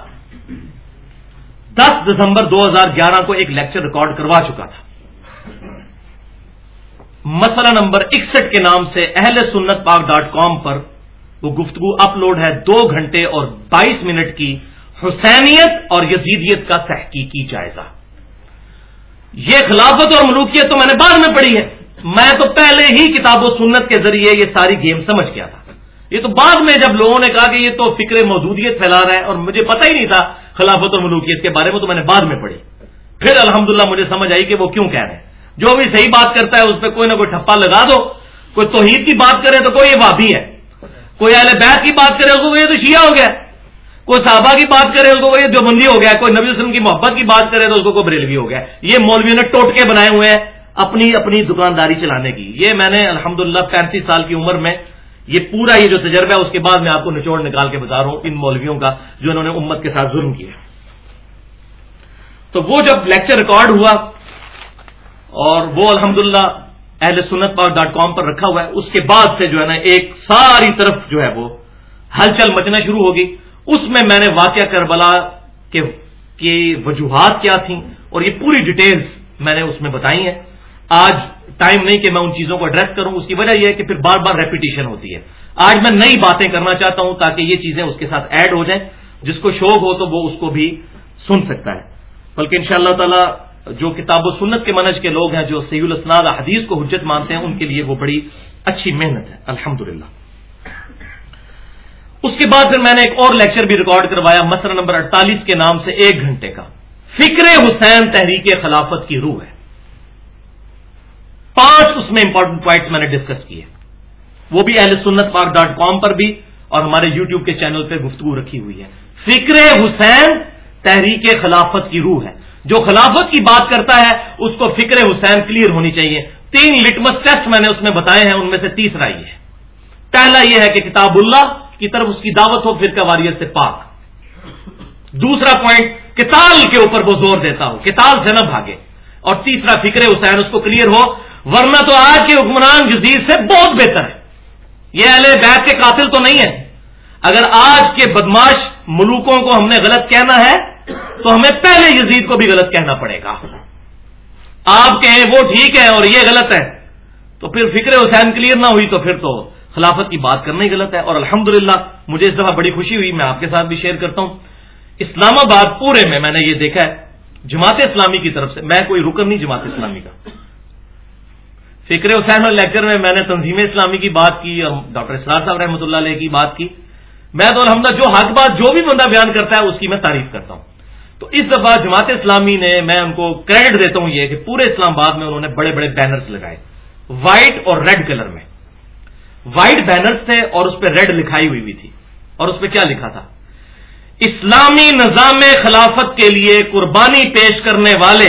دس دسمبر دو ہزار گیارہ کو ایک لیکچر ریکارڈ کروا چکا تھا۔ مسئلہ نمبر اکسٹھ کے نام سے اہل سنت پاک ڈاٹ کام پر وہ گفتگو اپلوڈ ہے دو گھنٹے اور بائیس منٹ کی حسینیت اور یزیدیت کا تحقیقی جائزہ۔ یہ خلافت اور ملوکیت تو میں نے بعد میں پڑھی ہے۔ میں تو پہلے ہی کتاب و سنت کے ذریعے یہ ساری گیم سمجھ گیا تھا۔ یہ تو بعد میں جب لوگوں نے کہا کہ یہ تو فکر موجودیت پھیلا رہا ہے اور مجھے پتہ ہی نہیں تھا خلافت اور ملوکیت کے بارے میں تو میں نے بعد میں پڑھی۔ پھر الحمدللہ مجھے سمجھ آئی کہ وہ کیوں کہہ رہے ہیں۔ جو بھی صحیح بات کرتا ہے اس پہ کوئی نہ کوئی ٹھپا لگا دو۔ کوئی توحید کی بات کرے تو کوئی یہ بابی ہے۔ کوئی اہل بیت کی بات کرے اس کو یہ تو شیعہ ہو گیا۔ کوئی صحابہ کی بات کرے اس کو یہ جو ہو گیا۔ کوئی نبی وسلم کی محبت کی بات کرے تو اس کو کوئی بریلوی ہو گیا۔ یہ مولویوں نے ٹوٹ کے بنائے ہوئے ہیں اپنی اپنی دکانداری چلانے کی۔ یہ میں نے الحمد للہ پینتیس سال کی عمر میں یہ پورا یہ جو تجربہ ہے اس کے بعد میں آپ کو نچوڑ نکال کے بتا رہا ہوں ان مولویوں کا جو انہوں نے امت کے ساتھ ظلم کیا۔ تو وہ جب لیکچر ریکارڈ ہوا اور وہ الحمد اہل سنت پاک ڈاٹ کام پر رکھا ہوا ہے۔ اس کے بعد سے جو ہے نا، ایک ساری طرف جو ہے وہ ہلچل مچنا شروع ہوگی۔ اس میں میں نے واقعہ کربلا کے وجوہات کیا تھیں اور یہ پوری ڈیٹیلز میں نے اس میں بتائی ہیں۔ آج ٹائم نہیں کہ میں ان چیزوں کو ایڈریس کروں۔ اس کی وجہ یہ ہے کہ پھر بار بار ریپیٹیشن ہوتی ہے۔ آج میں نئی باتیں کرنا چاہتا ہوں تاکہ یہ چیزیں اس کے ساتھ ایڈ ہو جائیں۔ جس کو شوق ہو تو وہ اس کو بھی سن سکتا ہے۔ بلکہ ان شاء اللہ تعالی جو کتاب و سنت کے منج کے لوگ ہیں، جو سید الاسناد حدیث کو حجت مانتے ہیں، ان کے لیے وہ بڑی اچھی محنت ہے۔ الحمد اس کے بعد پھر میں نے ایک اور لیکچر بھی ریکارڈ کروایا مسئلہ نمبر اڑتالیس کے نام سے ایک گھنٹے کا۔ فکر حسین تحریک خلافت کی روح ہے۔ پانچ اس میں امپورٹنٹ پوائنٹس میں نے ڈسکس کیے۔ وہ بھی اہل سنت پاک ڈاٹ کام پر بھی اور ہمارے یو ٹیوب کے چینل پہ گفتگو رکھی ہوئی ہے۔ فکر حسین تحریک خلافت کی روح ہے۔ جو خلافت کی بات کرتا ہے، اس کو فکر حسین کلیئر ہونی چاہیے۔ تین لٹمس ٹیسٹ میں نے اس میں بتائے ہیں، ان میں سے تیسرا یہ ہے۔ پہلا یہ ہے کہ کتاب اللہ کی طرف اس کی دعوت ہو، فرقہ واریت سے پاک۔ دوسرا پوائنٹ کتاب کے اوپر وہ زور دیتا ہو کتاب سے نہ بھاگے۔ اور تیسرا فکر حسین، اس کو کلیئر ہو۔ ورنہ تو آج کے حکمران جزیر سے بہت بہتر ہے۔ یہ اہل بیت کے قاتل تو نہیں ہے اگر آج کے بدماش ملوکوں کو ہم نے غلط کہنا ہے تو ہمیں پہلے یزید کو بھی غلط کہنا پڑے گا۔ آپ کہیں وہ ٹھیک ہے اور یہ غلط ہے، تو پھر فکر حسین کلیئر نہ ہوئی تو پھر تو خلافت کی بات کرنا ہی غلط ہے۔ اور الحمدللہ مجھے اس دفعہ بڑی خوشی ہوئی، میں آپ کے ساتھ بھی شیئر کرتا ہوں۔ اسلام آباد پورے میں میں نے یہ دیکھا ہے، جماعت اسلامی کی طرف سے، میں کوئی رکن نہیں جماعت اسلامی کا۔ فکر حسین اور لیکچر میں میں نے تنظیم اسلامی کی بات کی، اور ڈاکٹر اسرار صاحب رحمۃ اللہ علیہ کی بات کی۔ میں تو الحمد جو حق بات جو بھی بندہ بیان کرتا ہے، اس کی میں تعریف کرتا ہوں۔ تو اس دفعہ جماعت اسلامی نے میں ان کو کریڈٹ دیتا ہوں یہ کہ پورے اسلام آباد میں انہوں نے بڑے بڑے بینرز لگائے۔ وائٹ اور ریڈ کلر میں۔ وائٹ بینرز تھے اور اس پہ ریڈ لکھائی ہوئی بھی تھی۔ اور اس پہ کیا لکھا تھا؟ اسلامی نظام خلافت کے لیے قربانی پیش کرنے والے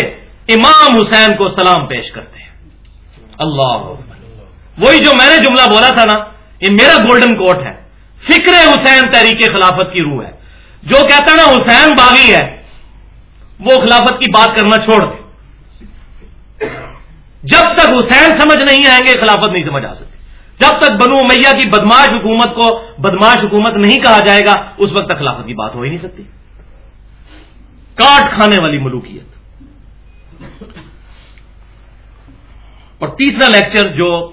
امام حسین کو سلام پیش کرتے ہیں۔ اللہ وہی جو میں نے جملہ بولا تھا نا، یہ میرا گولڈن کوٹ ہے۔ فکر حسین تحریک خلافت کی روح ہے۔ جو کہتا ہے نا، حسین باغی ہے۔ وہ خلافت کی بات کرنا چھوڑ دے۔ جب تک حسین سمجھ نہیں آئیں گے، خلافت نہیں سمجھ آ سکتی۔ جب تک بنو میاں کی بدماش حکومت کو بدماش حکومت نہیں کہا جائے گا، اس وقت تک خلافت کی بات ہو ہی نہیں سکتی۔ کاٹ کھانے والی ملوکیت۔ اور تیسرا لیکچر جو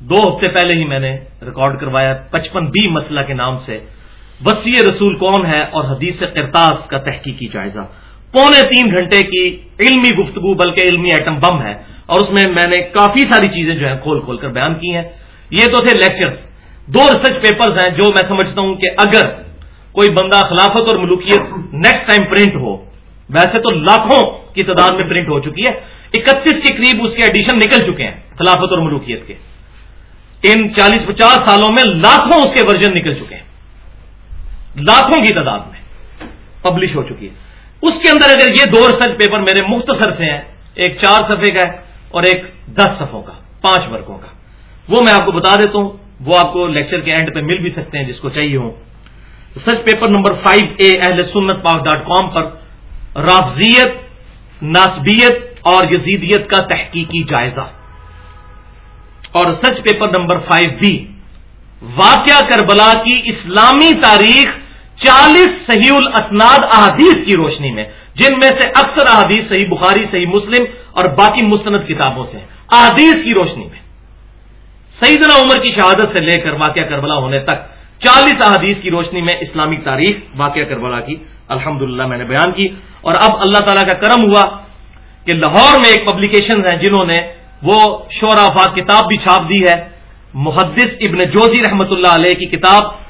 دو ہفتے پہلے ہی میں نے ریکارڈ کروایا، پچپن بی مسئلہ کے نام سے وسیع رسول کون ہے اور حدیث کرتاس کا تحقیقی جائزہ؟ پونے تین گھنٹے کی علمی گفتگو، بلکہ علمی ایٹم بم ہے۔ اور اس میں میں نے کافی ساری چیزیں جو ہیں کھول کھول کر بیان کی ہیں۔ یہ تو تھے لیکچرز دو ریسرچ پیپرز ہیں جو میں سمجھتا ہوں کہ اگر کوئی بندہ خلافت اور ملوکیت نیکسٹ ٹائم پرنٹ ہو، ویسے تو لاکھوں کی تعداد میں پرنٹ ہو چکی ہے۔ اکتیس کے قریب اس کے ایڈیشن نکل چکے ہیں خلافت اور ملوکیت کے۔ ان چالیس پچاس سالوں میں لاکھوں اس کے ورژن نکل چکے ہیں۔ لاکھوں کی تعداد میں پبلش ہو چکی ہے۔ اس کے اندر اگر یہ دو ریسرچ پیپر میرے مختصر سے ہیں، ایک چار صفحے کا ہے اور ایک دس صفوں کا، پانچ ورگوں کا۔ وہ میں آپ کو بتا دیتا ہوں، وہ آپ کو لیکچر کے اینڈ پہ مل بھی سکتے ہیں جس کو چاہیے ہوں۔ Research paper number five A اہل سنت پاک ڈاٹ کام پر رافضیت، ناسبیت اور یزیدیت کا تحقیقی جائزہ۔ اور research paper number five B واقعہ کربلا کی اسلامی تاریخ چالیس صحیح الاسناد احادیث کی روشنی میں، جن میں سے اکثر احادیث صحیح بخاری، صحیح مسلم اور باقی مستند کتابوں سے احادیث کی روشنی میں۔ سیدنا عمر کی شہادت سے لے کر واقعہ کربلا ہونے تک چالیس احادیث کی روشنی میں اسلامی تاریخ، واقعہ کربلا کی۔ الحمد میں نے بیان کی۔ اور اب اللہ تعالیٰ کا کرم ہوا کہ لاہور میں ایک پبلیکیشن ہیں جنہوں نے وہ شعرا آفات کتاب بھی چھاپ دی ہے۔ محدث ابن جوزی رحمت اللہ علیہ کی کتاب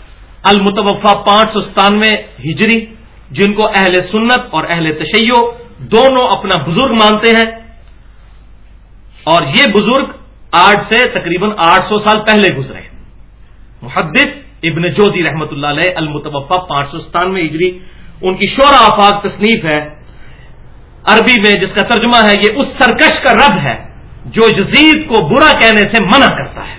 المتوفا پانچ سو ستانوے ہجری، جن کو اہل سنت اور اہل تشیع دونوں اپنا بزرگ مانتے ہیں۔ اور یہ بزرگ آج سے تقریباً آٹھ سو سال پہلے گزرے محدث ابن جوزی رحمت اللہ علیہ المتوفا پانچ سو ستانوے ہجری، ان کی شعرا آفاق تصنیف ہے۔ عربی میں جس کا ترجمہ ہے، یہ اس سرکش کا رب ہے جو یزید کو برا کہنے سے منع کرتا ہے۔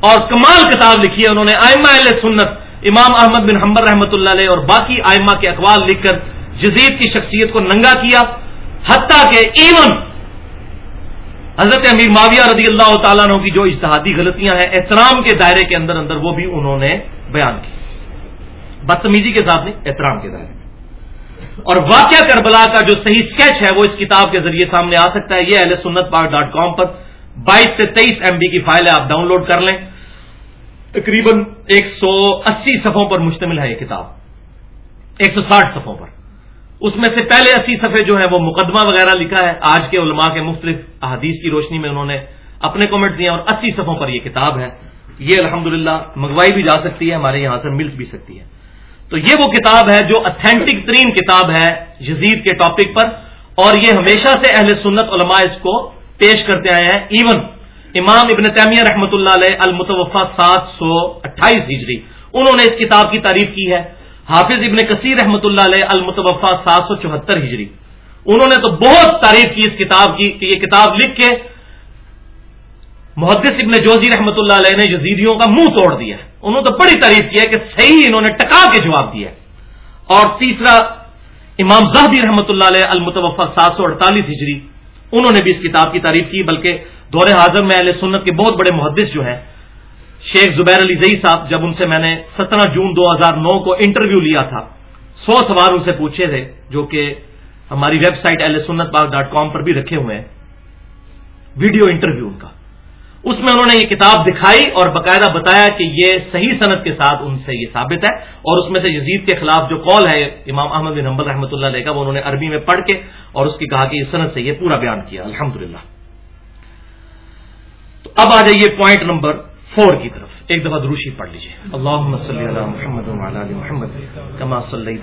اور کمال کتاب لکھی ہے انہوں نے، آئمہ اہل سنت، امام احمد بن حمبر رحمۃ اللہ علیہ اور باقی آئمہ کے اقوال لکھ کر جزید کی شخصیت کو ننگا کیا، حتیٰ کہ ایون حضرت امیر معاویہ رضی اللہ تعالیٰ عنہ کی جو اشتہادی غلطیاں ہیں، احترام کے دائرے کے اندر اندر وہ بھی انہوں نے بیان کی۔ بدتمیزی کے ساتھ نہیں، احترام کے دائرے۔ میں اور واقعہ کربلا کا جو صحیح اسکیچ ہے، وہ اس کتاب کے ذریعے سامنے آ سکتا ہے۔ یہ اہل سنت پاک ڈاٹ کام پر، بائیس سے تیئیس ایم بی کی فائل ہے آپ ڈاؤن لوڈ کر لیں۔ تقریباً ایک سو اسی صفوں پر مشتمل ہے یہ کتاب۔ ایک سو ساٹھ صفوں پر۔ اس میں سے پہلے اسی صفحے جو ہے وہ مقدمہ وغیرہ لکھا ہے۔ آج کے علماء کے مختلف احادیث کی روشنی میں انہوں نے اپنے کامنٹ دیے اور اسی صفوں پر یہ کتاب ہے۔ یہ الحمدللہ منگوائی بھی جا سکتی ہے، ہمارے یہاں سے مل بھی سکتی ہے۔ تو یہ وہ کتاب ہے جو اتھینٹک ترین کتاب ہے یزید کے ٹاپک پر اور یہ ہمیشہ سے اہل سنت علماء اس کو پیش کرتے آئے ہیں ایون امام ابن تیمیہ رحمۃ اللہ علیہ المتوفا سات سو اٹھائیس ہجری، انہوں نے اس کتاب کی تعریف کی ہے۔ حافظ ابن کثیر رحمۃ اللہ علیہ المتوفا سات سو چوہتر ہجری۔ انہوں نے تو بہت تعریف کی اس کتاب کی، کہ یہ کتاب لکھ کے محدث ابن جوزی رحمۃ اللہ علیہ نے یزیدیوں کا منہ توڑ دیا انہوں نے تو بڑی تعریف کی ہے کہ صحیح انہوں نے ٹکا کے جواب دیا اور تیسرا، امام زہبی رحمۃ اللہ علیہ المتوفا سات سو اڑتالیس ہجری انہوں نے بھی اس کتاب کی تعریف کی، بلکہ دور حاضر میں اہل سنت کے بہت بڑے محدث جو ہیں، شیخ زبیر علی زئی صاحب، جب ان سے میں نے سترہ جون دو ہزار نو کو انٹرویو لیا تھا، سو سوال ان سے پوچھے تھے، جو کہ ہماری ویب سائٹ اہل سنت پاک ڈاٹ کام پر بھی رکھے ہوئے ہیں، ویڈیو انٹرویو ان کا۔ اس میں انہوں نے یہ کتاب دکھائی اور باقاعدہ بتایا کہ یہ صحیح صنعت کے ساتھ ان سے یہ ثابت ہے اور اس میں سے یزید کے خلاف جو کال ہے، امام احمد بن حمبل رحمۃ اللہ علیہ کا، وہ انہوں نے عربی میں پڑھ کے اور اس کی کہا کہ یہ صنعت سے یہ پورا بیان کیا۔ الحمد تو اب آ جائیے پوائنٹ نمبر فور کی طرف۔ ایک دفعہ دروشی پڑھ لیجیے اللہ محمد محمد کما صلی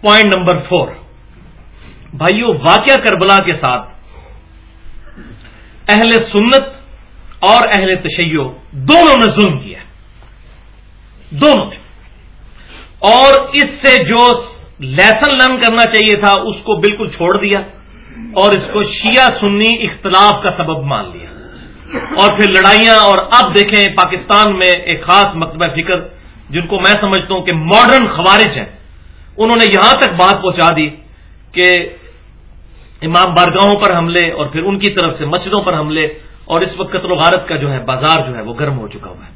پوائنٹ نمبر فور بھائیو، واقعہ کربلا کے ساتھ اہل سنت اور اہل تشیع دونوں نے ظلم کیا دونوں نے۔ اور اس سے جو لیسن لرن کرنا چاہیے تھا، اس کو بالکل چھوڑ دیا اور اس کو شیعہ سنی اختلاف کا سبب مان لیا۔ اور پھر لڑائیاں، اور اب دیکھیں پاکستان میں ایک خاص مکتبہ فکر جن کو میں سمجھتا ہوں کہ ماڈرن خوارج ہیں، انہوں نے یہاں تک بات پہنچا دی کہ امام بارگاہوں پر حملے اور پھر ان کی طرف سے مسجدوں پر حملے اور اس وقت قتل و غارت کا جو ہے بازار جو ہے وہ گرم ہو چکا ہوا ہے۔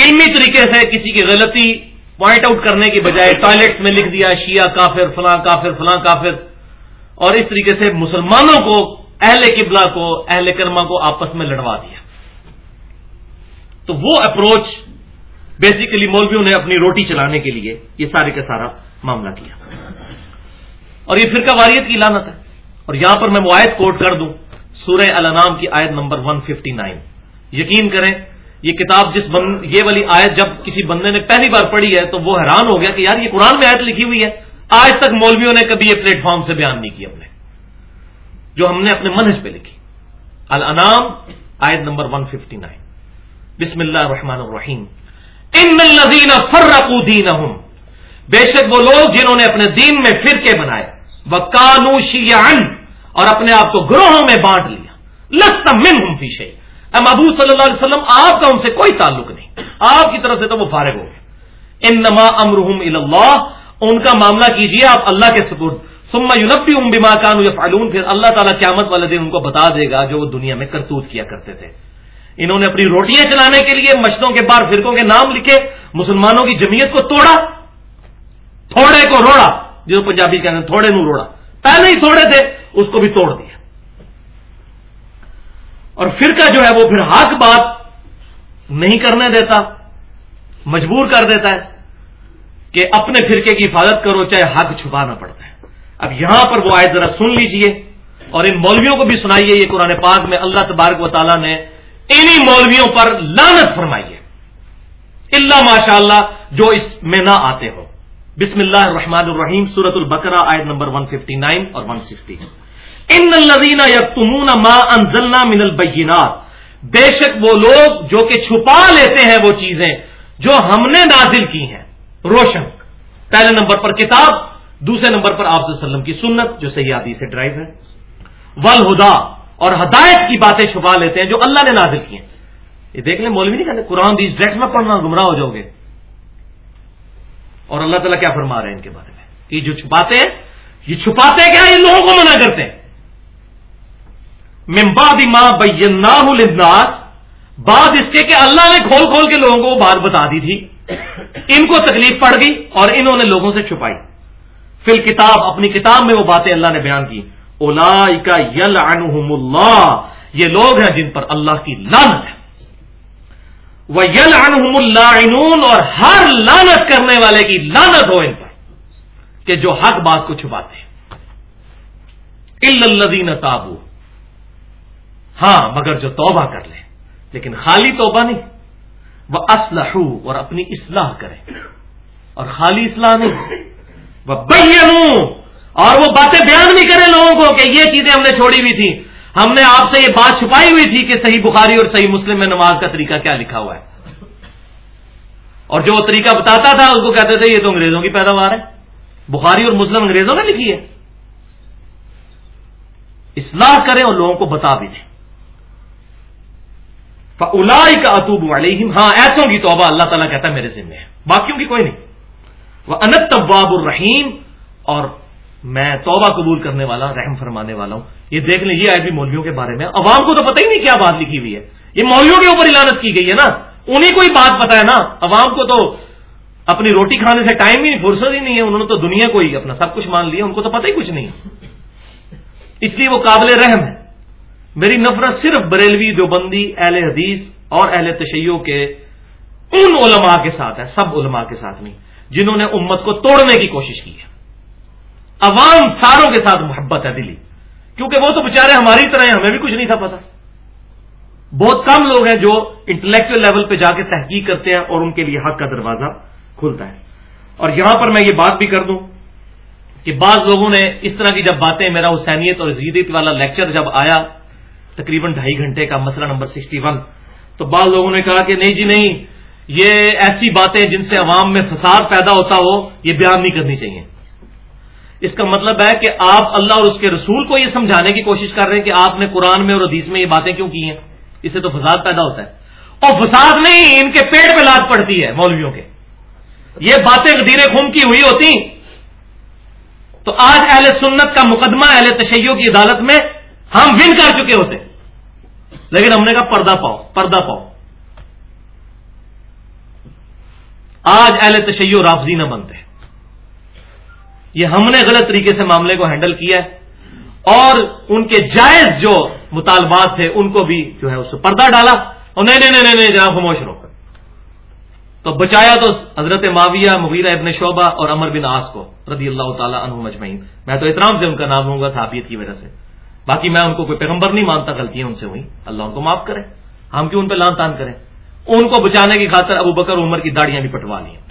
علمی طریقے سے کسی کی غلطی پوائنٹ آؤٹ کرنے کی بجائے ٹوائلٹس میں لکھ دیا، شیعہ کافر، فلاں کافر فلاں کافر، اور اس طریقے سے مسلمانوں کو، اہل قبلہ کو، اہل کرما کو آپس میں لڑوا دیا۔ تو وہ اپروچ بیسیکلی مولویوں نے اپنی روٹی چلانے کے لیے یہ سارے کا سارا معاملہ کیا۔ اور یہ فرقہ واریت کی لانت ہے۔ اور یہاں پر میں معاہد کوٹ کر دوں، سورہ الانام کی آیت نمبر 159 یقین کریں، یہ کتاب جس بند یہ والی آیت جب کسی بندے نے پہلی بار پڑھی ہے تو وہ حیران ہو گیا کہ یار یہ قرآن میں آیت لکھی ہوئی ہے۔ آج تک مولویوں نے کبھی یہ پلیٹ فارم سے بیان نہیں کی اپنے جو ہم نے اپنے منہج پہ لکھی۔ الانام آیت نمبر 159 بسم اللہ الرحمن الرحیم۔ ان الذین فرقوا دینہم بے شک وہ لوگ جنہوں نے اپنے دین میں فرقے بنائے وہ کانو اور اپنے آپ کو گروہوں میں بانٹ لیا۔ لست منہم فی شیء ام ابو صلی اللہ علیہ وسلم، آپ کا ان سے کوئی تعلق نہیں۔ آپ کی طرف سے تو وہ فارغ ہو گئے۔ انما امرهم الى اللہ ان کا معاملہ کیجیے آپ اللہ کے سپرد۔ ثم ينبئهم بما كانوا يفعلون۔ پھر اللہ تعالی قیامت والے دن ان کو بتا دے گا جو وہ دنیا میں کرتوت کیا کرتے تھے۔ انہوں نے اپنی روٹیاں چلانے کے لیے مشدوں کے بار فرقوں کے نام لکھے، مسلمانوں کی جمعیت کو توڑا، تھوڑے کو روڑا جو پنجابی کہتے ہیں تھوڑے نو روڑا۔ پہلے ہی تھوڑے تھے، اس کو بھی توڑ دیا۔ اور فرقہ جو ہے وہ پھر حق بات نہیں کرنے دیتا، مجبور کر دیتا ہے کہ اپنے فرقے کی حفاظت کرو، چاہے حق چھپانا پڑتا ہے۔ اب یہاں پر وہ آئے ذرا سن لیجیے اور ان مولویوں کو بھی سنائیے، یہ قرآن پاک میں اللہ تبارک و تعالیٰ نے انہی مولویوں پر لانت فرمائیے۔ اللہ ماشاء اللہ جو اس میں نہ آتے ہو۔ بسم اللہ الرحمن الرحیم سورت البقرہ، آیت نمبر 159 اور 160 ان الذین یکتمون ما انزلنا من البینات۔ بے شک وہ لوگ جو کہ چھپا لیتے ہیں وہ چیزیں جو ہم نے نازل کی ہیں۔ روشن۔ پہلے نمبر پر کتاب، دوسرے نمبر پر آپ وسلم کی سنت، جو صحیح سیادی سے ڈرائیو ہے۔ ولہدا اور ہدایت کی باتیں چھپا لیتے ہیں جو اللہ نے نازل کی ہیں۔ یہ دیکھ لیں، مولوی نہیں کہتے، قرآن دیس ڈائریکٹ میں پڑھنا، گمراہ ہو جاؤ گے۔ اور اللہ تعالیٰ کیا فرما رہے ہیں ان کے بارے میں؟ کہ جو چھپاتے ہیں، یہ چھپاتے کیا یہ لوگوں کو منع کرتے ہیں۔ ممباد ماں بینا الناس بعد اس کے کہ اللہ نے کھول کھول کے لوگوں کو بات بتا دی تھی۔ ان کو تکلیف پڑ گئی اور انہوں نے لوگوں سے چھپائی۔ فل کتاب اپنی کتاب میں وہ باتیں اللہ نے بیان کی۔ اولا یل اللہ یہ لوگ ہیں جن پر اللہ کی لانت ہے۔ وہ یل اللہ اور ہر لانت کرنے والے کی لانت ہو ان پر کہ جو حق بات کو چھپاتے ہیں۔ الدین تابو ہاں مگر جو توبہ کر لے لیکن خالی توبہ نہیں۔ وہ اسلح اور اپنی اصلاح کرے اور خالی اصلاح نہیں۔ وہ اور وہ باتیں بیان بھی کریں لوگوں کو کہ یہ چیزیں ہم نے چھوڑی ہوئی تھی ہم نے آپ سے یہ بات چھپائی ہوئی تھی کہ صحیح بخاری اور صحیح مسلم میں نماز کا طریقہ کیا لکھا ہوا ہے۔ اور جو وہ طریقہ بتاتا تھا، اس کو کہتے تھے، یہ تو انگریزوں کی پیداوار ہے۔ بخاری اور مسلم انگریزوں نے لکھی ہے۔ اصلاح کریں اور لوگوں کو بتا بھی دیں۔ الا کا اتوب علیہم ہاں ایسوں کی توبہ اللہ تعالیٰ کہتا ہے میرے ذمہ ہے۔ باقیوں کی کوئی نہیں۔ وہ انت طباب الرحیم اور میں توبہ قبول کرنے والا، رحم فرمانے والا ہوں۔ یہ دیکھ لیں، یہ آئے بھی مولویوں کے بارے میں۔ عوام کو تو پتہ ہی نہیں کیا بات لکھی ہوئی ہے۔ یہ مولویوں کے اوپر علانت کی گئی ہے نا۔ انہیں کوئی بات پتا ہے نا۔ عوام کو تو اپنی روٹی کھانے سے ٹائم ہی نہیں، فرصت ہی نہیں ہے۔ انہوں نے تو دنیا کو ہی اپنا سب کچھ مان لیا، ان کو تو پتہ ہی کچھ نہیں اس لیے وہ قابل رحم ہے۔ میری نفرت صرف بریلوی دیوبندی، اہل حدیث اور اہل تشیعوں کے، ان علماء کے ساتھ ہے، سب علماء کے ساتھ نہیں، جنہوں نے امت کو توڑنے کی کوشش کی ہے۔ عوام ساروں کے ساتھ محبت ہے دلی۔ کیونکہ وہ تو بےچارے ہماری طرح ہیں، ہمیں بھی کچھ نہیں تھا پتا۔ بہت کم لوگ ہیں جو انٹلیکچل لیول پہ جا کے تحقیق کرتے ہیں اور ان کے لیے حق کا دروازہ کھلتا ہے۔ اور یہاں پر میں یہ بات بھی کر دوں کہ بعض لوگوں نے اس طرح کی جب باتیں، میرا حسینیت اور زیدت والا لیکچر جب آیا تقریباً ڈھائی گھنٹے کا مسئلہ نمبر سکسٹی ون تو بعض لوگوں نے کہا کہ نہیں جی نہیں، یہ ایسی باتیں جن سے عوام میں فساد پیدا ہوتا ہو، یہ بیان نہیں کرنی چاہیے۔ اس کا مطلب ہے کہ آپ اللہ اور اس کے رسول کو یہ سمجھانے کی کوشش کر رہے ہیں کہ آپ نے قرآن میں اور حدیث میں یہ باتیں کیوں کی ہیں؟ اس سے تو فساد پیدا ہوتا ہے۔ اور فساد نہیں، ان کے پیڑ پہ لاد پڑتی ہے مولویوں کے۔ یہ باتیں دین خون کی ہوئی ہوتی تو آج اہل سنت کا مقدمہ، اہل تشیعوں کی عدالت میں ہم ون کر چکے ہوتے لیکن ہم نے کہا پردہ پاؤ پردہ پاؤ۔ آج اہل تشیع رافضی نہ بنتے۔ یہ ہم نے غلط طریقے سے معاملے کو ہینڈل کیا ہے اور ان کے جائز جو مطالبات تھے ان کو بھی جو ہے اس پردہ ڈالا اور نہیں نہیں نہیں نہیں جناب، خاموش رہو۔ تو بچایا تو حضرت معاویہ، مغیرہ ابن شعبہ اور امر بن آس کو رضی اللہ تعالیٰ عنہ مجمعین میں تو احترام سے ان کا نام لوں گا صحابیت کی وجہ سے۔ باقی میں ان کو کوئی پیغمبر نہیں مانتا، غلطیاں ان سے ہوئی اللہ ان کو معاف کرے۔ ہم کیوں ان پہ لان تان کریں؟ ان کو بچانے کی خاطر ابو بکر عمر کی داڑیاں بھی پٹوا لی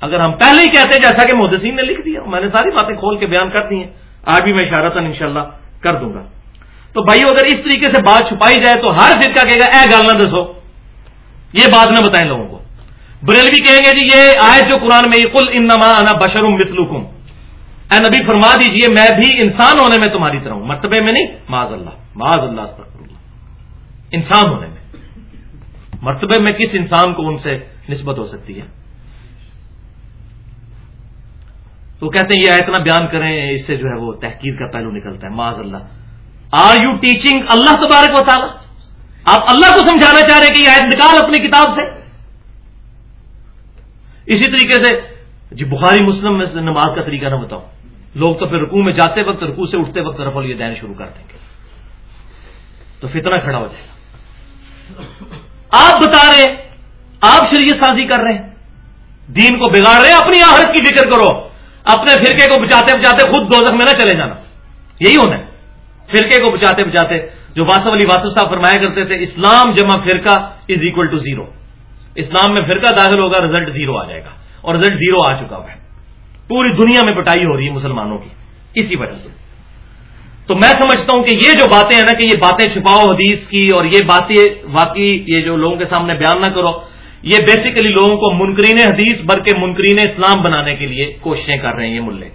اگر ہم پہلے ہی کہتے ہیں، جیسا کہ محدثین نے لکھ دیا، میں نے ساری باتیں کھول کے بیان کر دی ہیں۔ آج بھی میں اشارتن انشاءاللہ کر دوں گا۔ تو بھائی، اگر اس طریقے سے بات چھپائی جائے تو ہر فرقہ کہے گا، اے گال نہ دسو۔ یہ بات نہ بتائیں لوگوں کو۔ بریلوی کہیں گے جی یہ آئے جو قرآن میں کل انما انا بشرم مثلکم۔ اے نبی، فرما دیجیے، میں بھی انسان ہونے میں تمہاری طرح ہوں۔ مرتبے میں نہیں، معاذ اللہ معاذ اللہ اللہ۔ انسان ہونے میں۔ مرتبے میں کس انسان کو ان سے نسبت ہو سکتی ہے؟ تو کہتے ہیں یہ اتنا بیان کریں، اس سے جو ہے وہ تحقیر کا پہلو نکلتا ہے۔ معاذ اللہ۔ آر یو ٹیچنگ اللہ تبارک و تعالیٰ؟ آپ اللہ کو سمجھانا چاہ رہے ہیں کہ یہ آیت نکال اپنی کتاب سے؟ اسی طریقے سے جی بخاری، مسلم میں نماز کا طریقہ نہ بتاؤ۔ لوگ تو پھر رکوع میں جاتے وقت، رکوع سے اٹھتے وقت رف یہ دین شروع کر دیں گے۔ تو فتنہ کھڑا ہو جائے گا۔ آپ بتا رہے آپ شریعت سازی کر رہے ہیں۔ دین کو بگاڑ رہے ہیں، اپنی آہت کی فکر کرو۔ اپنے فرقے کو بچاتے بچاتے خود دوزخ میں نہ چلے جانا۔ یہی ہونا ہے۔ فرقے کو بچاتے بچاتے جو واسف علی واسف صاحب فرمایا کرتے تھے، اسلام جمع فرقہ از اکول ٹو زیرو اسلام میں فرقہ داخل ہوگا رزلٹ زیرو آ جائے گا۔ اور رزلٹ زیرو آ چکا ہے۔ پوری دنیا میں پٹائی ہو رہی ہے مسلمانوں کی۔ اسی وجہ سے۔ تو میں سمجھتا ہوں کہ یہ جو باتیں ہیں نا، کہ یہ باتیں چھپاؤ حدیث کی اور یہ باتیں واقعی یہ جو لوگوں کے سامنے بیان نہ کرو یہ بیسیکلی لوگوں کو منکرین حدیث بلکہ منکرین اسلام بنانے کے لیے کوششیں کر رہے ہیں یہ ملے۔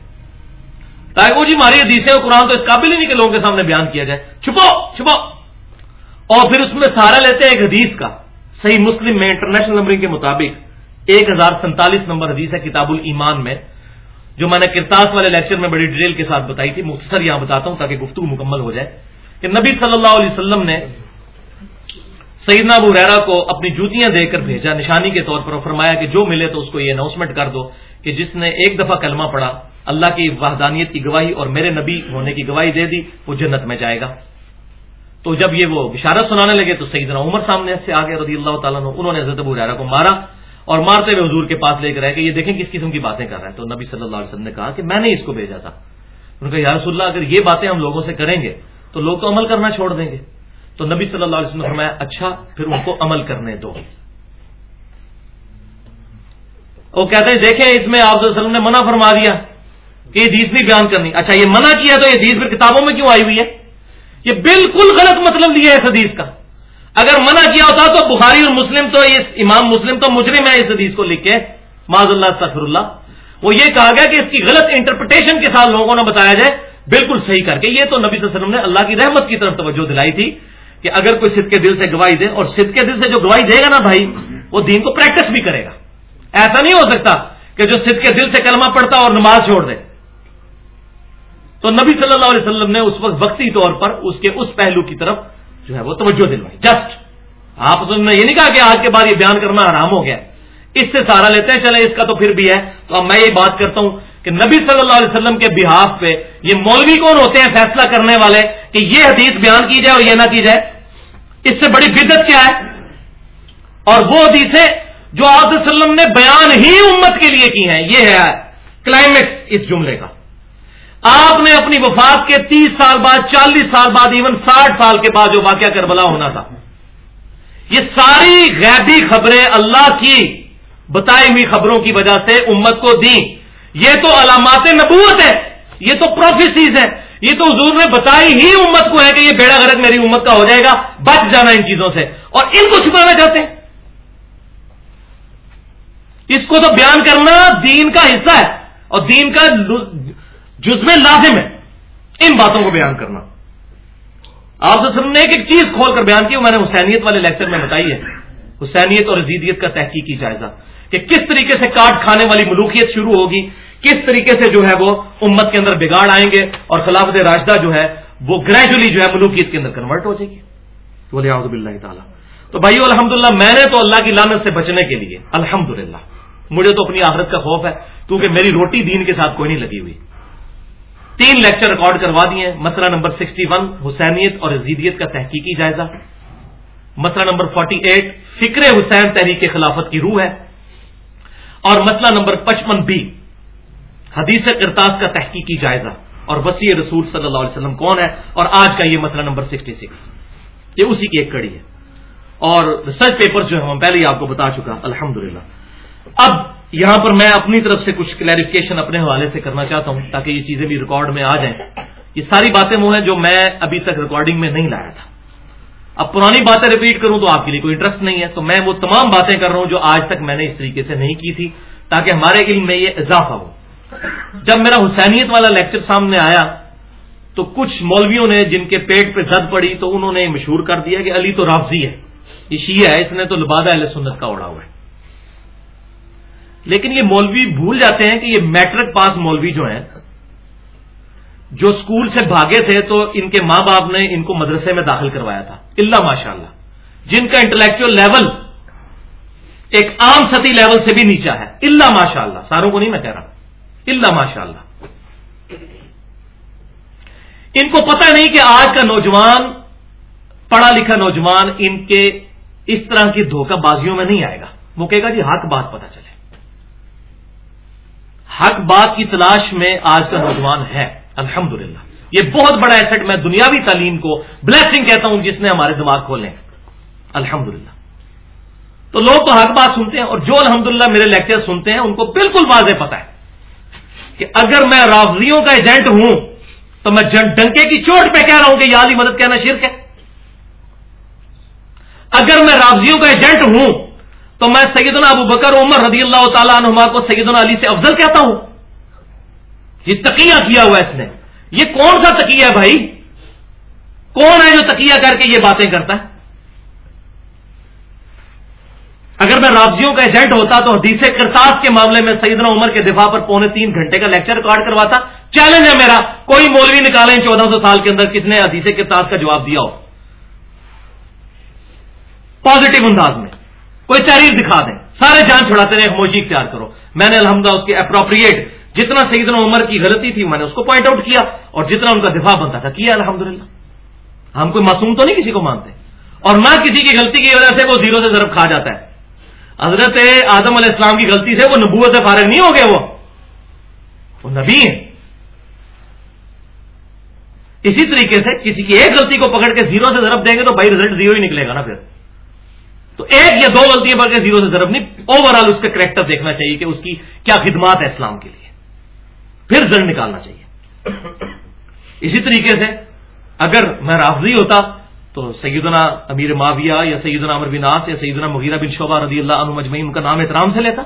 تاکہ وہ جی ہماری حدیثیں اور قرآن تو اس قابل ہی نہیں کہ لوگوں کے سامنے بیان کیا جائے۔ چھپو چھپو۔ اور پھر اس میں سہارا لیتے ہیں ایک حدیث کا، صحیح مسلم میں انٹرنیشنل نمبرنگ کے مطابق۔ ایک ہزار سینتالیس نمبر حدیث ہے کتاب المان میں، جو میں نے کرتاس والے لیکچر میں بڑی ڈیٹیل کے ساتھ بتائی تھی۔ مختصر یہاں بتاتا ہوں تاکہ گفتگو مکمل ہو جائے۔ کہ نبی صلی اللہ علیہ وسلم نے سیدنا ابو ریرا کو اپنی جوتیاں دے کر بھیجا، نشانی کے طور پر فرمایا کہ جو ملے تو اس کو یہ اناؤنسمنٹ کر دو کہ جس نے ایک دفعہ کلمہ پڑھا، اللہ کی وحدانیت کی گواہی اور میرے نبی ہونے کی گواہی دے دی، وہ جنت میں جائے گا۔ تو جب یہ وہ بشارت سنانے لگے تو سیدنا عمر سامنے سے آگے رضی اللہ تعالیٰ انہوں نے حضرت ابو ریرا کو مارا اور مارتے ہوئے حضور کے پاس لے کر آئے کہ یہ دیکھیں کس قسم کی باتیں کر رہا ہے تو نبی صلی اللہ علیہ وسلم نے کہا کہ میں نے اس کو بھیجا تھا۔ ان کا یا رسول اللہ، اگر یہ باتیں ہم لوگوں سے کریں گے تو لوگ تو عمل کرنا چھوڑ دیں گے۔ تو نبی صلی اللہ علیہ وسلم نے فرمایا اچھا پھر ان کو عمل کرنے دو۔ وہ کہتے ہیں، دیکھیں، اس میں آپ وسلم نے منع فرما دیا کہ یہ حدیث بھی بیان کرنی۔ اچھا یہ منع کیا تو یہ حدیث پھر کتابوں میں کیوں آئی ہوئی ہے؟ یہ بالکل غلط مطلب لیا ہے اس حدیث کا۔ اگر منع کیا ہوتا تو بخاری اور مسلم تو یہ امام مسلم تو مجرم ہے اس حدیث کو لکھ کے۔ معذ اللہ سفر اللہ وہ یہ کہا گیا کہ اس کی غلط انٹرپریٹیشن کے ساتھ لوگوں نے بتایا جائے۔ بالکل صحیح کر کے۔ یہ تو نبی صلی اللہ علیہ وسلم نے اللہ کی رحمت کی طرف توجہ دلائی تھی۔ کہ اگر کوئی سد کے دل سے گواہی دے اور سد کے دل سے جو گواہی دے گا نا بھائی، وہ دین کو پریکٹس بھی کرے گا۔ ایسا نہیں ہو سکتا کہ جو سد کے دل سے کلمہ پڑتا اور نماز چھوڑ دے۔ تو نبی صلی اللہ علیہ وسلم نے اس وقت وقتی طور پر اس کے اس پہلو کی طرف جو ہے وہ توجہ دلوائی۔ جسٹ آپ نے یہ نہیں کہا کہ آج کے بعد یہ بیان کرنا حرام ہو گیا۔ اس سے سہارا لیتے ہیں چلے اس کا تو پھر بھی ہے۔ تو اب میں یہ بات کرتا ہوں کہ نبی صلی اللہ علیہ وسلم کے بحاف پہ یہ مولوی کون ہوتے ہیں فیصلہ کرنے والے کہ یہ حدیث بیان کی جائے اور یہ نہ کی جائے؟ اس سے بڑی بدت کیا ہے؟ اور وہ حدیثیں جو آپ وسلم نے بیان ہی امت کے لیے کی ہیں، یہ ہے کلائمیکس اس جملے کا۔ آپ نے اپنی وفات کے تیس سال بعد، چالیس سال بعد ایون ساٹھ سال کے بعد جو واقعہ کربلا ہونا تھا، یہ ساری غیبی خبریں اللہ کی بتائی ہوئی خبروں کی وجہ سے امت کو دی یہ تو علامات نبوت ہے یہ تو پروفیسیز ہے یہ تو حضور نے بتائی ہی امت کو ہے کہ یہ بیڑا غرق میری امت کا ہو جائے گا، بچ جانا ان چیزوں سے۔ اور ان کو چھپانا چاہتے ہیں۔ اس کو تو بیان کرنا دین کا حصہ ہے، اور دین کا جزم لازم ہے۔ ان باتوں کو بیان کرنا۔ آپ سے نے ایک ایک چیز کھول کر بیان کی، وہ میں نے حسینیت والے لیکچر میں بتائی ہے۔ حسینیت اور عزیدیت کا تحقیقی جائزہ۔ کہ کس طریقے سے کاٹ کھانے والی ملوکیت شروع ہوگی، کس طریقے سے جو ہے وہ امت کے اندر بگاڑ آئیں گے اور خلافت راشدہ جو ہے وہ گریجولی جو ہے ملوکیت کے اندر کنورٹ ہو جائے گی۔ بولے بلّہ تعالیٰ تو بھائی الحمد میں نے تو اللہ کی لانت سے بچنے کے لیے الحمد مجھے تو اپنی آخرت کا خوف ہے، کیونکہ میری روٹی دین کے ساتھ کوئی نہیں لگی ہوئی۔ تین لیکچر ریکارڈ کروا دیے، مسئلہ نمبر سکسٹی ون، حسینیت اور عزیدیت کا تحقیقی جائزہ۔ مسئلہ نمبر فورٹی ایٹ، فکر حسین تحریک خلافت کی روح ہے۔ اور مسئلہ نمبر پچپن بی۔ حدیث کرتاس کا تحقیقی جائزہ۔ اور وسیع رسول صلی اللہ علیہ وسلم کون ہے؟ اور آج کا یہ مسئلہ نمبر سکسٹی سکس یہ اسی کی ایک کڑی ہے۔ اور ریسرچ پیپر جو ہے پہلے ہی آپ کو بتا چکا۔ الحمد اب یہاں پر میں اپنی طرف سے کچھ کلیریفکیشن اپنے حوالے سے کرنا چاہتا ہوں تاکہ یہ چیزیں بھی ریکارڈ میں آ جائیں۔ یہ ساری باتیں وہ ہیں جو میں ابھی تک ریکارڈنگ میں نہیں لایا تھا۔ اب پرانی باتیں ریپیٹ کروں تو آپ کے لیے کوئی انٹرسٹ نہیں ہے، تو میں وہ تمام باتیں کر رہا ہوں جو آج تک میں نے اس طریقے سے نہیں کی تھی، تاکہ ہمارے علم میں یہ اضافہ ہو۔ جب میرا حسینیت والا لیکچر سامنے آیا، تو کچھ مولویوں نے جن کے پیٹ پہ زد پڑی، تو انہوں نے مشہور کر دیا کہ علی تو رافضی ہے، یہ شیعہ ہے، اس نے تو لبادہ اہل سنت کا اڑا ہوا ہے۔ لیکن یہ مولوی بھول جاتے ہیں کہ یہ میٹرک پاس مولوی جو ہیں جو اسکول سے بھاگے تھے تو ان کے ماں باپ نے ان کو مدرسے میں داخل کروایا تھا۔ اللہ ماشاء اللہ جن کا انٹلیکچل لیول ایک عام سطح لیول سے بھی نیچا ہے۔ اللہ ماشاء اللہ ساروں کو نہیں میں کہہ رہا۔ اللہ ماشاء اللہ ان کو پتہ نہیں کہ آج کا نوجوان، پڑھا لکھا نوجوان ان کے اس طرح کی دھوکہ بازیوں میں نہیں آئے گا۔ وہ کہے گا جی حق بات پتا چلے۔ حق بات کی تلاش میں آج کا نوجوان ہے۔ الحمد یہ بہت بڑا ایسٹ میں دنیاوی تعلیم کو بلیسنگ کہتا ہوں جس نے ہمارے دماغ کھولے الحمد تو لوگ تو حق بات سنتے ہیں اور جو الحمد میرے لیکچر سنتے ہیں، ان کو بالکل واضح پتا ہے کہ اگر میں راوزیوں کا ایجنٹ ہوں، تو میں ڈنکے کی چوٹ پہ کہہ رہا ہوں کہ یادی مدد کہنا شرک ہے۔ اگر میں راوزیوں کا ایجنٹ ہوں، تو میں سیدنا ابو بکر عمر رضی اللہ تعالیٰ عنہ کو سیدنا علی سے افضل کہتا ہوں۔ یہ تقیہ کیا ہوا اس نے؟ یہ کون سا تقیہ ہے بھائی؟ کون ہے جو تقیہ کر کے یہ باتیں کرتا ہے؟ اگر میں رابضیوں کا ایجنٹ ہوتا تو حدیث کرتاس کے معاملے میں سیدنا عمر کے دفاع پر پونے تین گھنٹے کا لیکچر ریکارڈ کرواتا۔ چیلنج ہے میرا، کوئی مولوی نکالیں چودہ سو سال کے اندر کس نے حدیث کرتاس کا جواب دیا ہو۔ پازیٹو انداز میں۔ کوئی تحریر دکھا دیں۔ سارے جان چھڑاتے رہے خاموشی اختیار کرو۔ میں نے الحمدہ اس کے اپروپریٹ جتنا سیدنا عمر کی غلطی تھی میں نے اس کو پوائنٹ آؤٹ کیا اور جتنا ان کا دفاع بنتا تھا، کیا الحمد ہم کوئی معصوم تو نہیں کسی کو مانتے؟ اور نہ کسی کی غلطی کی وجہ سے وہ زیرو سے ضرب کھا جاتا ہے۔ حضرت آدم علیہ السلام کی غلطی سے وہ نبوت سے فارغ نہیں ہو گئے وہ۔ وہ نبی ہیں۔ اسی طریقے سے کسی کی ایک غلطی کو پکڑ کے زیرو سے ضرب دیں گے تو بھائی رزلٹ زیرو ہی نکلے گا نا پھر۔ تو ایک یا دو غلطیاں بڑھ کے زیرو سے ضرب نہیں اوور آل اس کا کریکٹر دیکھنا چاہیے کہ اس کی کیا خدمات ہے اسلام کے لیے۔ پھر زر نکالنا چاہیے۔ اسی طریقے سے اگر میں رافضی ہوتا تو سیدنا امیر معاویہ یا سیدنا امر بن آس یا سیدنا مغیرہ بن شعبہ رضی اللہ عنہ مجمعین ان کا نام احترام سے لیتا۔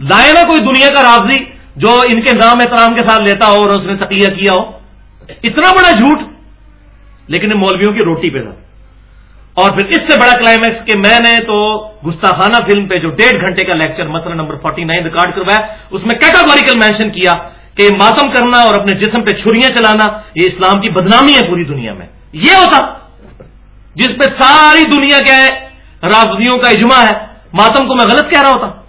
لائے نا کوئی دنیا کا رافضی جو ان کے نام احترام کے ساتھ لیتا ہو اور اس نے تقیہ کیا ہو۔ اتنا بڑا جھوٹ، لیکن مولویوں کی روٹی پہ تھا۔ اور پھر اس سے بڑا کلائمیکس کہ میں نے تو گستاخانہ فلم پہ جو ڈیڑھ گھنٹے کا لیکچر مسئلہ نمبر فورٹی نائن ریکارڈ کروایا، اس میں کیٹاگوریکل مینشن کیا کہ ماتم کرنا اور اپنے جسم پہ چھریاں چلانا، یہ اسلام کی بدنامی ہے پوری دنیا میں۔ یہ ہوتا۔ جس پہ ساری دنیا کے رافضیوں کا اجماع ہے، ماتم کو میں غلط کہہ رہا ہوتا۔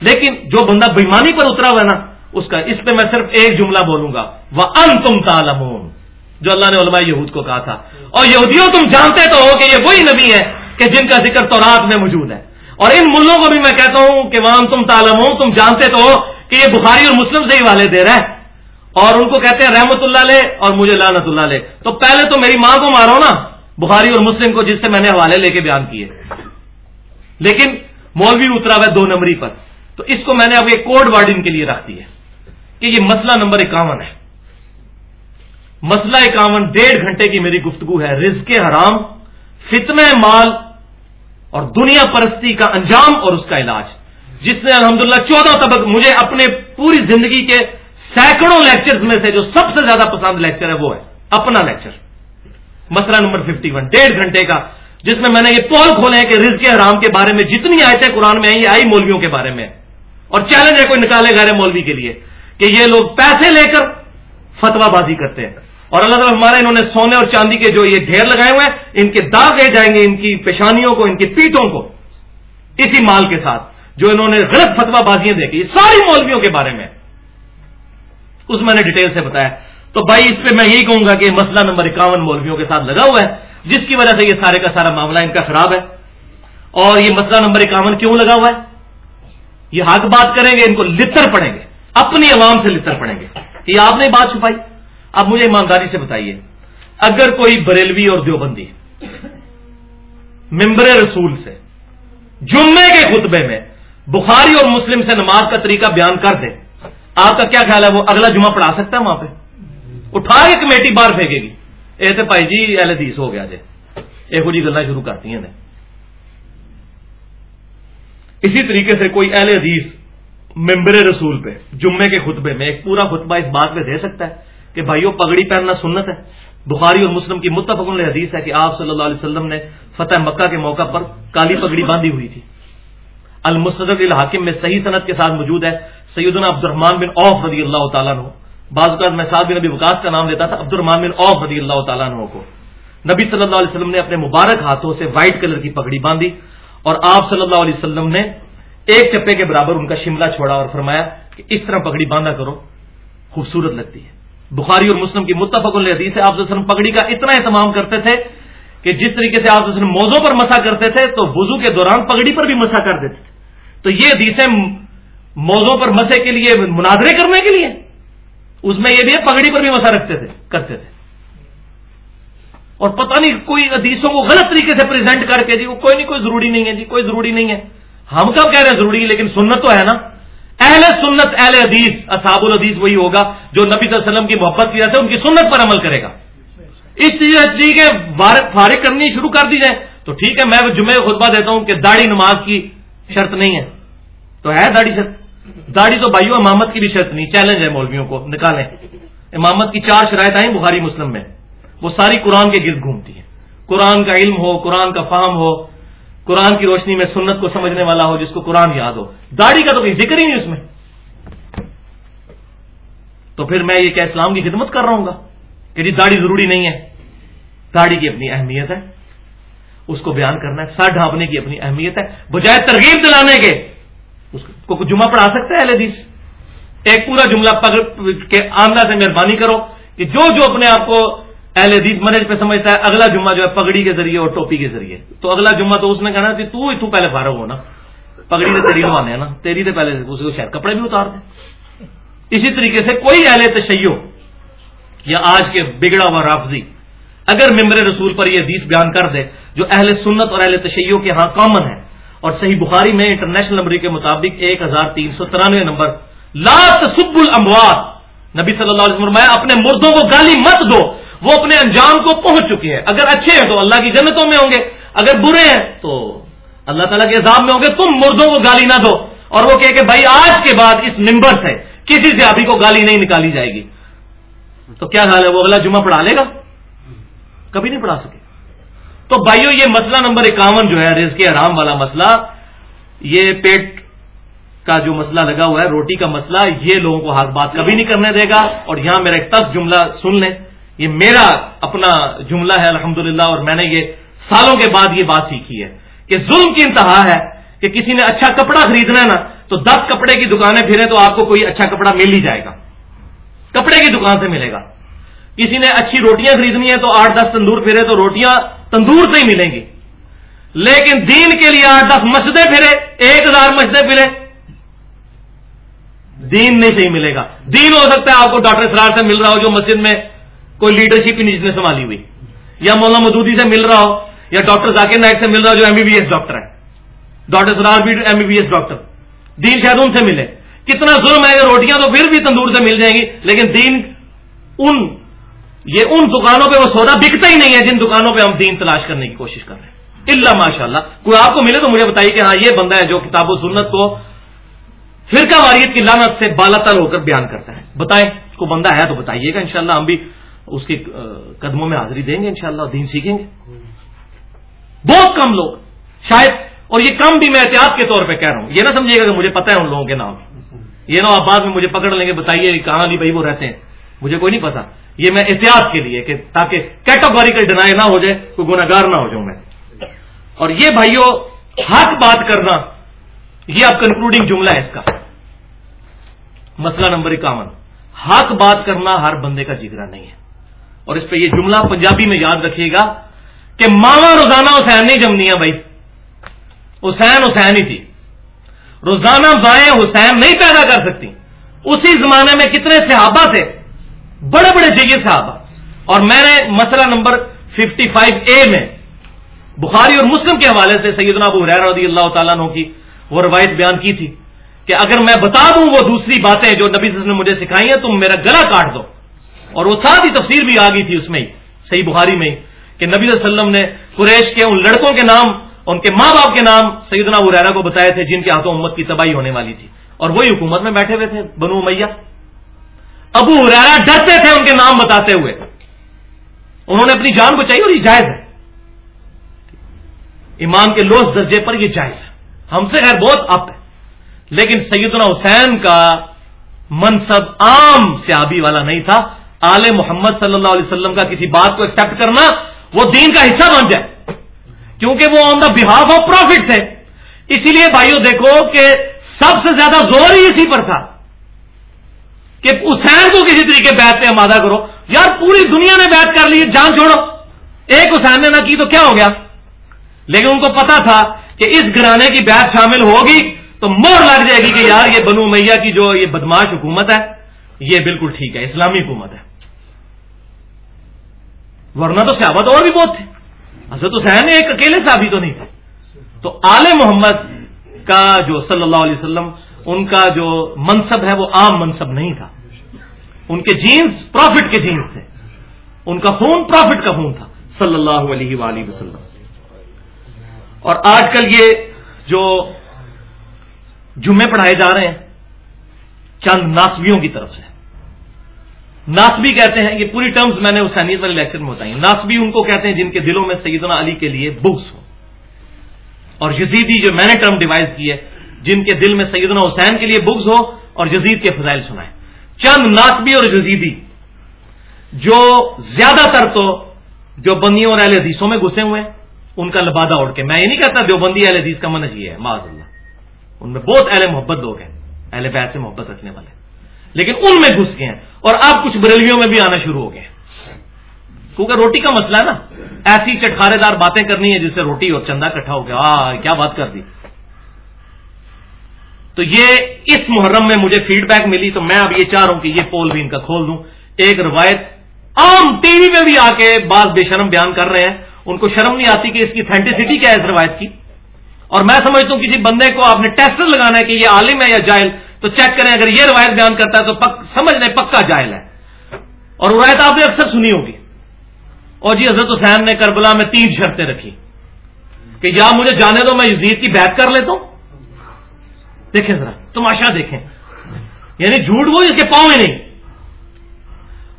لیکن جو بندہ بےمانی پر اترا ہوا ہے نا، اس کا، اس پہ میں صرف ایک جملہ بولوں گا۔ وہ ان تم تالمون جو اللہ نے علماء یہود کو کہا تھا۔ اور یہودیوں تم جانتے تو ہو کہ یہ وہی نبی ہے کہ جن کا ذکر تو رات میں موجود ہے۔ اور ان ملوں کو بھی میں کہتا ہوں کہ وہاں تم تالم تم جانتے تو ہو کہ یہ بخاری اور مسلم سے ہی والے دے رہا ہے اور ان کو کہتے ہیں رحمت اللہ لے اور مجھے لانت اللہ لے تو پہلے تو میری ماں کو مارو نا، بخاری اور مسلم کو جس سے میں نے حوالے لے کے بیان کیے۔ لیکن مولوی اترا ہوا دو نمبری پر۔ تو اس کو میں نے اب ایک کوڈ وارڈ کے لیے رکھ دی ہے کہ یہ مسئلہ نمبر اکاون ہے۔ مسئلہ اکاون، ڈیڑھ گھنٹے کی میری گفتگو ہے۔ رزق حرام، فتنہ مال اور دنیا پرستی کا انجام اور اس کا علاج۔ جس نے الحمدللہ چودہ طبق مجھے اپنے پوری زندگی کے سینکڑوں لیکچر میں سے جو سب سے زیادہ پسند لیکچر ہے وہ ہے۔ اپنا لیکچر۔ مسئلہ نمبر ففٹی ون، ڈیڑھ گھنٹے کا، جس میں میں نے یہ پول کھولے ہیں کہ رزق حرام کے بارے میں جتنی آئے قرآن میں آئی آئی مولویوں کے بارے میں اور چیلنج ہے کوئی نکالے گا مولوی کے لیے کہ یہ لوگ پیسے لے کر فتوا بازی کرتے ہیں۔ اور اللہ تعالیٰ ہمارے انہوں نے سونے اور چاندی کے جو یہ ڈھیر لگائے ہوئے ہیں، ان کے داغ لے جائیں گے، ان کی پیشانیوں کو، ان کی پیٹوں کو، اسی مال کے ساتھ جو انہوں نے غلط فتوا بازیاں دیکھی، یہ ساری مولویوں کے بارے میں۔ اس میں نے ڈیٹیل سے بتایا۔ تو بھائی، اس پہ میں یہی کہوں گا کہ مسئلہ نمبر اکاون مولویوں کے ساتھ لگا ہوا ہے، جس کی وجہ سے یہ سارے کا سارا معاملہ ان کا خراب ہے۔ اور یہ مسئلہ نمبر اکاون کیوں لگا ہوا ہے؟ یہ حق بات کریں گے، ان کو لتر پڑیں گے، اپنی عوام سے لتر پڑیں گے۔ یہ آپ نے بات چھپائی۔ اب مجھے ایمانداری سے بتائیے، اگر کوئی بریلوی اور دیوبندی ممبر رسول سے جمعے کے خطبے میں بخاری اور مسلم سے نماز کا طریقہ بیان کر دے، آپ کا کیا خیال ہے؟ وہ اگلا جمعہ پڑھا سکتا ہے وہاں پہ؟ اٹھا کے کمیٹی باہر پھینکے گی۔ اے تو بھائی جی ایل حدیث ہو گیا جی۔ یہ جی گلا شروع کرتی ہیں اسی طریقے سے کوئی اہل حدیث ممبر رسول پہ جمعے کے خطبے میں ایک پورا خطبہ اس بات پہ دے سکتا ہے کہ بھائیوں پگڑی پہننا سنت ہے۔ بخاری اور مسلم کی متفق حدیث ہے کہ آپ صلی اللہ علیہ وسلم نے فتح مکہ کے موقع پر کالی پگڑی باندھی ہوئی تھی۔ المصدق الحاکم میں صحیح صنعت کے ساتھ موجود ہے۔ سیدنا عبد الرحمان بن اوف رضی اللہ تعالیٰ عنہ۔ بعض اوقات میں صاحب بن نبی وکاس کا نام لیتا تھا عبد الرحمان بن اوف رضی اللہ تعالیٰ عنہ کو۔ نبی صلی اللہ علیہ وسلم نے اپنے مبارک ہاتھوں سے وائٹ کلر کی پگڑی باندھی اور آپ صلی اللہ علیہ وسلم نے ایک چپے کے برابر ان کا شملہ چھوڑا اور فرمایا کہ اس طرح پگڑی باندھا کرو، خوبصورت لگتی ہے۔ بخاری اور مسلم کی متفق حدیث ہے، آپ وسلم پگڑی کا اتنا اہتمام کرتے تھے کہ جس طریقے سے آپ وسلم موزوں پر مسا کرتے تھے، تو وضو کے دوران پگڑی پر بھی مسا کر دیتے تھے۔ تو یہ حدیثیں موزوں پر مسے کے لیے مناظرے کرنے کے لیے، اس میں یہ بھی ہے، پگڑی پر بھی مسا رکھتے تھے، کرتے تھے۔ اور پتہ نہیں کوئی حدیثوں کو غلط طریقے سے پریزنٹ کر کے جی وہ کوئی نہیں، کوئی ضروری نہیں ہے جی کوئی ضروری نہیں ہے۔ ہم کب کہہ رہے ہیں ضروری، لیکن سنت تو ہے نا۔ اہل سنت، اہل حدیث، اصحاب الحدیث وہی ہوگا جو نبی صلی اللہ علیہ وسلم کی محبت کی جاتی ہے ان کی سنت پر عمل کرے گا۔ اس چیز کے فارغ کرنی شروع کر دی جائے۔ تو ٹھیک ہے، میں جمعے خطبہ دیتا ہوں کہ داڑھی نماز کی شرط نہیں ہے۔ تو ہے داڑھی شرط۔ داڑھی تو بھائیو، امامت کی بھی شرط نہیں۔ چیلنج ہے مولویوں کو، نکالیں۔ امامت کی چار شرائط آئیں بخاری مسلم میں۔ وہ ساری قرآن کے گرد گھومتی ہیں۔ قرآن کا علم ہو، قرآن کا فہم ہو قرآن کی روشنی میں سنت کو سمجھنے والا ہو جس کو قرآن یاد ہو۔ داڑھی کا تو کوئی ذکر ہی نہیں اس میں۔ تو پھر میں یہ کیا اسلام کی خدمت کر رہا ہوں گا؟ کہ جی داڑھی ضروری نہیں ہے۔ داڑھی کی اپنی اہمیت ہے۔ اس کو بیان کرنا ہے۔ سر ڈھانپنے کی اپنی اہمیت ہے۔ بجائے ترغیب دلانے کے۔ اس کو جمعہ پڑھا سکتا ہے حدیث؟ ایک پورا جملہ پکڑ کے آمدہ سے مہربانی کرو کہ جو جو اپنے آپ کو اہل حدیث منج پہ سمجھتا ہے، اگلا جمعہ جو ہے پگڑی کے ذریعے اور ٹوپی کے ذریعے۔ تو اگلا جمعہ تو اس نے کہنا کہ تو تو پہلے فارغ ہو نا پگڑی سے تیری لوانے نا تیری سے پہلے اسے شاید کپڑے بھی اتار دیں۔ اسی طریقے سے کوئی اہل تشیو یا آج کے بگڑا ہوا رافضی، اگر ممبر رسول پر یہ حدیث بیان کر دے جو اہل سنت اور اہل تشیعوں کے ہاں کامن ہے۔ اور صحیح بخاری میں انٹرنیشنل نمبر کے مطابق ایک ہزار تین سو ترانوے نمبر، لا تصب الاموات۔ نبی صلی اللہ علیہ وسلم اپنے مردوں کو گالی مت دو۔ وہ اپنے انجام کو پہنچ چکے ہیں۔ اگر اچھے ہیں تو اللہ کی جنتوں میں ہوں گے۔ اگر برے ہیں تو اللہ تعالیٰ کے عذاب میں ہوں گے۔ تم مردوں کو گالی نہ دو۔ اور وہ کہ بھائی آج کے بعد اس ممبر سے کسی سے ابھی کو گالی نہیں نکالی جائے گی۔ تو کیا حال ہے؟ وہ اگلا جمعہ پڑھا لے گا؟ کبھی نہیں پڑھا سکے۔ تو بھائیو، یہ مسئلہ نمبر اکاون جو ہے، رزق حرام والا مسئلہ، یہ پیٹ کا جو مسئلہ لگا ہوا ہے، روٹی کا مسئلہ، یہ لوگوں کو ہاتھ بات کبھی نہیں کرنے دے گا۔ اور یہاں میرا ایک تک جملہ سن لیں۔ یہ میرا اپنا جملہ ہے، الحمدللہ، اور میں نے یہ سالوں کے بعد یہ بات سیکھی ہے کہ ظلم کی انتہا ہے کہ کسی نے اچھا کپڑا خریدنا ہے نا، تو دس کپڑے کی دکانیں پھرے تو آپ کو کوئی اچھا کپڑا مل ہی جائے گا۔ کپڑے کی دکان سے ملے گا۔ کسی نے اچھی روٹیاں خریدنی ہے تو آٹھ دس تندور پھرے تو روٹیاں تندور سے ہی ملیں گی۔ لیکن دین کے لیے آٹھ دس مسجدیں پھرے ایک ہزار مسجدیں پھرے دین نہیں صحیح ملے گا۔ دین ہو سکتا ہے آپ کو ڈاکٹر سرار سے مل رہا ہو جو مسجد میں کوئی لیڈرشپ ہی نہیں سنبھالی ہوئی۔ یا مولانا مدودی سے مل رہا ہو، یا ڈاکٹر ذاکر نائک سے مل رہا ہو جو M B B S doctor ہے۔ ڈاکٹر سرار بھی M B B S doctor دین شاید ان سے ملے۔ کتنا ظلم ہے، روٹیاں تو پھر بھی تندور سے مل جائیں گی، لیکن دین ان، یہ ان دکانوں پہ وہ سودا بکتا ہی نہیں ہے جن دکانوں پہ ہم دین تلاش کرنے کی کوشش کر رہے ہیں۔ اللہ ماشاء اللہ کوئی آپ کو ملے تو مجھے بتائیے کہ ہاں یہ بندہ ہے جو کتاب و سنت کو فرقہ واریت کی لانت سے بالا تر ہو کر بیان کرتا ہے۔ بتائیں کو بندہ ہے تو بتائیے گا انشاءاللہ، ہم بھی اس کے قدموں میں حاضری دیں گے انشاءاللہ، دین سیکھیں گے۔ بہت کم لوگ، شاید، اور یہ کم بھی میں احتیاط کے طور پہ کہہ رہا ہوں۔ یہ نہ سمجھیے گا کہ مجھے پتا ہے ان لوگوں کے نام۔ یہ نہ آپ بعد میں مجھے پکڑ لیں گے، بتائیے کہاں نہیں بھائی وہ رہتے ہیں۔ مجھے کوئی نہیں پتا یہ میں احتیاط کے لیے کہ تاکہ کیٹاگوریکل ڈینائی نہ ہو جائے، کوئی گناگار نہ ہو جاؤں میں۔ اور یہ بھائیوں حق بات کرنا، یہ اب کنکلوڈنگ جملہ ہے اس کا۔ مسئلہ نمبر اکاون۔ حق بات کرنا ہر بندے کا جگرا نہیں ہے۔ اور اس پہ یہ جملہ پنجابی میں یاد رکھیے گا کہ ماوا روزانہ حسین نہیں جمنی ہے بھائی۔ حسین حسین ہی تھی۔ روزانہ بائیں حسین نہیں پیدا کر سکتی۔ اسی زمانے میں کتنے صحابہ تھے۔ بڑے بڑے جگہ صحابہ۔ اور میں نے مسئلہ نمبر 55 اے میں بخاری اور مسلم کے حوالے سے سیدنا ابو حریر رضی اللہ تعالیٰ عنہ کی وہ روایت بیان کی تھی کہ اگر میں بتا دوں وہ دوسری باتیں جو نبی صلی اللہ علیہ وسلم نے مجھے سکھائی ہیں، تم میرا گلا کاٹ دو۔ اور وہ ساتھ ہی تفسیر بھی آ گئی تھی اس میں صحیح بخاری میں کہ نبی صلی اللہ علیہ وسلم نے قریش کے ان لڑکوں کے نام، ان کے ماں باپ کے نام سیدنا ریرا کو بتائے تھے، جن کے ہاتھوں امت کی تباہی ہونے والی تھی۔ اور وہی حکومت میں بیٹھے ہوئے تھے، بنو میاں ابو ریرا ڈرتے تھے ان کے نام بتاتے ہوئے۔ انہوں نے اپنی جان بچائی اور یہ جائز ہے۔ ایمان کے لوس درجے پر یہ جائز ہے۔ ہم سے خیر بہت اپ ہے۔ لیکن سیدنا حسین کا منصب عام سیابی والا نہیں تھا۔ آل محمد صلی اللہ علیہ وسلم کا کسی بات کو ایکسپٹ کرنا، وہ دین کا حصہ بن جائے۔ کیونکہ وہ آن دا بہاف آف پروفٹ تھے۔ اسی لیے بھائیوں دیکھو کہ سب سے زیادہ زور ہی اسی پر تھا۔ کہ حسین کو کسی طریقے بیت پہ آمادہ کرو۔ یار پوری دنیا نے بیت کر لی، جان چھوڑو۔ ایک حسین نے نہ کی تو کیا ہو گیا؟ لیکن ان کو پتا تھا کہ اس گرانے کی بیت شامل ہوگی تو مور لگ جائے گی کہ یار یہ بنو میاں کی جو یہ بدماش حکومت ہے، یہ بالکل ٹھیک ہے، اسلامی حکومت ہے۔ ورنہ تو سیابت اور بھی بہت تھے۔ حضرت حسین ایک اکیلے صحابی تو نہیں تھے۔ تو آل محمد کا جو صلی اللہ علیہ وسلم، ان کا جو منصب ہے وہ عام منصب نہیں تھا۔ ان کے جینس پروفٹ کے جینس تھے۔ ان کا خون پروفٹ کا خون تھا، صلی اللہ علیہ وآلہ وسلم۔ اور آج کل یہ جو جمعے پڑھائے جا رہے ہیں، چند ناسبیوں کی طرف سے۔ ناسبی کہتے ہیں یہ پوری ٹرمز میں نے حسینیت والے لیکچر میں بتائی ناسبی ان کو کہتے ہیں جن کے دلوں میں سیدنا علی کے لیے بکس ہو۔ اور یزیدی جو میں نے ٹرم ڈیوائز کی ہے، جن کے دل میں سیدنا حسین کے لیے بکس ہو اور یزید کے فضائل سنائے۔ چند ناسبی اور یزیدی جو زیادہ تر تو جو بندیوں اور اہل حدیثوں میں گھسے ہوئے ہیں، ان کا لبادہ اڑ کے۔ میں یہ نہیں کہتا جو بندی اہل حدیث کا منج یہ ہے معذ اللہ۔ ان میں بہت اہل محبت لوگ ہیں، اہل بیت سے محبت رکھنے والے۔ لیکن ان میں گھس گئے ہیں۔ اور اب کچھ بریلویوں میں بھی آنا شروع ہو گئے۔ کیونکہ روٹی کا مسئلہ ہے نا، ایسی چٹخارے دار باتیں کرنی ہے جس سے روٹی اور چندہ کٹھا ہو گیا۔ کیا بات کر دی۔ تو یہ اس محرم میں مجھے فیڈ بیک ملی، تو میں اب یہ چاہ رہا ہوں کہ یہ پول بھی ان کا کھول دوں۔ ایک روایت عام ٹی وی میں بھی آ کے بعض بے شرم بیان کر رہے ہیں۔ ان کو شرم نہیں آتی کہ اس کی سینٹیسٹی کیا ہے اس روایت کی۔ اور میں سمجھتا ہوں کسی بندے کو آپ نے ٹیسٹ لگانا ہے کہ یہ عالم ہے یا جائل تو چیک کریں، اگر یہ روایت بیان کرتا ہے تو پک سمجھ لیں، پکا جائل ہے۔ اور روایت آپ نے اکثر سنی ہوگی۔ اور جی حضرت حسین نے کربلا میں تین شرطیں رکھی۔ کہ یا مجھے جانے دو، میں یزید کی بیت کر لیتا ہوں۔ دیکھیں ذرا، تماشا دیکھیں۔ یعنی جھوٹ وہ، اس کے پاؤں میں نہیں۔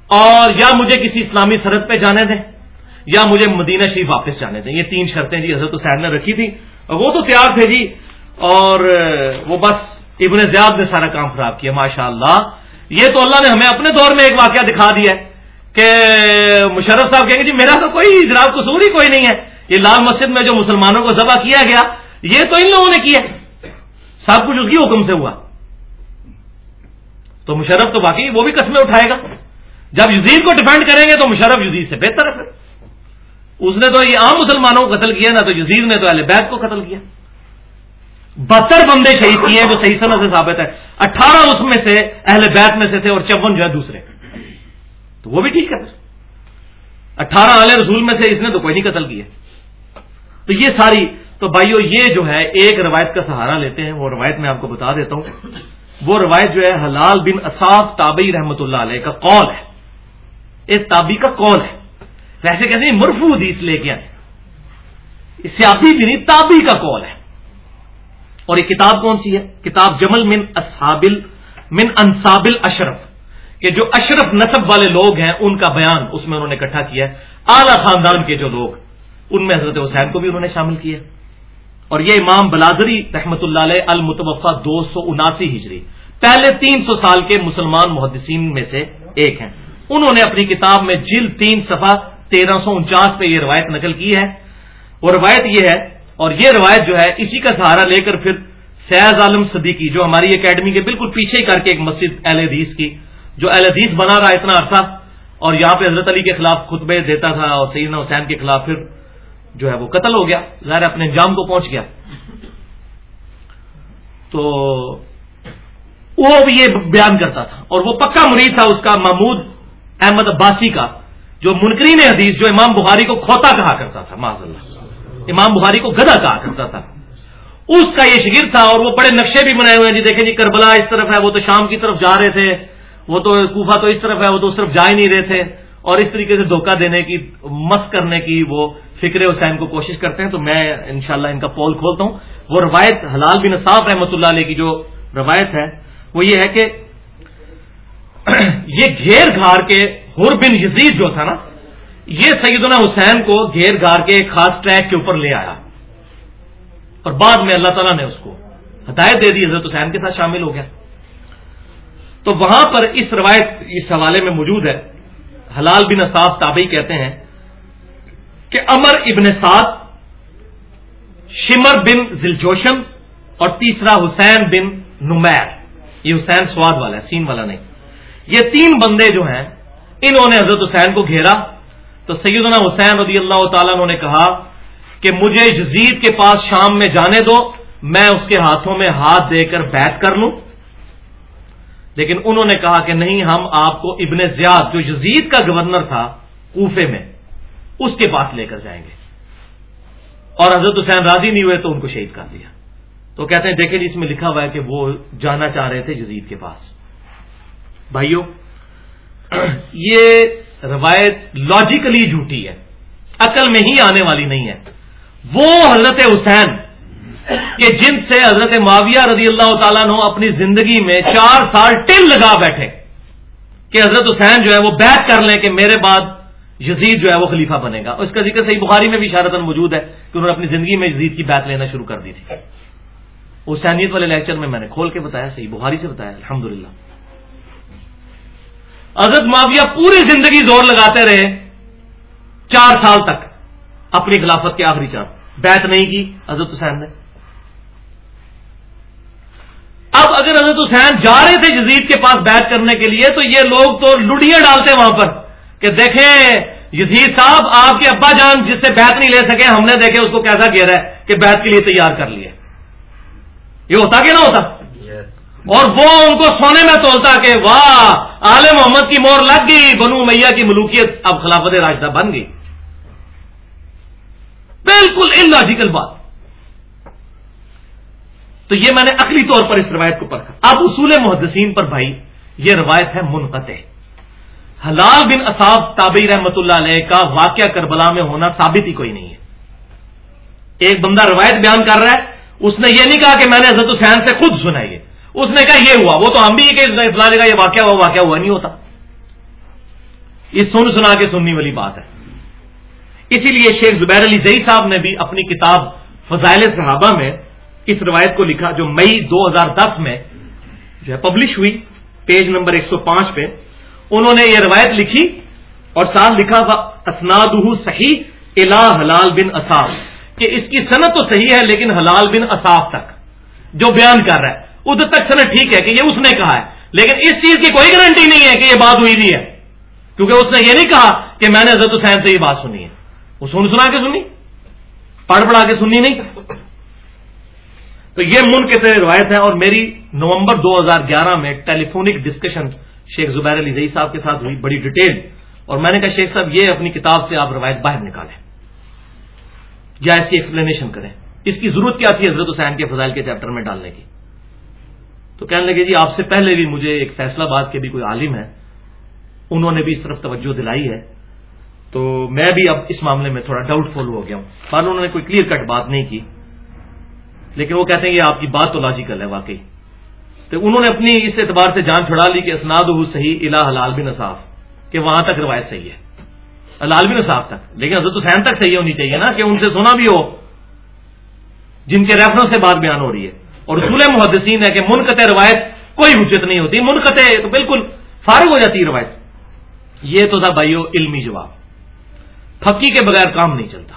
اور یا مجھے کسی اسلامی سرحد پہ جانے دیں، یا مجھے مدینہ شریف واپس جانے دیں۔ یہ تین شرطیں جی حضرت حسین نے رکھی تھی۔ وہ تو تیار تھے جی۔ اور وہ بس ابن زیاد نے سارا کام خراب کیا ماشاء اللہ یہ تو اللہ نے ہمیں اپنے دور میں ایک واقعہ دکھا دیا ہے کہ مشرف صاحب کہیں گے جی میرا تو کوئی جناب قصور ہی کوئی نہیں ہے۔ یہ لال مسجد میں جو مسلمانوں کو ذبح کیا گیا، یہ تو ان لوگوں نے کیا سب کچھ اس کی حکم سے ہوا۔ تو مشرف تو باقی وہ بھی قسمیں اٹھائے گا۔ جب یزید کو ڈیفینڈ کریں گے تو مشرف یزید سے بہتر ہے۔ اس نے تو یہ عام مسلمانوں کو قتل کیا نا تو یزید نے تو اہل بیت کو قتل کیا۔ بہتر بندے شہید کیے ہیں جو صحیح سنت سے ثابت ہے اٹھارہ اس میں سے اہل بیت میں سے تھے اور چون جو ہے دوسرے۔ تو وہ بھی ٹھیک ہے۔ اٹھارہ اہل رسول میں سے اس نے تو کوئی نہیں قتل کیا تو یہ ساری تو بھائیو، یہ جو ہے ایک روایت کا سہارا لیتے ہیں۔ وہ روایت میں آپ کو بتا دیتا ہوں۔ وہ روایت جو ہے حلال بن اصاف تابعی رحمت اللہ علیہ کا قول ہے۔ اس تابی کا قول ہے۔ ویسے کہتے ہیں مرفو حدیث لے کے آئے۔ سیاسی بھی نہیں تابی کا قول ہے۔ اور یہ کتاب کون سی ہے؟ کتاب جمل من اصحابل من انصابل اشرف۔ کہ جو اشرف نصب والے لوگ ہیں، ان کا بیان اس میں انہوں نے اکٹھا کیا ہے۔ اعلی خاندان کے جو لوگ، ان میں حضرت حسین کو بھی انہوں نے شامل کیا اور یہ امام بلادری رحمت اللہ علیہ المتوفا دو سو اناسی ہجری، پہلے تین سو سال کے مسلمان محدثین میں سے ایک ہیں۔ انہوں نے اپنی کتاب میں جل تین صفحہ تیرہ سو انچاس پہ یہ روایت نقل کی ہے۔ اور روایت یہ ہے اور یہ روایت جو ہے اسی کا سہارا لے کر پھر فیض عالم صدیقی، جو ہماری اکیڈمی کے بالکل پیچھے ہی کر کے ایک مسجد اہل حدیث کی، جو اہل حدیث بنا رہا اتنا عرصہ، اور یہاں پہ حضرت علی کے خلاف خطبے دیتا تھا اور سیدنا حسین کے خلاف پھر جو ہے وہ قتل ہو گیا۔ ظاہر اپنے انجام کو پہنچ گیا۔ تو وہ بھی یہ بیان کرتا تھا، اور وہ پکا مرید تھا اس کا محمود احمد عباسی کا، جو منکرین حدیث، جو امام بخاری کو کھوتا کہا کرتا تھا معذ اللہ۔ امام بخاری کو گدا کہا کرتا تھا۔ اس کا یہ شگیر تھا اور وہ بڑے نقشے بھی بنائے ہوئے ہیں۔ جی دیکھیں جی کربلا اس طرف ہے، وہ تو شام کی طرف جا رہے تھے۔ وہ تو کوفہ تو اس طرف ہے، وہ تو اس طرف جا ہی نہیں رہے تھے۔ اور اس طریقے سے دھوکہ دینے کی، مس کرنے کی وہ فکر حسین کو کوشش کرتے ہیں۔ تو میں انشاءاللہ ان کا پول کھولتا ہوں۔ وہ روایت حلال بن صاف رحمۃ اللہ علیہ کی جو روایت ہے، وہ یہ ہے کہ [CLEARS THROAT] یہ گھیر گھار کے ہر بن یزید جو تھا نا یہ سیدنا حسین کو گھیر گھار کے ایک خاص ٹریک کے اوپر لے آیا اور بعد میں اللہ تعالیٰ نے اس کو ہدایت دے دی، حضرت حسین کے ساتھ شامل ہو گیا۔ تو وہاں پر اس روایت اس حوالے میں موجود ہے۔ حلال بن اصاف تابعی کہتے ہیں کہ امر ابن سعد، شمر بن ذلجوشن اور تیسرا حسین بن نمیر۔ یہ حسین سواد والا ہے، سین والا نہیں۔ یہ تین بندے جو ہیں، انہوں نے حضرت حسین کو گھیرا۔ تو سیدنا حسین رضی اللہ تعالیٰ نے کہا کہ مجھے یزید کے پاس شام میں جانے دو، میں اس کے ہاتھوں میں ہاتھ دے کر بیت کر لوں۔ لیکن انہوں نے کہا کہ نہیں، ہم آپ کو ابن زیاد، جو یزید کا گورنر تھا کوفے میں، اس کے پاس لے کر جائیں گے۔ اور حضرت حسین راضی نہیں ہوئے تو ان کو شہید کر دیا۔ تو کہتے ہیں، دیکھیں جی اس میں لکھا ہوا ہے کہ وہ جانا چاہ رہے تھے یزید کے پاس۔ بھائیوں یہ روایت لاجیکلی جھوٹی ہے، عقل میں ہی آنے والی نہیں ہے۔ وہ حضرت حسین کہ جن سے حضرت معاویہ رضی اللہ تعالیٰ نے اپنی زندگی میں چار سال ٹل لگا بیٹھے کہ حضرت حسین جو ہے وہ بیت کر لیں کہ میرے بعد یزید جو ہے وہ خلیفہ بنے گا۔ اس کا ذکر صحیح بخاری میں بھی اشارتن موجود ہے کہ انہوں نے اپنی زندگی میں یزید کی بیت لینا شروع کر دی تھی۔ حسینیت والے لیکچر میں میں نے کھول کے بتایا، صحیح بخاری سے بتایا الحمد حضرت معاویہ پوری زندگی زور لگاتے رہے چار سال تک اپنی خلافت کے آخری چار بیت نہیں کی حضرت حسین نے۔ اب اگر حضرت حسین جا رہے تھے جزید کے پاس بیت کرنے کے لیے، تو یہ لوگ تو لڑیاں ڈالتے وہاں پر کہ دیکھیں، یزید صاحب، آپ کے ابا جان جس سے بیت نہیں لے سکے، ہم نے دیکھے اس کو کیسا گھیرا ہے کہ بیت کے لیے تیار کر لیے۔ یہ ہوتا کہ نہ ہوتا؟ اور وہ ان کو سونے میں تولتا کہ واہ، آل محمد کی مور لگ گئی، بنو میاں کی ملوکیت اب خلافت راجدہ بن گئی۔ بالکل ان لاجیکل بات۔ تو یہ میں نے عقلی طور پر اس روایت کو پرکھا اب اصول محدثین پر بھائی، یہ روایت ہے منقطع۔ حلال بن اصاب تابعی رحمت اللہ علیہ کا واقعہ کربلا میں ہونا ثابت ہی کوئی نہیں ہے۔ ایک بندہ روایت بیان کر رہا ہے، اس نے یہ نہیں کہا کہ میں نے حضرت حسین سے خود سنائی ہے۔ اس نے کہا یہ ہوا، وہ تو ہم بھی کہ فلانے کا یہ واقعہ ہوا واقعہ ہوا، نہیں ہوتا۔ یہ سن سنا کے سننی والی بات ہے۔ اسی لیے شیخ زبیر علی زئی صاحب نے بھی اپنی کتاب فضائل صحابہ میں اس روایت کو لکھا جو مئی دو ہزار دس میں جو ہے پبلش ہوئی پیج نمبر ایک سو پانچ پہ۔ انہوں نے یہ روایت لکھی اور ساتھ لکھا اسناد صحیح الا حلال بن اصاف کہ اس کی صنعت تو صحیح ہے، لیکن حلال بن اصاف تک جو بیان کر رہا ہے۔ ادھر تک صنعت ٹھیک ہے کہ یہ اس نے کہا ہے۔ لیکن اس چیز کی کوئی گارنٹی نہیں ہے کہ یہ بات ہوئی بھی ہے۔ کیونکہ اس نے یہ نہیں کہا کہ میں نے حضرت حسین سے یہ بات سنی ہے۔ وہ سن سنا کے سنی۔ پڑھ پڑھا کے سننی نہیں۔ تو یہ من کے روایت ہے اور میری نومبر دو ہزار گیارہ میں ٹیلی فونک ڈسکشن شیخ زبیر علی زئی صاحب کے ساتھ ہوئی بڑی ڈیٹیل اور میں نے کہا شیخ صاحب، یہ اپنی کتاب سے آپ روایت باہر نکالیں۔ یا اس کی ایکسپلینیشن کریں۔ اس کی ضرورت کیا تھی حضرت حسین کے فضائل کے چیپٹر میں ڈالنے کی؟ تو کہنے لگے جی آپ سے پہلے بھی مجھے ایک فیصلہ باد کے بھی کوئی عالم ہے، انہوں نے بھی اس طرف توجہ دلائی ہے۔ تو میں بھی اب اس معاملے میں تھوڑا ڈاؤٹ فل ہو گیا ہوں۔ پر انہوں نے کوئی کلیئر کٹ بات نہیں کی۔ لیکن وہ کہتے ہیں یہ آپ کی بات تو لاجیکل ہے واقعی۔ تو انہوں نے اپنی اس اعتبار سے جان چھڑا لی کہ اسناد ہو صحیح الا حلال بن اصاف کہ وہاں تک روایت صحیح ہے۔ حلال بن اصاف تک۔ لیکن حضرت حسین تک صحیح ہونی چاہیے نا کہ ان سے سنا بھی ہو، جن کے ریفرنس سے بات بیان ہو رہی ہے۔ اور رسول محدثین ہے کہ منقطع روایت کوئی حجت نہیں ہوتی، منقطع تو بالکل فارغ ہو جاتی ہے روایت۔ یہ تو تھا بھائیو علمی جواب۔ پھکی کے بغیر کام نہیں چلتا۔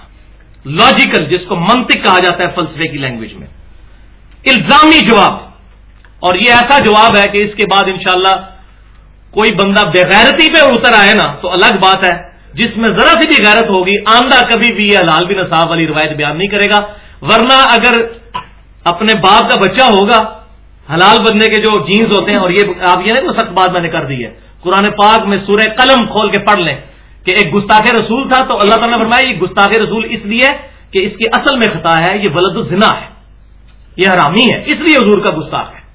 لاجیکل جس کو منطق کہا جاتا ہے فلسفے کی لینگویج میں۔ الزامی جواب۔ اور یہ ایسا جواب ہے کہ اس کے بعد انشاءاللہ کوئی بندہ بےغیرتی پہ اتر آئے نا، تو الگ بات ہے۔ جس میں ذرا سی بھی غیرت ہوگی آمدہ کبھی بھی یہ حلال بن صاحب والی روایت بیان نہیں کرے گا۔ ورنہ اگر اپنے باپ کا بچہ ہوگا، حلال بننے کے جو جینز ہوتے ہیں اور یہ آپ یہ نہیں سخت بات میں نے کر دی ہے۔ قرآن پاک میں سورہ قلم کھول کے پڑھ لیں کہ ایک گستاخ رسول تھا تو اللہ تعالیٰ نے فرمایا یہ گستاخ رسول اس لیے کہ اس کی اصل میں خطا ہے، یہ ولد الزنا ہے۔ یہ حرامی ہے، اس لیے حضور کا گستاخ ہے۔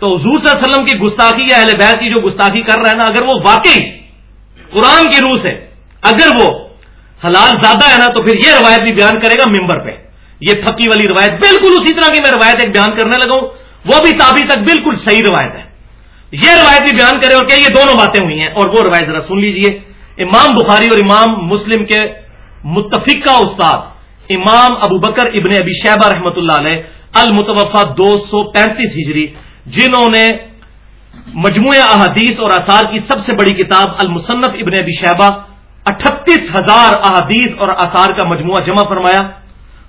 تو حضور صلی اللہ علیہ وسلم کی گستاخی یا اہل بیت کی جو گستاخی کر رہا ہے نا، اگر وہ واقعی قرآن کی روح سے، اگر وہ حلال زیادہ ہے نا، تو پھر یہ روایت بھی بیان کرے گا ممبر پہ۔ یہ پھکی والی روایت بالکل اسی طرح کی میں روایت ایک بیان کرنے لگا وہ بھی تابی تک بالکل صحیح روایت ہے۔ یہ روایت بھی بیان کرے اور کہ یہ دونوں باتیں ہوئی ہیں اور وہ روایت ذرا سن لیجیے۔ امام بخاری اور امام مسلم کے متفقہ استاد امام ابو بکر ابن ابی شہبہ رحمۃ اللہ علیہ المتوفا دو سو پینتیس ہجری، جنہوں نے مجموعہ احادیث اور آثار کی سب سے بڑی کتاب المصنف ابن ابی شہبہ اٹھتیس ہزار احادیث اور آثار کا مجموعہ جمع فرمایا۔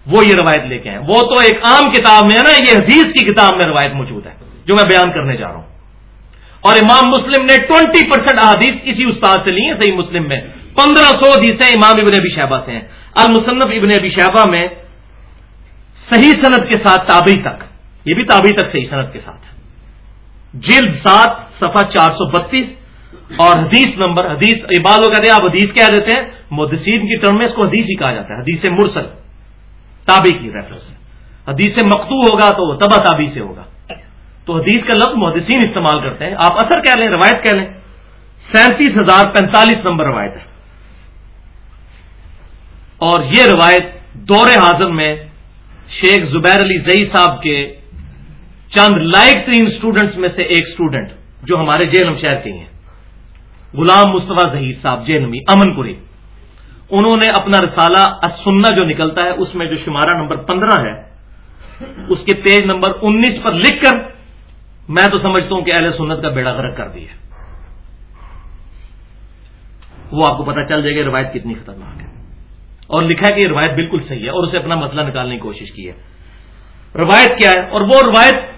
وہ یہ روایت لے کے آئے۔ وہ تو ایک عام کتاب میں ہے نا، یہ حدیث کی کتاب میں روایت موجود ہے، جو میں بیان کرنے جا رہا ہوں۔ اور امام مسلم نے ٹوینٹی پرسینٹ احادیث کسی استاد سے لی ہیں، صحیح مسلم میں۔ پندرہ سو حدیثیں امام ابن ابی شہبہ سے ہیں۔ المصنف ابن ابی شہبہ میں صحیح صنعت کے ساتھ تابعی تک، یہ بھی تابعی تک صحیح صنعت کے ساتھ جلد سات، صفحہ چار سو بتیس۔ اور حدیث نمبر، حدیث بعض لوگ کہتے ہیں آپ حدیث کہہ دیتے ہیں، مدسین کی ٹرم میں اس کو حدیث ہی کہا جاتا ہے، حدیث مرسل۔ تابی کی ریفرنس حدیث سے مقتو ہوگا تو وہ تبا تابی سے ہوگا۔ تو حدیث کا لفظ محدثین استعمال کرتے ہیں۔ آپ اثر کہہ لیں، روایت کہہ لیں۔ سینتیس ہزار پینتالیس نمبر روایت ہے۔ اور یہ روایت دور حاضر میں شیخ زبیر علی زئی صاحب کے چند لائق ترین اسٹوڈنٹس میں سے ایک اسٹوڈنٹ جو ہمارے جیلم شہر کے ہیں۔ غلام مصطفیٰ ظہیر صاحب، جیلمی، امن پوری۔ انہوں نے اپنا رسالہ اسنا جو نکلتا ہے، اس میں جو شمارہ نمبر پندرہ ہے، اس کے پیج نمبر انیس پر لکھ کر میں تو سمجھتا ہوں کہ اہل سنت کا بیڑا غرق کر دیا وہ آپ کو پتا چل جائے گا روایت کتنی خطرناک ہے۔ اور لکھا ہے کہ یہ روایت بالکل صحیح ہے اور اسے اپنا مسئلہ نکالنے کی کوشش کی ہے۔ روایت کیا ہے؟ اور وہ روایت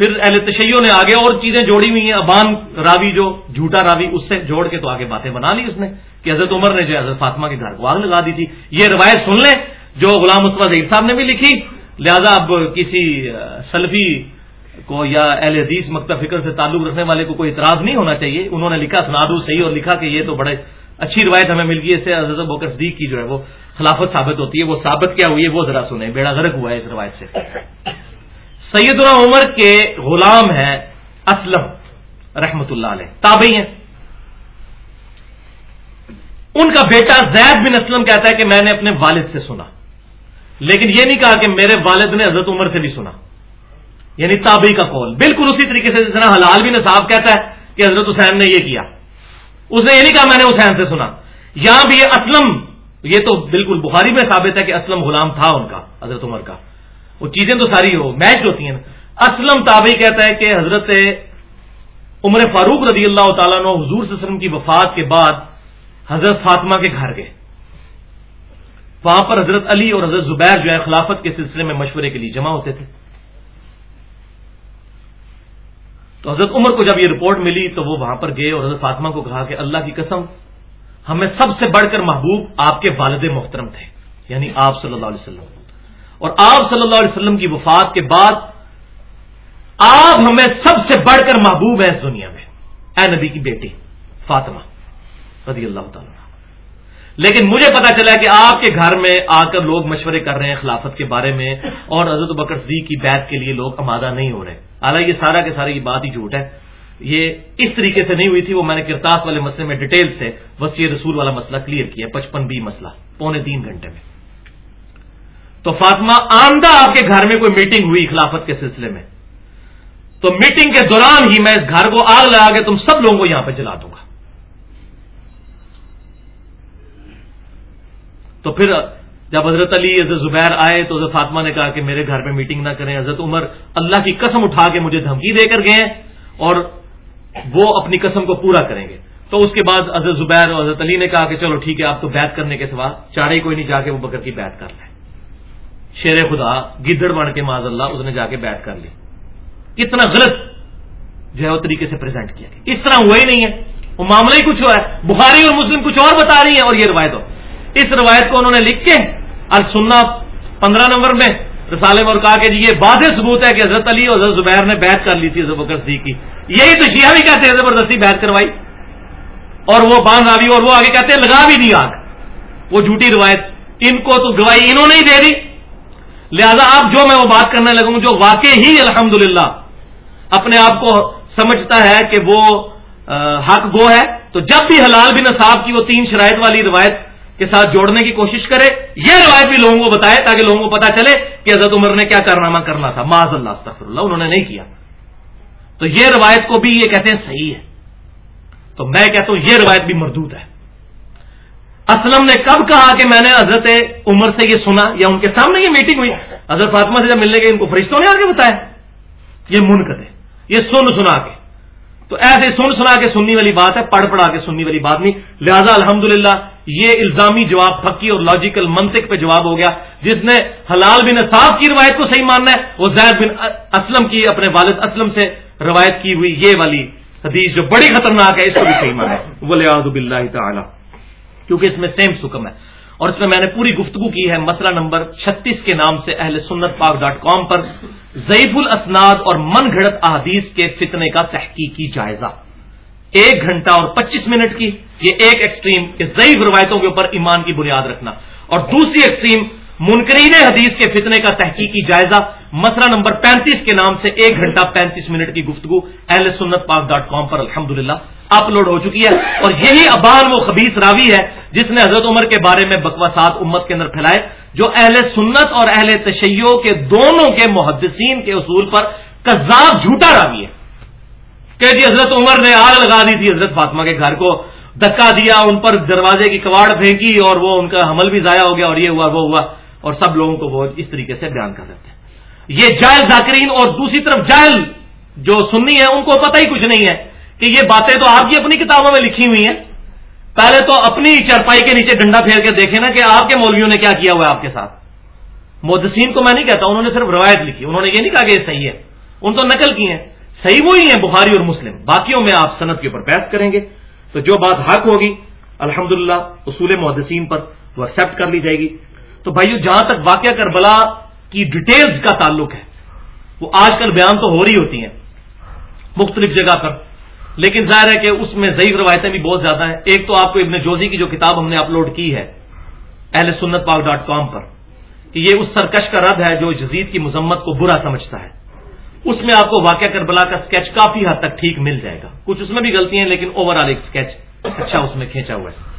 پھر اہل تشیعوں نے آگے اور چیزیں جوڑی ہوئی ہیں، ابان راوی جو، جھوٹا راوی، اس سے جوڑ کے تو آگے باتیں بنا لی اس نے کہ حضرت عمر نے جو حضرت فاطمہ کے گھر کو آگ لگا دی تھی۔ یہ روایت سن لیں، جو غلام مصطفیٰ ظہیر صاحب نے بھی لکھی۔ لہذا اب کسی سلفی کو یا اہل حدیث مکتب فکر سے تعلق رکھنے والے کو کوئی اعتراض نہیں ہونا چاہیے۔ انہوں نے لکھا سنادو صحیح اور لکھا کہ یہ تو بڑے اچھی روایت ہمیں مل گئی اس سے حضرت بکر صدیق کی جو ہے، وہ خلافت ثابت ہوتی ہے، وہ ثابت کیا ہوئی ہے، وہ ذرا سنیں۔ بیڑا غرق ہوا ہے اس روایت سے۔ سید عمر کے غلام ہیں اسلم، رحمت اللہ علیہ، تابعی ہیں۔ ان کا بیٹا زید بن اسلم کہتا ہے کہ میں نے اپنے والد سے سنا۔ لیکن یہ نہیں کہا کہ میرے والد نے حضرت عمر سے بھی سنا۔ یعنی تابعی کا قول۔ بالکل اسی طریقے سے جس طرح حلال بن صاحب کہتا ہے کہ حضرت حسین نے یہ کیا۔ اس نے یہ نہیں کہا میں نے حسین سے سنا۔ یہاں بھی یہ اسلم، یہ تو بالکل بخاری میں ثابت ہے کہ اسلم غلام تھا ان کا، حضرت عمر کا۔ وہ چیزیں تو ساری ہو میچ ہوتی ہیں اسلم تابعی کہتا ہے کہ حضرت عمر فاروق رضی اللہ تعالیٰ نے حضور صلی اللہ علیہ وسلم کی وفات کے بعد حضرت فاطمہ کے گھر گئے۔ وہاں پر حضرت علی اور حضرت زبیر جو ہے خلافت کے سلسلے میں مشورے کے لیے جمع ہوتے تھے۔ تو حضرت عمر کو جب یہ رپورٹ ملی تو وہ وہاں پر گئے اور حضرت فاطمہ کو کہا کہ اللہ کی قسم، ہمیں سب سے بڑھ کر محبوب آپ کے والد محترم تھے یعنی آپ صلی اللہ علیہ وسلم۔ اور آپ صلی اللہ علیہ وسلم کی وفات کے بعد آپ ہمیں سب سے بڑھ کر محبوب ہیں اس دنیا میں۔ اے نبی کی بیٹی، فاطمہ، رضی اللہ تعالیٰ لیکن مجھے پتا چلا کہ آپ کے گھر میں آ کر لوگ مشورے کر رہے ہیں خلافت کے بارے میں اور حضرت بکر صدیق کی بیت کے لیے لوگ آمادہ نہیں ہو رہے۔ حالانکہ یہ سارا کے سارا یہ بات ہی جھوٹ ہے۔ یہ اس طریقے سے نہیں ہوئی تھی، وہ میں نے کرتاس والے مسئلے میں ڈیٹیل سے وسیع رسول والا مسئلہ کلیئر کیا، پچپن بی مسئلہ، پونے تین گھنٹے میں۔ تو فاطمہ آمدہ آپ کے گھر میں کوئی میٹنگ ہوئی خلافت کے سلسلے میں؟ تو میٹنگ کے دوران ہی میں اس گھر کو آگ لگا کے تم سب لوگوں کو یہاں پہ جلا دوں گا۔ تو پھر جب حضرت علی، حضرت زبیر آئے تو حضرت فاطمہ نے کہا کہ میرے گھر پہ میٹنگ نہ کریں۔ حضرت عمر اللہ کی قسم اٹھا کے مجھے دھمکی دے کر گئے اور وہ اپنی قسم کو پورا کریں گے۔ تو اس کے بعد حضرت زبیر اور حضرت علی نے کہا کہ چلو ٹھیک ہے، آپ کو بیت کرنے کے سوا، چاڑے کوئی نہیں، جا کے وہ بکر کی بیت کر لیں۔ شیر خدا گدڑ بن کے معذ اللہ اس نے جا کے بیت کر لی۔ کتنا غلط جو ہے وہ طریقے سے پریزنٹ کیا۔ گیا اس طرح ہوا ہی نہیں ہے۔ وہ معاملہ ہی کچھ ہوا ہے۔ بخاری اور مسلم کچھ اور بتا رہی ہیں اور یہ روایت ہو۔ اس روایت کو انہوں نے لکھ کے اور سننا پندرہ نمبر میں رسالے میں اور کہا کہ جی یہ واضح ثبوت ہے کہ حضرت علی اور حضرت زبیر نے بیعت کر لی تھی حضرت بکر صدیق کی۔ یہی تو شیعہ بھی کہتے ہیں زبردستی بیعت کروائی۔ اور وہ باندھ راوی اور وہ آگے کہتے ہیں لگا بھی نہیں آگ۔ وہ جھوٹی روایت۔ ان کو تو گواہی انہوں نے ہی دے دی۔ لہذا اب جو میں وہ بات کرنے لگوں جو واقع ہی الحمد اپنے آپ کو سمجھتا ہے کہ وہ حق گو ہے، تو جب بھی حلال بن صاحب کی وہ تین شرائط والی روایت کے ساتھ جوڑنے کی کوشش کرے، یہ روایت بھی لوگوں کو بتائے تاکہ لوگوں کو پتا چلے کہ حضرت عمر نے کیا کارنامہ کرنا تھا۔ معذ اللہ، استغفر اللہ، انہوں نے نہیں کیا۔ تو یہ روایت کو بھی یہ کہتے ہیں صحیح ہے۔ تو میں کہتا ہوں یہ روایت بھی مردود ہے۔ اسلم نے کب کہا کہ میں نے حضرت عمر سے یہ سنا یا ان کے سامنے یہ میٹنگ ہوئی؟ حضرت فاطمہ سے جب ملنے کے ان کو فرشتوں نے آ کے بتایا۔ یہ منقطع، یہ سن سنا کے۔ تو ایسے سن سنا کے سننی والی بات ہے، پڑھ پڑھا کے سننی والی بات نہیں۔ لہذا الحمدللہ، یہ الزامی جواب پکی اور لاجیکل منطق پہ جواب ہو گیا۔ جس نے حلال بن صاحب کی روایت کو صحیح ماننا ہے، وہ زید بن اسلم کی اپنے والد اسلم سے روایت کی ہوئی یہ والی حدیث جو بڑی خطرناک ہے، اس کو بھی صحیح مانا ہے۔ وہ لہٰذ بلّہ تعالی۔ کیونکہ اس میں سیم سکم ہے۔ اور اس میں میں نے پوری گفتگو کی ہے مسئلہ نمبر چھتیس کے نام سے اہل سنت پاک ڈاٹ کام پر۔ ضعیف الاسناد اور من گھڑت احادیث کے فتنے کا تحقیقی جائزہ۔ ایک گھنٹہ اور پچیس منٹ کی۔ یہ ایک ایکسٹریم کہ ضعیف روایتوں کے اوپر ایمان کی بنیاد رکھنا۔ اور دوسری ایکسٹریم منکرین حدیث کے فتنے کا تحقیقی جائزہ، مسئلہ نمبر پینتیس کے نام سے ایک گھنٹہ پینتیس منٹ کی گفتگو، اہل سنت پاک ڈاٹ کام پر الحمد اپلوڈ ہو چکی ہے۔ اور یہی ابان وہ خبیص راوی ہے جس نے حضرت عمر کے بارے میں بکواسات امت کے اندر پھیلائے، جو اہل سنت اور اہل تشیعوں کے دونوں کے محدثین کے اصول پر کذاب جھوٹا راوی ہے۔ کہ جی حضرت عمر نے آگ لگا دی تھی حضرت فاطمہ کے گھر کو دکا دیا، ان پر دروازے کی کواڑ پھینکی اور وہ ان کا حمل بھی ضائع ہو گیا اور یہ ہوا، وہ ہوا۔ اور سب لوگوں کو وہ اس طریقے سے بیان کر دیتے ہیں۔ یہ جائل ذاکرین اور دوسری طرف جائل جو سننی ہے ان کو پتہ ہی کچھ نہیں ہے کہ یہ باتیں تو آپ کی اپنی کتابوں میں لکھی ہوئی ہیں۔ پہلے تو اپنی چرپائی کے نیچے ڈنڈا پھیر کے دیکھیں نا کہ آپ کے مولویوں نے کیا کیا ہوا ہے آپ کے ساتھ۔ مودسین کو میں نہیں کہتا، انہوں نے صرف روایت لکھی۔ انہوں نے یہ نہیں کہا کہ یہ صحیح ہے۔ ان تو نقل کی ہیں۔ صحیح وہی ہیں بخاری اور مسلم۔ باقیوں میں آپ صنعت کے اوپر بحث کریں گے۔ تو جو بات حق ہوگی الحمد اصول محدثین پر وہ ایکسپٹ کر لی جائے گی۔ تو بھائیو، جہاں تک واقعہ کربلا کی ڈیٹیلز کا تعلق ہے، وہ آج کل بیان تو ہو رہی ہوتی ہیں، مختلف جگہ پر۔ لیکن ظاہر ہے کہ اس میں ضعیف روایتیں بھی بہت زیادہ ہیں۔ ایک تو آپ کو ابن جوزی کی جو کتاب ہم نے اپلوڈ کی ہے، اہل سنت پاک ڈاٹ کام پر، کہ یہ اس سرکش کا رد ہے جو جزید کی مذمت کو برا سمجھتا ہے۔ اس میں آپ کو واقعہ کربلا کا اسکیچ کافی حد تک ٹھیک مل جائے گا۔ کچھ اس میں بھی غلطی ہیں، لیکن اوور آل ایک اسکیچ اچھا اس میں کھینچا ہوا ہے۔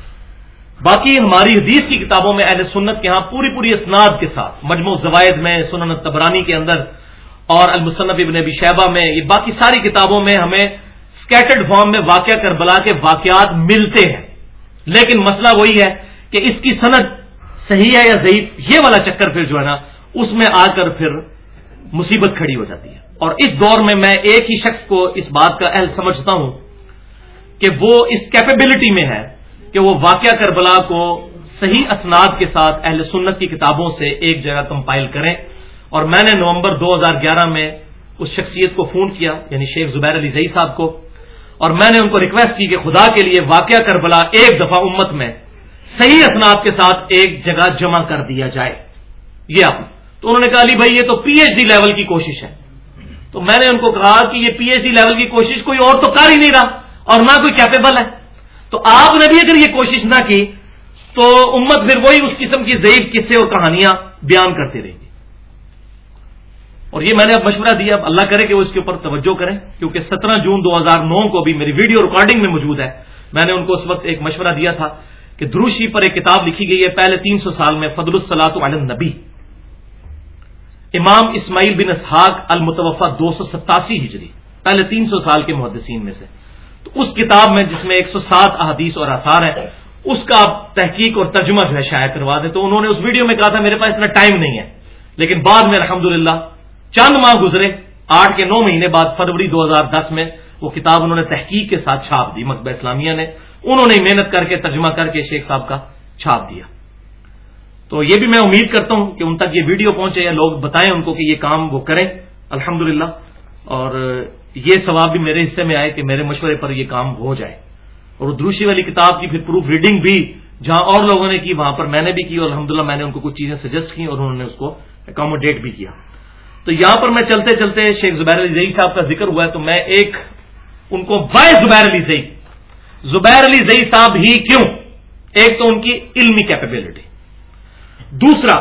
باقی ہماری حدیث کی کتابوں میں اہل سنت کے ہاں پوری پوری اسناد کے ساتھ، مجموع زوائد میں سنن تبرانی کے اندر اور المصنف ابن ابی شہبہ میں، یہ باقی ساری کتابوں میں ہمیں اسکیٹرڈ فارم میں واقعہ کربلا کے واقعات ملتے ہیں۔ لیکن مسئلہ وہی ہے کہ اس کی صنعت صحیح ہے یا ضعیف، یہ والا چکر پھر جو ہے نا، اس میں آ کر پھر مصیبت کھڑی ہو جاتی ہے۔ اور اس دور میں میں ایک ہی شخص کو اس بات کا اہل سمجھتا ہوں کہ وہ اس کیپیبلٹی میں ہے۔ کہ وہ واقعہ کربلا کو صحیح اسناد کے ساتھ اہل سنت کی کتابوں سے ایک جگہ کمپائل کریں۔ اور میں نے نومبر دو ہزار گیارہ میں اس شخصیت کو فون کیا یعنی شیخ زبیر علی زئی صاحب کو، اور میں نے ان کو ریکویسٹ کی کہ خدا کے لیے واقعہ کربلا ایک دفعہ امت میں صحیح اسناد کے ساتھ ایک جگہ جمع کر دیا جائے۔ یہ آپ۔ تو انہوں نے کہا، علی بھائی، یہ تو پی ایچ ڈی لیول کی کوشش ہے۔ تو میں نے ان کو کہا کہ یہ پی ایچ ڈی لیول کی کوشش کوئی اور تو کر ہی نہیں رہا اور نہ کوئی کیپیبل ہے۔ تو آپ نے بھی اگر یہ کوشش نہ کی تو امت پھر وہی اس قسم کی ضعیف قصے اور کہانیاں بیان کرتے رہے گی اور یہ میں نے اب مشورہ دیا، اب اللہ کرے کہ وہ اس کے اوپر توجہ کریں، کیونکہ سترہ جون دو ہزار نو کو بھی میری ویڈیو ریکارڈنگ میں موجود ہے۔ میں نے ان کو اس وقت ایک مشورہ دیا تھا کہ دروشی پر ایک کتاب لکھی گئی ہے پہلے تین سو سال میں، فضل السلاط عالم نبی امام اسماعیل بن اسحاق المتوفہ دو سو ستاسی ہجری، پہلے تین سو سال کے محدثین میں سے۔ تو اس کتاب میں جس میں ایک سو سات احادیث اور آثار ہیں، اس کا تحقیق اور ترجمہ جو ہے شائع کروا دیں۔ تو انہوں نے اس ویڈیو میں کہا تھا، میرے پاس اتنا ٹائم نہیں ہے۔ لیکن بعد میں الحمد چند ماہ گزرے، آٹھ کے نو مہینے بعد فروری دو ہزار دس میں وہ کتاب انہوں نے تحقیق کے ساتھ چھاپ دی مکبہ اسلامیہ نے۔ انہوں نے محنت کر کے، ترجمہ کر کے شیخ صاحب کا چھاپ دیا۔ تو یہ بھی میں امید کرتا ہوں کہ ان تک یہ ویڈیو پہنچے یا لوگ بتائیں ان کو کہ یہ کام وہ کریں۔ الحمد اور یہ ثواب بھی میرے حصے میں آئے کہ میرے مشورے پر یہ کام ہو جائے۔ اور دروشی والی کتاب کی پھر پروف ریڈنگ بھی جہاں اور لوگوں نے کی، وہاں پر میں نے بھی کی اور الحمد میں نے ان کو کچھ چیزیں سجیسٹ کی اور انہوں نے اس کو اکاموڈیٹ بھی کیا۔ تو یہاں پر میں چلتے چلتے شیخ زبیر علی زئی صاحب کا ذکر ہوا ہے، تو میں ایک ان کو وائے زبیر علی زئی۔ زبیر علی زئی صاحب ہی کیوں؟ ایک تو ان کی علمی کیپیبلٹی دوسرا،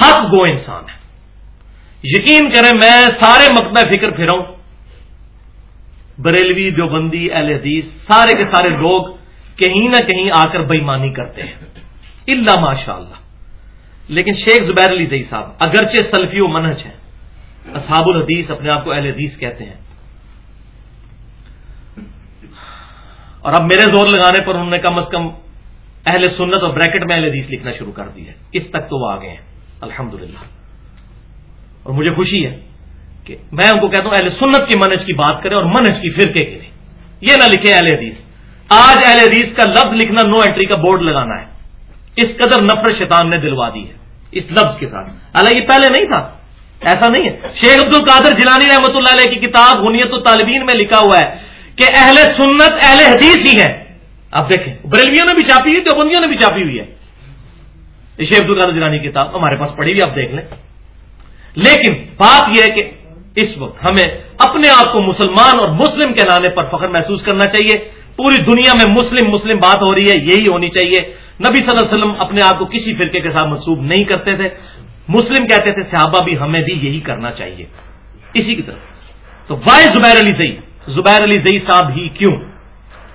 حق گو انسان۔ ہے یقین کریں میں سارے مکتبہ فکر پھراؤں بریلوی دیوبندی، اہل حدیث، سارے کے سارے لوگ کہیں نہ کہیں آ کر بےمانی کرتے ہیں۔ اللہ ماشاء اللہ لیکن شیخ زبیر علی زئی صاحب، اگرچہ سلفی و منہج ہیں، اصحاب الحدیث اپنے آپ کو اہل حدیث کہتے ہیں۔ اور اب میرے زور لگانے پر انہوں نے کم از کم اہل سنت اور بریکٹ میں اہل حدیث لکھنا شروع کر دی ہے۔ اس تک تو وہ آ گئے ہیں۔ الحمد اور مجھے خوشی ہے کہ میں ان کو کہتا ہوں اہل سنت کی منج کی بات کریں اور منج کی فرقے کے لیے۔ یہ نہ لکھے اہل حدیث۔ آج اہل حدیث کا لفظ لکھنا نو انٹری کا بورڈ لگانا ہے۔ اس قدر نفرت شیطان نے دلوا دی ہے۔ اس لفظ کے ساتھ۔ حالانکہ پہلے نہیں تھا۔ ایسا نہیں ہے۔ شیخ عبد القادر جلانی رحمۃ اللہ علیہ کی کتاب غنیت الطالبین میں لکھا ہوا ہے کہ اہل سنت اہل حدیث ہی ہے آپ دیکھیں، بریلویوں نے بھی چھاپی ہوئی، دیوبندیوں نے بھی چھاپی ہوئی ہے۔ شیخ عبد القادر جلانی کی کتاب ہمارے پاس پڑھی ہوئی آپ دیکھ لیں۔ لیکن بات یہ ہے کہ اس وقت ہمیں اپنے آپ کو مسلمان اور مسلم کے پر فخر محسوس کرنا چاہیے۔ پوری دنیا میں مسلم مسلم بات ہو رہی ہے، یہی ہونی چاہیے۔ نبی صلی اللہ علیہ وسلم اپنے آپ کو کسی فرقے کے ساتھ منسوب نہیں کرتے تھے۔ مسلم کہتے تھے، صحابہ بھی ہمیں بھی یہی کرنا چاہیے۔ اسی کی طرف۔ تو وائے زبیر علی زئی؟ زبیر علی زئی صاحب ہی کیوں؟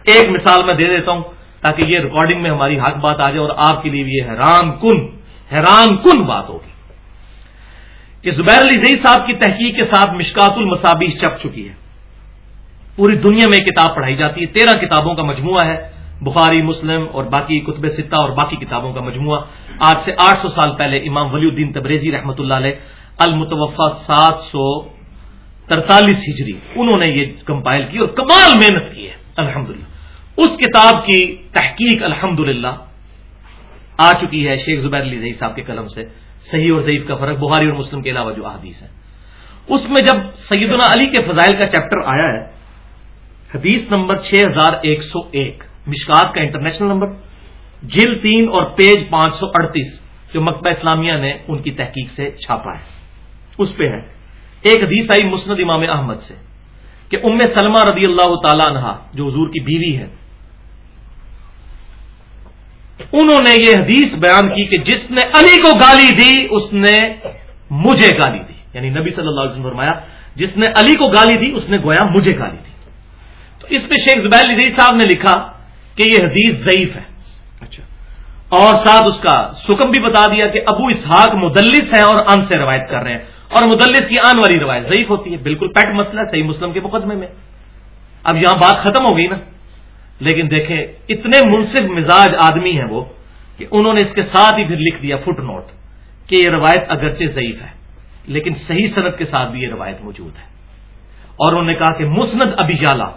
ایک مثال میں دے دیتا ہوں تاکہ یہ ریکارڈنگ میں ہماری حق بات آ جائے اور آپ کے لیے بھی یہ حیران کن حیران کن بات ہوگی۔ کہ زبیر علی زئی صاحب کی تحقیق کے ساتھ مشکات المسابی چپ چکی ہے۔ پوری دنیا میں کتاب پڑھائی جاتی ہے۔ تیرہ کتابوں کا مجموعہ ہے، بخاری، مسلم اور باقی کتب ستہ اور باقی کتابوں کا مجموعہ۔ آج سے آٹھ سو سال پہلے امام ولی الدین تبریزی رحمۃ اللہ علیہ المتوفا سات سو ترتالیس ہجری انہوں نے یہ کمپائل کی اور کمال محنت کی ہے۔ الحمد اس کتاب کی تحقیق الحمد آ چکی ہے شیخ زبیر علی رئی صاحب کے قلم سے۔ صحیح اور ضعیف کا فرق بخاری اور مسلم کے علاوہ جو احادیث ہے اس میں جب سیدنا علی کے فضائل کا چیپٹر آیا ہے، حدیث نمبر چھ ہزار ایک سو ایک، مشکات کا انٹرنیشنل نمبر، جل تین اور پیج پانچ سو اڑتیس، جو مکبہ اسلامیہ نے ان کی تحقیق سے چھاپا ہے۔ اس پہ ہے۔ ایک حدیث آئی مسند امام احمد سے، کہ ام سلمہ رضی اللہ تعالی عنہ جو حضور کی بیوی ہے انہوں نے یہ حدیث بیان کی کہ جس نے علی کو گالی دی اس نے مجھے گالی دی۔ یعنی نبی صلی اللہ علیہ وسلم فرمایا جس نے علی کو گالی دی اس نے گویا مجھے گالی دی۔ تو اس پہ شیخ زبیر علی صاحب نے لکھا کہ یہ حدیث ضعیف ہے۔ اچھا۔ اور ساتھ اس کا سکم بھی بتا دیا کہ ابو اسحاق مدلس ہے اور ان سے روایت کر رہے ہیں۔ اور مدلس کی آن والی روایت ضعیف ہوتی ہے۔ بالکل پیٹ مسئلہ صحیح مسلم کے مقدمے میں۔ اب یہاں بات ختم ہو گئی نا۔ لیکن دیکھیں، اتنے منصف مزاج آدمی ہیں وہ کہ انہوں نے اس کے ساتھ ہی پھر لکھ دیا فٹ نوٹ کہ یہ روایت اگرچہ ضعیف ہے، لیکن صحیح صنعت کے ساتھ بھی یہ روایت موجود ہے۔ اور انہوں نے کہا کہ مسند ابی جالا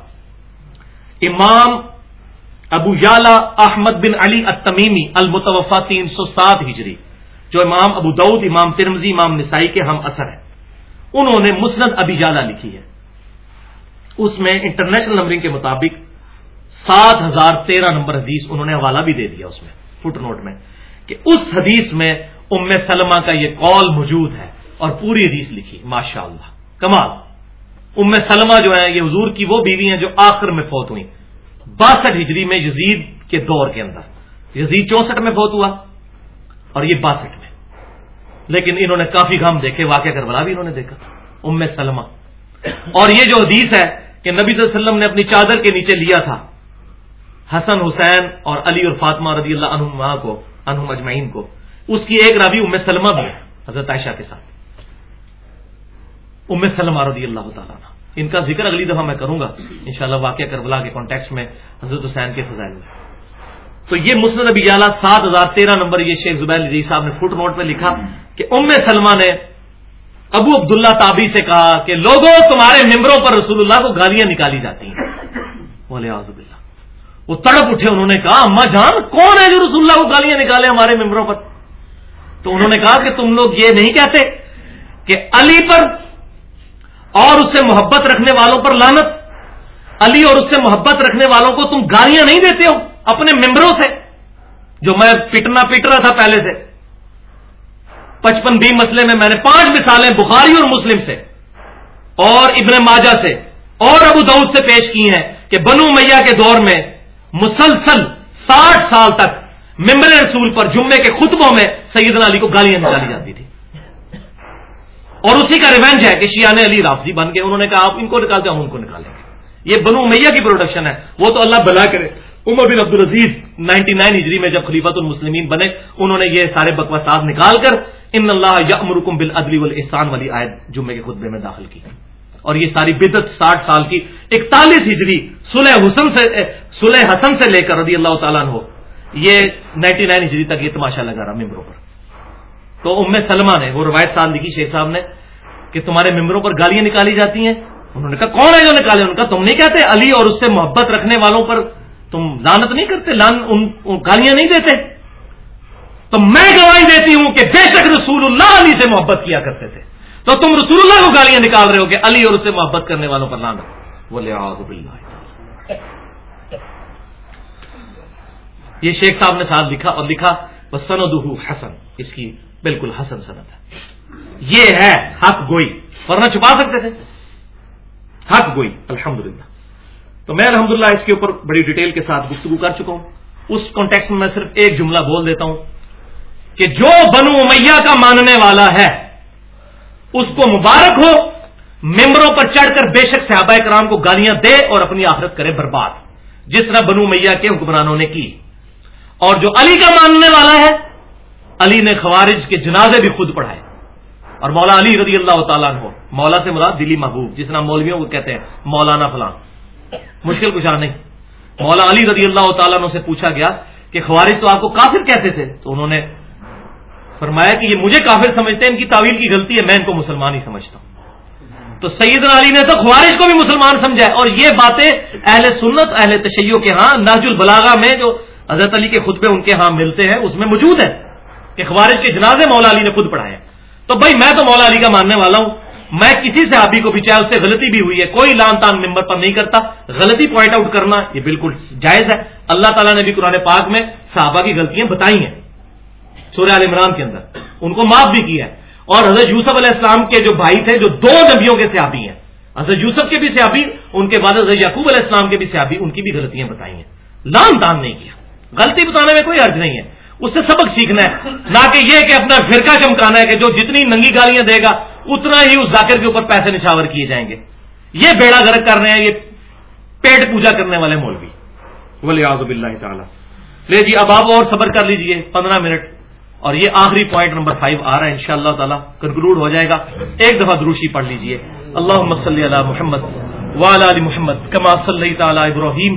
امام ابو یالا احمد بن علی التمیمی المتوفا تین سو سات ہجری، جو امام ابو دعود امام ترمزی امام نسائی کے ہم اثر ہیں، انہوں نے مسند ابی جالا لکھی ہے۔ اس میں انٹرنیشنل نمبرنگ کے مطابق سات ہزار تیرہ نمبر حدیث انہوں نے حوالہ بھی دے دیا اس میں، فٹ نوٹ میں، کہ اس حدیث میں ام سلمہ کا یہ قول موجود ہے اور پوری حدیث لکھی ماشاء اللہ کمال۔ ام سلمہ جو ہے یہ حضور کی وہ بیوی ہیں جو آخر میں فوت ہوئی باسٹھ ہجری میں یزید کے دور کے اندر۔ یزید چونسٹھ میں فوت ہوا اور یہ باسٹھ میں۔ لیکن انہوں نے کافی غم دیکھے، واقعہ کربلا بھی انہوں نے دیکھا، ام سلمہ۔ اور یہ جو حدیث ہے کہ نبی صلی اللہ علیہ وسلم نے اپنی چادر کے نیچے لیا تھا حسن، حسین اور علی اور فاطمہ رضی اللہ عنہ کو انہم اجمعین کو۔ اس کی ایک رابی ام سلمہ بھی ہے، حضرت عائشہ کے ساتھ۔ ام سلمہ رضی اللہ تعالیٰ ان کا ذکر اگلی دفعہ میں کروں گا۔ انشاءاللہ واقعہ کربلا کے کانٹیکس میں حضرت حسین کے فضائل۔ میں تو یہ مسند ابی اعلیٰ سات ہزار تیرہ نمبر یہ شیخ زبیر صاحب نے فٹ نوٹ پہ لکھا کہ ام سلمہ نے ابو عبداللہ تابی سے کہا کہ لوگوں، تمہارے ممبروں پر رسول اللہ کو گالیاں نکالی جاتی ہیں۔ بولے آزب اللہ وہ تڑپ اٹھے، انہوں نے کہا اما جان، کون ہے جو رسول اللہ کو گالیاں نکالے ہمارے ممبروں پر؟ تو انہوں نے کہا کہ تم لوگ یہ نہیں کہتے کہ علی پر اور اس سے محبت رکھنے والوں پر لانت علی اور اس سے محبت رکھنے والوں کو تم گالیاں نہیں دیتے ہو، اپنے ممبروں سے، جو میں پٹنا پٹ رہا تھا پہلے سے۔ پچپن بی مسئلے میں میں نے پانچ مثالیں بخاری اور مسلم سے اور ابن ماجہ سے اور ابو دعود سے پیش کی ہیں کہ بنو میاں کے دور میں مسلسل ساٹھ سال تک ممبر رسول پر جمعے کے خطبوں میں سیدنا علی کو گالیاں نکالی جاتی تھی۔ اور اسی کا ریونج ہے کہ شیان علی رافضی بن گئے، انہوں نے کہا آپ ان کو نکالتے ہم ان کو نکالیں گے۔ یہ بنو میاں کی پروڈکشن ہے۔ وہ تو اللہ بلا کرے۔ عمر بن عبد العزیز نائنٹی نائن ہجری میں جب خلیفت المسلمین بنے، انہوں نے یہ سارے بکواسات نکال کر، ان اللہ یا امرکم بل ادلی والاحسان والی آیت جمعے کے خطبے میں داخل کی۔ اور یہ ساری بدت ساٹھ سال کی اکتالیس ہجری سلح حسن سے سلح حسن سے لے کر رضی اللہ تعالیٰ ہو یہ نائنٹی نائن ہجری تک یہ تماشا لگا رہا ممبروں پر۔ تو ام سلمہ نے، وہ روایت سال لکھی شیخ صاحب نے، کہ تمہارے ممبروں پر گالیاں نکالی جاتی ہیں۔ انہوں نے کہا، کون ہے جو نکالے؟ ان کا تم نہیں کہتے؟ علی اور اس سے محبت رکھنے والوں پر تم لانت نہیں کرتے؟ لان ان، گالیاں نہیں دیتے؟ تو میں گواہی دیتی ہوں کہ بے شک رسول اللہ علی سے محبت کیا کرتے تھے۔ تو تم رسول اللہ کو گالیاں نکال رہے ہو کہ علی اور اس سے محبت کرنے والوں پر لانت بولے یہ شیخ صاحب نے ساتھ لکھا اور لکھا وہ سند حسن۔ اس کی بالکل حسن سند ہے۔ یہ ہے حق گوئی۔ ورنہ چھپا سکتے تھے۔ حق گوئی۔ الحمدللہ۔ تو میں الحمدللہ اس کے اوپر بڑی ڈیٹیل کے ساتھ گفتگو کر چکا ہوں۔ اس کانٹیکس میں میں صرف ایک جملہ بول دیتا ہوں کہ جو بنو امیہ کا ماننے والا ہے اس کو مبارک ہو، ممبروں پر چڑھ کر بے شک صحابہ کرام کو گالیاں دے اور اپنی آخرت کرے برباد۔ جس طرح بنو میاں کے حکمرانوں نے کی۔ اور جو علی کا ماننے والا ہے، علی نے خوارج کے جنازے بھی خود پڑھائے۔ اور مولا علی رضی اللہ تعالیٰ ہو مولا سے مراد دلی محبوب، جس طرح مولویوں کو کہتے ہیں، مولانا فلان مشکل کچھ نہیں۔ مولا علی رضی اللہ تعالیٰ سے پوچھا گیا کہ خوارج تو آپ کو کافر کہتے تھے، تو انہوں نے فرمایا کہ یہ مجھے کافر سمجھتے ہیں، ان کی تعویل کی غلطی ہے، میں ان کو مسلمان ہی سمجھتا ہوں۔ تو سید علی نے تو خوارج کو بھی مسلمان سمجھا ہے۔ اور یہ باتیں اہل سنت، اہل تشیعوں کے ہاں ناج البلاغا میں جو حضرت علی کے خطبے ان کے ہاں ملتے ہیں، اس میں موجود ہے کہ خوارج کے جنازے مولا علی نے خود پڑھائے۔ تو بھائی، میں تو مولا علی کا ماننے والا ہوں۔ میں کسی سے آبی کو بھی چاہے، اس سے غلطی بھی ہوئی ہے، کوئی لان تان ممبر پر نہیں کرتا۔ غلطی پوائنٹ آؤٹ کرنا یہ بالکل جائز ہے۔ اللہ تعالیٰ نے بھی قرآن پاک میں صحابہ کی غلطیاں بتائی ہیں۔ سورہ عال عمران کے اندر۔ ان کو معاف بھی کیا ہے۔ اور حضرت یوسف علیہ السلام کے جو بھائی تھے جو دو نبیوں کے سیابی ہیں حضرت یوسف کے بھی سیابی ان کے بعد حضرت یعقوب علیہ السلام کے بھی سیابی ان کی بھی غلطیاں بتائی ہیں۔ لام تان نہیں کیا۔ غلطی بتانے میں کوئی عرض نہیں ہے۔ اس سے سبق سیکھنا ہے۔ نہ کہ یہ کہ اپنا فرقہ چمکانا ہے کہ جو جتنی ننگی گالیاں دے گا اتنا ہی اس ذاکر کے اوپر پیسے نشاور کیے جائیں گے۔ یہ بیڑا گرک کر رہے ہیں یہ پیٹ پوجا کرنے والے مولوی۔ ولی آزب اللہ تعالیٰ۔ لے جی اب آپ اور صبر کر لیجیے پندرہ منٹ۔ اور یہ آخری پوائنٹ نمبر فائیو آ رہا ہے ان شاء اللہ تعالیٰ کنکلوڈ ہو جائے گا۔ ایک دفعہ دروشی پڑھ لیجیے۔ اللہ صلی علی محمد وعلی علی محمد کما صلی تعالی ابراہیم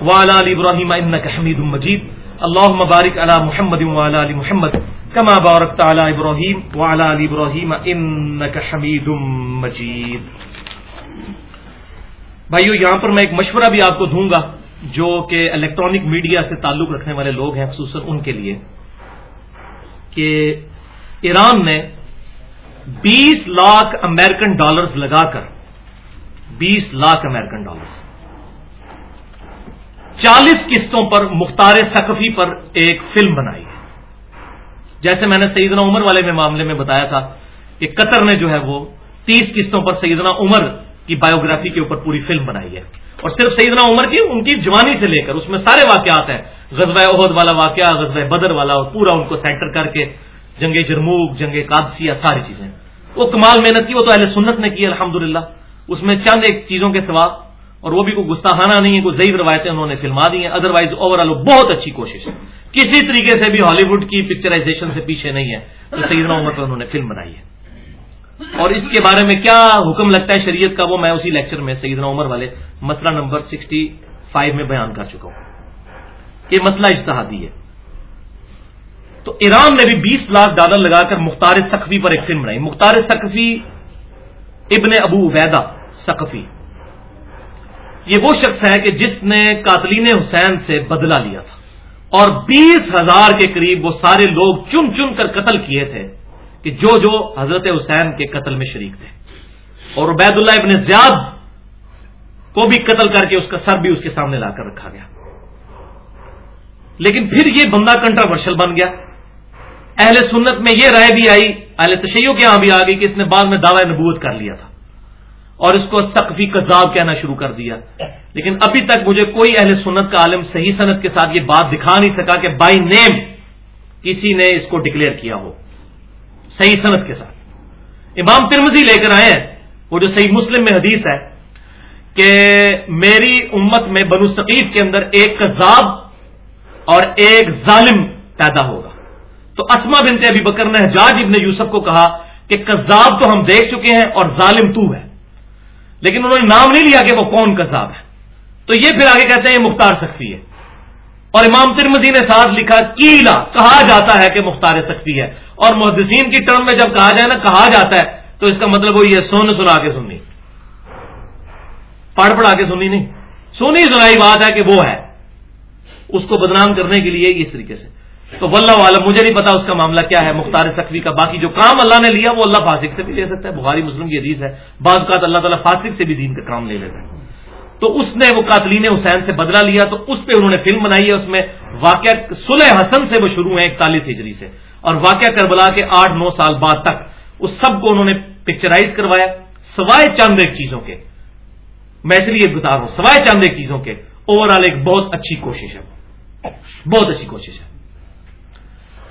وعلی علی ابراہیم انک حمید مجید۔ اللہ مبارک علی محمد وعلی علی محمد کما بارک تعالی ابراہیم وعلی علی ابراہیم انک حمید مجید۔ بھائیو، یہاں پر میں ایک مشورہ بھی آپ کو دوں گا، جو کہ الیکٹرانک میڈیا سے تعلق رکھنے والے لوگ ہیں، خصوصاً ان کے لیے۔ کہ ایران نے بیس لاکھ امریکن ڈالرز لگا کر، بیس لاکھ امریکن ڈالرز، چالیس قسطوں پر مختار سقفی پر ایک فلم بنائی ہے۔ جیسے میں نے سیدنا عمر والے میں معاملے میں بتایا تھا کہ قطر نے جو ہے وہ تیس قسطوں پر سیدنا عمر کی بایوگرافی کے اوپر پوری فلم بنائی ہے۔ اور صرف سیدنا عمر کی، ان کی جوانی سے لے کر، اس میں سارے واقعات ہیں۔ غزوہ عہد والا واقعہ، غزوہ بدر والا، اور پورا ان کو سینٹر کر کے جنگ جرموک، جنگ قادسیہ، ساری چیزیں۔ وہ کمال محنت کی، وہ تو اہل سنت نے کی الحمد اس میں چند ایک چیزوں کے سوا، اور وہ بھی کوئی گستاخانہ نہیں ہے، کوئی ضعیف روایتیں انہوں نے فلما دی ہیں۔ ادروائز اوور آل بہت اچھی کوشش ہے۔ کسی طریقے سے بھی ہالی ووڈ کی پکچرائزیشن سے پیچھے نہیں ہے۔ تو سیدنا عمر پہ انہوں نے فلم بنائی ہے۔ اور اس کے بارے میں کیا حکم لگتا ہے شریعت کا، وہ میں اسی لیکچر میں سیدنا عمر والے مسئلہ نمبر سکسٹی فائیو میں بیان کر چکا ہوں۔ یہ مسئلہ اجتہادی ہے۔ تو ایران نے بھی بیس لاکھ ڈالر لگا کر مختار سقفی پر ایک فلم بنائی۔ مختار سقفی ابن ابو ویدا سقفی یہ وہ شخص ہے کہ جس نے قاتلین حسین سے بدلہ لیا تھا۔ اور بیس ہزار کے قریب وہ سارے لوگ چن چن کر قتل کیے تھے کہ جو جو حضرت حسین کے قتل میں شریک تھے۔ اور عبید اللہ ابن زیاد کو بھی قتل کر کے اس کا سر بھی اس کے سامنے لا کر رکھا گیا۔ لیکن پھر یہ بندہ کنٹراورشل بن گیا۔ اہل سنت میں یہ رائے بھی آئی، اہل تشیعوں کے یہاں بھی آ گئی کہ اس نے بعد میں دعوی نبوت کر لیا تھا اور اس کو سقفی کذاب کہنا شروع کر دیا۔ لیکن ابھی تک مجھے کوئی اہل سنت کا عالم صحیح صنعت کے ساتھ یہ بات دکھا نہیں سکا کہ بائی نیم کسی نے اس کو ڈکلیئر کیا ہو۔ صحیح صنعت کے ساتھ۔ امام ترمزی لے کر آئے ہیں، وہ جو صحیح مسلم میں حدیث ہے کہ میری امت میں بنو ثقیف کے اندر ایک کذاب اور ایک ظالم پیدا ہوگا۔ تو اسما بنت ابھی بکر نے حجاج ابن یوسف کو کہا کہ کذاب تو ہم دیکھ چکے ہیں اور ظالم تو ہے۔ لیکن انہوں نے نام نہیں لیا کہ وہ کون کذاب ہے۔ تو یہ پھر آگے کہتے ہیں یہ مختار سختی ہے۔ اور امام ترمزی نے ساتھ لکھا کیلا کہا جاتا ہے کہ مختار سختی ہے۔ اور محدثین کی ٹرم میں جب کہا جائے نا، کہا جاتا ہے، تو اس کا مطلب وہ یہ سن سنا کے سننی پڑھ پڑھا کے سننی نہیں۔ سنی سنائی بات ہے کہ وہ ہے۔ اس کو بدنام کرنے کے لیے اس طریقے سے۔ تو واللہ عالم مجھے نہیں پتا اس کا معاملہ کیا ہے، مختار سخوی کا۔ باقی جو کام اللہ نے لیا، وہ اللہ فاسق سے بھی لے سکتا ہے۔ بخاری، مسلم کی حدیث ہے، بعض اوقات اللہ تعالیٰ فاسق سے بھی دین کا کام لے لیتا ہے۔ تو اس نے وہ قاتلین حسین سے بدلا لیا، تو اس پہ انہوں نے فلم بنائی ہے، اس میں واقعہ سلح حسن سے وہ شروع ہیں اکتالیس ہجری سے۔ اور واقعہ کربلا کے آٹھ نو سال بعد تک اس سب کو انہوں نے پکچرائز کروایا، سوائے چند ایک چیزوں کے۔ میں اس لیے بتا رہا ہوں، سوائے چند ایک چیزوں کے۔ اوور آل ایک بہت اچھی کوشش ہے۔ بہت اچھی کوشش ہے۔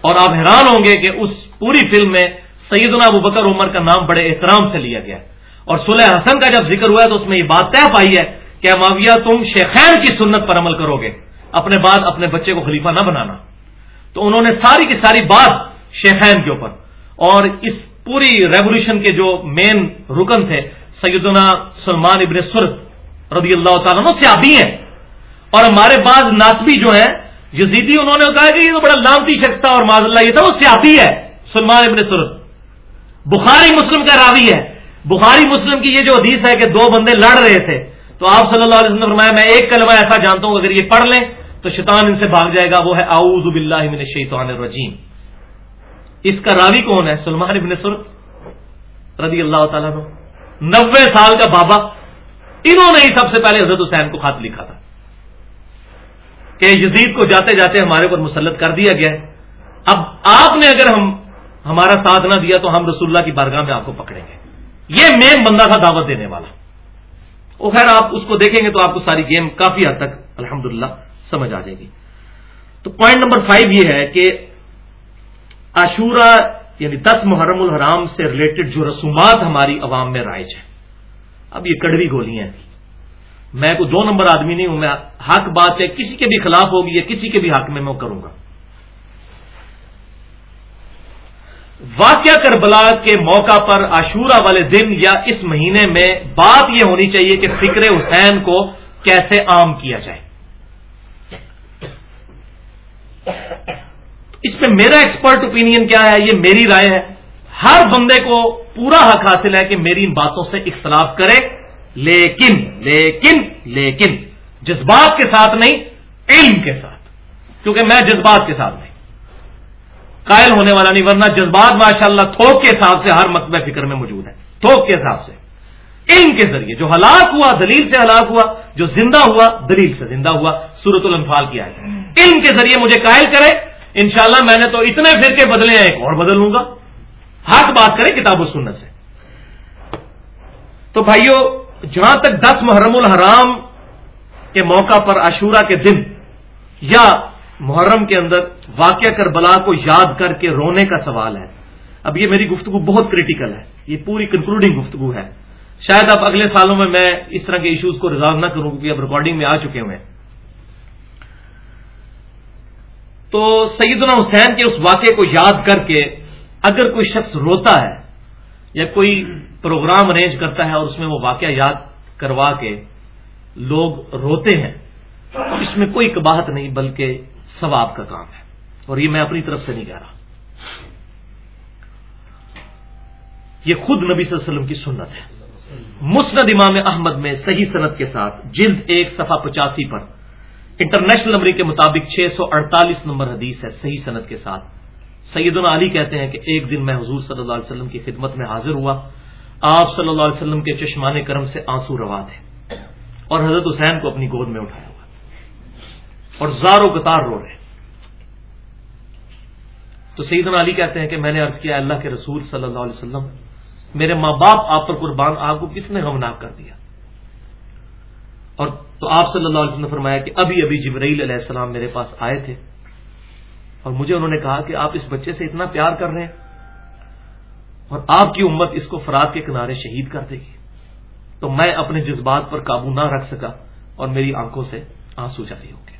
اور آپ حیران ہوں گے کہ اس پوری فلم میں سیدنا ابو بکر عمر کا نام بڑے احترام سے لیا گیا۔ اور سلح حسن کا جب ذکر ہوا ہے تو اس میں یہ بات طے پائی ہے کہ معاویہ تم شیخین کی سنت پر عمل کرو گے۔ اپنے بعد اپنے بچے کو خلیفہ نہ بنانا۔ تو انہوں نے ساری کی ساری بات شیخین کے اوپر۔ اور اس پوری ریولیوشن کے جو مین رکن تھے، سیدنا سلمان ابن سرد رضی اللہ تعالیٰ سے آبی ہیں۔ اور ہمارے بعض ناتبی جو ہیں، یزیدی انہوں نے کہا کہ یہ تو بڑا لامتی شخص تھا اور معذ اللہ، یہ تھا وہ سیاسی ہے، سلمان ابن سرد۔ بخاری مسلم کا راوی ہے۔ بخاری مسلم کی یہ جو حدیث ہے کہ دو بندے لڑ رہے تھے، تو آپ صلی اللہ علیہ وسلم نے فرمایا، میں ایک کلمہ ایسا جانتا ہوں، اگر یہ پڑھ لیں تو شیطان ان سے بھاگ جائے گا، وہ ہے اعوذ باللہ من الشیطان الرجیم۔ اس کا راوی کون ہے؟ سلمان ابن سرد رضی اللہ تعالیٰ نوے سال کا بابا، انہوں نے ہی سب سے پہلے حضرت حسین کو خط لکھا تھا۔ کہ یزید کو جاتے جاتے ہمارے اوپر مسلط کر دیا گیا ہے۔ اب آپ نے اگر ہم ہمارا ساتھ نہ دیا تو ہم رسول اللہ کی بارگاہ میں آپ کو پکڑیں گے۔ یہ مین بندہ تھا دعوت دینے والا۔ وہ خیر آپ اس کو دیکھیں گے تو آپ کو ساری گیم کافی حد تک الحمد سمجھ آ جائے گی۔ تو پوائنٹ نمبر فائیو یہ ہے کہ عاشورہ یعنی دس محرم الحرام سے ریلیٹڈ جو رسومات ہماری عوام میں رائج ہیں۔ اب یہ کڑوی گولیاں ہیں۔ میں کوئی دو نمبر آدمی نہیں ہوں، میں حق بات ہے، کسی کے بھی خلاف ہوگی یا کسی کے بھی حق میں میں کروں گا۔ واقعہ کربلا کے موقع پر عاشورہ والے دن یا اس مہینے میں بات یہ ہونی چاہیے کہ فکر حسین کو کیسے عام کیا جائے۔ اس پہ میرا ایکسپرٹ اوپینین کیا ہے، یہ میری رائے ہے۔ ہر بندے کو پورا حق حاصل ہے کہ میری ان باتوں سے اختلاف کرے۔ لیکن لیکن لیکن، جذبات کے ساتھ نہیں، علم کے ساتھ. کیونکہ میں جذبات کے ساتھ نہیں. قائل ہونے والا نہیں، ورنہ جذبات ماشاء اللہ تھوک کے حساب سے ہر مکتبہ فکر میں موجود ہے تھوک کے حساب سے. علم کے ذریعے، جو ہلاک ہوا، دلیل سے ہلاک ہوا، جو زندہ ہوا، دلیل سے زندہ ہوا. سورت الانفال کیا ہے. علم کے ذریعے مجھے قائل کرے، انشاءاللہ میں نے تو اتنے فرقے بدلے ہیں، ایک اور بدل لوں گا. حق بات کرے کتاب و سنت سے. تو بھائیوں جہاں تک دس محرم الحرام کے موقع پر عاشورہ کے دن یا محرم کے اندر واقعہ کربلا کو یاد کر کے رونے کا سوال ہے، اب یہ میری گفتگو بہت کریٹیکل ہے، یہ پوری کنکلوڈنگ گفتگو ہے۔ شاید اب اگلے سالوں میں میں اس طرح کے ایشوز کو ریزالو نہ کروں کیونکہ اب ریکارڈنگ میں آ چکے ہوئے تو سیدنا حسین کے اس واقعے کو یاد کر کے اگر کوئی شخص روتا ہے یا کوئی پروگرام ارینج کرتا ہے اور اس میں وہ واقعہ یاد کروا کے لوگ روتے ہیں، اس میں کوئی کباہت نہیں بلکہ ثواب کا کام ہے۔ اور یہ میں اپنی طرف سے نہیں کہہ رہا۔ یہ خود نبی صلی اللہ علیہ وسلم کی سنت ہے۔ مسند امام احمد میں صحیح صنعت کے ساتھ جلد ایک صفحہ پچاسی پر انٹرنیشنل نمبر کے مطابق چھ سو اڑتالیس نمبر حدیث ہے صحیح صنعت کے ساتھ۔ سید علی کہتے ہیں کہ ایک دن میں حضور صلی اللہ علیہ وسلم کی خدمت میں حاضر ہوا۔ آپ صلی اللہ علیہ وسلم کے چشمان کرم سے آنسو روا تھے اور حضرت حسین کو اپنی گود میں اٹھایا ہوا اور زاروں قطار رو رہے تو سیدنا علی کہتے ہیں کہ میں نے عرض کیا اللہ کے رسول صلی اللہ علیہ وسلم، میرے ماں باپ آپ پر قربان، آپ کو کس نے غمناک کر دیا؟ اور تو آپ صلی اللہ علیہ وسلم نے فرمایا کہ ابھی ابھی جبرائیل علیہ السلام میرے پاس آئے تھے اور مجھے انہوں نے کہا کہ آپ اس بچے سے اتنا پیار کر رہے ہیں۔ اور آپ کی امت اس کو فرات کے کنارے شہید کر دے گی۔ تو میں اپنے جذبات پر قابو نہ رکھ سکا اور میری آنکھوں سے آنسو جاری ہو گئے۔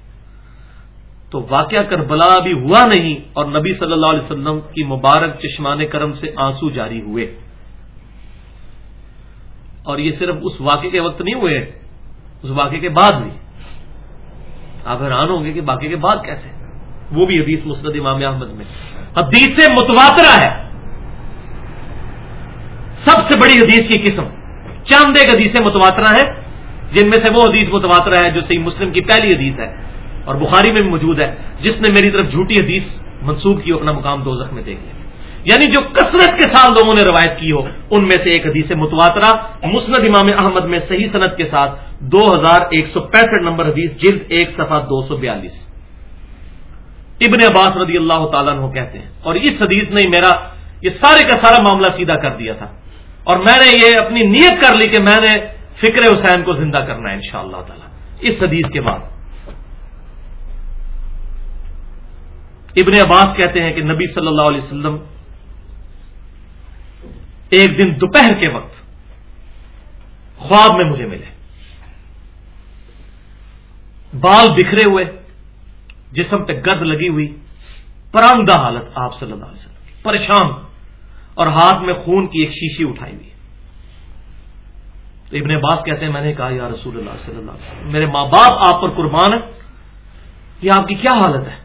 تو واقعہ کربلا بھی ہوا نہیں اور نبی صلی اللہ علیہ وسلم کی مبارک چشمان کرم سے آنسو جاری ہوئے۔ اور یہ صرف اس واقعے کے وقت نہیں ہوئے، اس واقعے کے بعد بھی۔ آپ حیران ہوں گے کہ واقعے کے بعد کیسے؟ وہ بھی حدیث مسرت امام احمد میں۔ حدیث سے متواترا ہے۔ سب سے بڑی حدیث کی قسم۔ چاند ایک حدیث متواترا ہے، جن میں سے وہ حدیث متواترا ہے جو صحیح مسلم کی پہلی حدیث ہے، اور بخاری میں بھی موجود ہے، جس نے میری طرف جھوٹی حدیث منسوخ کی اپنا مقام دو زخم دے گیا یعنی جو کثرت کے ساتھ لوگوں نے روایت کی ہو، ان میں سے ایک حدیث متواترا مسند امام احمد میں صحیح صنعت کے ساتھ دو ہزار ایک سو پینسٹھ نمبر حدیث، جلد ایک صفحہ دو سو بیالیس۔ ابن عباس رضی اللہ تعالیٰ عنہ کہتے ہیں، اور اس حدیث نے میرا یہ سارے کا سارا معاملہ سیدھا کر دیا تھا۔ اور میں نے یہ اپنی نیت کر لی کہ میں نے فکر حسین کو زندہ کرنا ہے ان شاء اللہ تعالی۔ اس حدیث کے بعد۔ ابن عباس کہتے ہیں کہ نبی صلی اللہ علیہ وسلم ایک دن دوپہر کے وقت خواب میں مجھے ملے۔ بال بکھرے ہوئے، جسم پہ گرد لگی ہوئی پرامدہ حالت آپ صلی اللہ علیہ وسلم پریشان۔ اور ہاتھ میں خون کی ایک شیشی اٹھائی ہوئی تو ابن عباس کہتے ہیں، میں نے کہا، یا رسول اللہ صلی اللہ علیہ وسلم، میرے ماں باپ، آپ پر قربان ہے یہ آپ کی کیا حالت ہے؟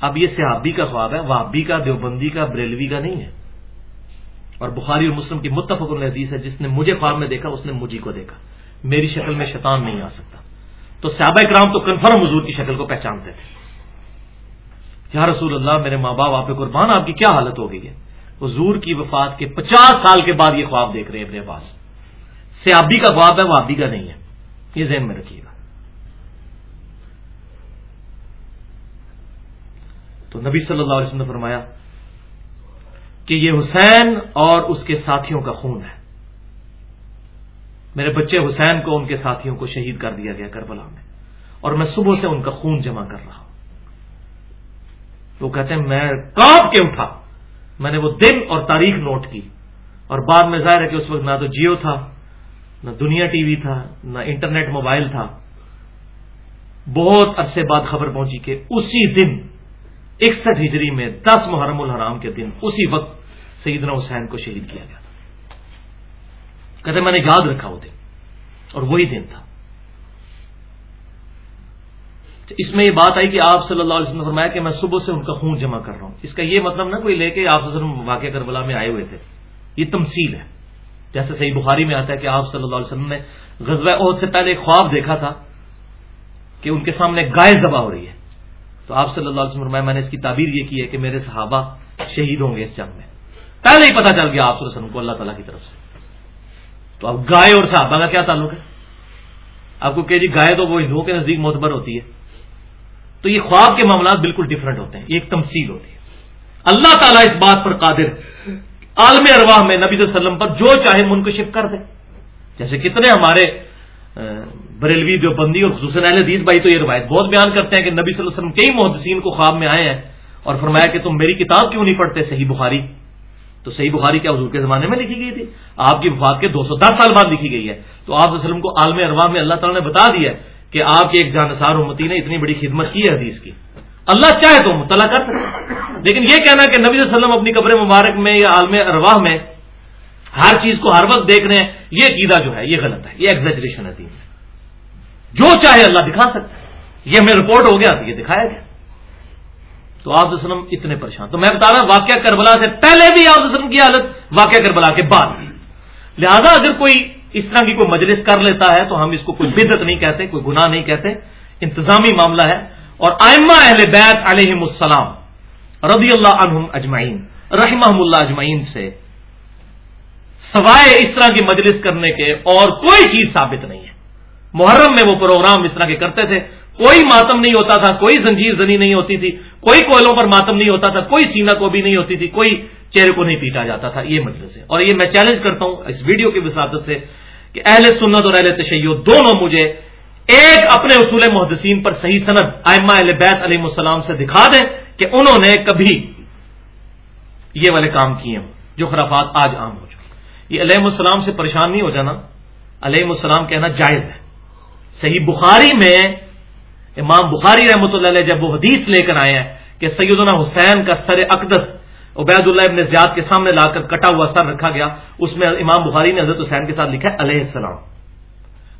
اب یہ صحابی کا خواب ہے وابی کا، دیوبندی کا، بریلوی کا نہیں ہے۔ اور بخاری اور مسلم کی متفق الحدیث ہے، جس نے مجھے خواب میں دیکھا، اس نے مجھے کو دیکھا۔ میری شکل میں شیطان نہیں آ سکتا۔ تو صحابہ کرام تو کنفرم حضور کی شکل کو پہچانتے تھے۔ یا رسول اللہ، میرے ماں باپ، آپ قربان، آپ کی کیا حالت ہو گئی ہے؟ حضور کی وفات کے پچاس سال کے بعد یہ خواب دیکھ رہے ہیں اپنے پاس۔ سیابی کا خواب ہے، وہ آبی کا نہیں ہے۔ یہ ذہن میں رکھیے گا۔ تو تو نبی صلی اللہ علیہ وسلم نے فرمایا کہ یہ حسین اور اس کے ساتھیوں کا خون ہے۔ میرے بچے حسین کو ان کے ساتھیوں کو شہید کر دیا گیا کربلا میں، اور میں صبح سے ان کا خون جمع کر رہا تو کہتے ہیں، میں کاپ کے اٹھا۔ میں نے وہ دن اور تاریخ نوٹ کی۔ اور بعد میں ظاہر ہے کہ اس وقت نہ تو جیو تھا، نہ دنیا ٹی وی تھا، نہ انٹرنیٹ موبائل تھا۔ بہت عرصے بعد خبر پہنچی کہ اسی دن، اکسٹھ ہجری میں دس محرم الحرام کے دن، اسی وقت سیدنا حسین کو شہید کیا گیا تھا۔ کہتے میں نے یاد رکھا وہ دن۔ اور وہی دن تھا۔ اس میں یہ بات آئی کہ آپ صلی اللہ علیہ وسلم نے فرمایا کہ میں صبح سے ان کا خون جمع کر رہا ہوں۔ اس کا یہ مطلب نہ کوئی لے کے آپ وسلم واقعہ کربلا میں آئے ہوئے تھے۔ یہ تمثیل ہے۔ جیسے صحیح بخاری میں آتا ہے کہ آپ صلی اللہ علیہ وسلم نے غزوہ عہد سے پہلے ایک خواب دیکھا تھا کہ ان کے سامنے گائے ذبح ہو رہی ہے۔ تو آپ صلی اللہ علیہ وسلم فرمایا، میں نے اس کی تعبیر یہ کی ہے کہ میرے صحابہ شہید ہوں گے اس جنگ میں۔ پہلے ہی پتا چل گیا آپ صلی اللہ علیہ وسلم کو اللہ تعالیٰ کی طرف سے۔ تو اب گائے اور صحابہ کا کیا تعلق ہے؟ آپ کو کہ جی گائے تو وہ ہندوؤں کے نزدیک معتبر ہوتی ہے۔ تو یہ خواب کے معاملات بالکل ڈفرینٹ ہوتے ہیں، یہ ایک تمثیل ہوتی ہے۔ اللہ تعالیٰ اس بات پر قادر عالم ارواح میں نبی صلی اللہ علیہ وسلم پر جو چاہے منکشف کر دے۔ جیسے کتنے ہمارے بریلوی دیوبندی اور خصوصاً اہل حدیث بھائی تو یہ روایت بہت بیان کرتے ہیں کہ نبی صلی اللہ علیہ وسلم کئی محدثین کو خواب میں آئے ہیں اور فرمایا کہ تم میری کتاب کیوں نہیں پڑھتے؟ صحیح بخاری۔ تو صحیح بخاری کیا حضور کے زمانے میں لکھی گئی تھی؟ آپ کی وفات کے دو سو دس سال بعد لکھی گئی ہے۔ تو آپ وسلم کو عالم ارواح میں اللہ تعالیٰ نے بتا دیا کہ آپ کے ایک جانسار امتی نے اتنی بڑی خدمت کی ہے حدیث کی۔ اللہ چاہے تو مطلع کر سکتے لیکن یہ کہنا کہ نبی صلی اللہ علیہ وسلم اپنی قبر مبارک میں یا عالم ارواح میں ہر چیز کو ہر وقت دیکھ رہے ہیں یہ عقیدہ جو ہے، یہ غلط ہے، یہ ایگزیجریشن ہے دین جو چاہے اللہ دکھا سکتا ہے۔ یہ ہمیں رپورٹ ہو گیا تو یہ دکھایا گیا۔ تو آپ وسلم اتنے پریشان۔ تو میں بتا رہا ہوں، واقعہ کربلا سے پہلے بھی آپ وسلم کی حالت واقعہ کربلا کے بعد لہذا اگر کوئی اس طرح کی کوئی مجلس کر لیتا ہے تو ہم اس کو کوئی بدت نہیں کہتے، کوئی گناہ نہیں کہتے۔ انتظامی معاملہ ہے۔ اور آئمہ اہل بیت علیہ السلام رضی اللہ عنہم اجمعین رحمہ اللہ اجمعین سے سوائے اس طرح کی مجلس کرنے کے اور کوئی چیز ثابت نہیں ہے۔ محرم میں وہ پروگرام اس طرح کے کرتے تھے۔ کوئی ماتم نہیں ہوتا تھا، کوئی زنجیر زنی نہیں ہوتی تھی، کوئی کوئلوں پر ماتم نہیں ہوتا تھا، کوئی سینا کو بھی نہیں ہوتی تھی، کوئی چہرے کو نہیں پیٹا جاتا تھا، یہ مجلس ہے۔ اور یہ میں چیلنج کرتا ہوں اس ویڈیو کی وساطت سے کہ اہل سنت اور اہل تشیع دونوں مجھے ایک اپنے اصول محدثین پر صحیح صنعت آئمہ اہل بیت علیہ السلام سے دکھا دیں کہ انہوں نے کبھی یہ والے کام کیے ہوں جو خرافات آج عام ہو چکے یہ علیہ السلام سے پریشان نہیں ہو جانا۔ علیہ السلام کہنا جائز ہے۔ صحیح بخاری میں امام بخاری رحمۃ اللہ علیہ جب وہ حدیث لے کر آئے ہیں کہ سیدنا حسین کا سر اقدس عبید اللہ ابن زیاد کے سامنے لا کر کٹا ہوا سر رکھا گیا۔ اس میں امام بخاری نے حضرت حسین کے ساتھ لکھا ہے، علیہ السلام۔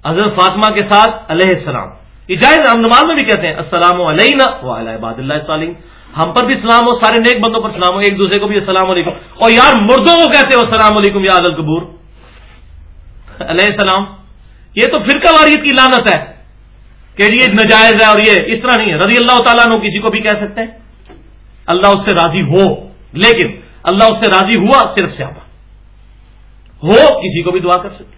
حضرت فاطمہ کے ساتھ علیہ السلام۔ یہ جائز ہم نماز میں بھی کہتے ہیں، السلام علیہ عباد اللہ تعلیم۔ ہم پر بھی سلام ہو، سارے نیک بندوں پر سلام ہو، ایک دوسرے کو بھی السلام علیکم۔ اور یار، مردوں کو کہتے ہو، السلام علیکم یا عدل کبور۔ علیہ السلام، یہ تو فرقہ واریت کی لانت ہے کہ یہ نجائز ہے اور یہ اس طرح نہیں ہے۔ رضی اللہ تعالیٰ نو کسی کو بھی کہہ سکتے ہیں۔ اللہ اس سے راضی ہو۔ لیکن اللہ اس سے راضی ہوا صرف سے ہو کسی کو بھی دعا کر سکتے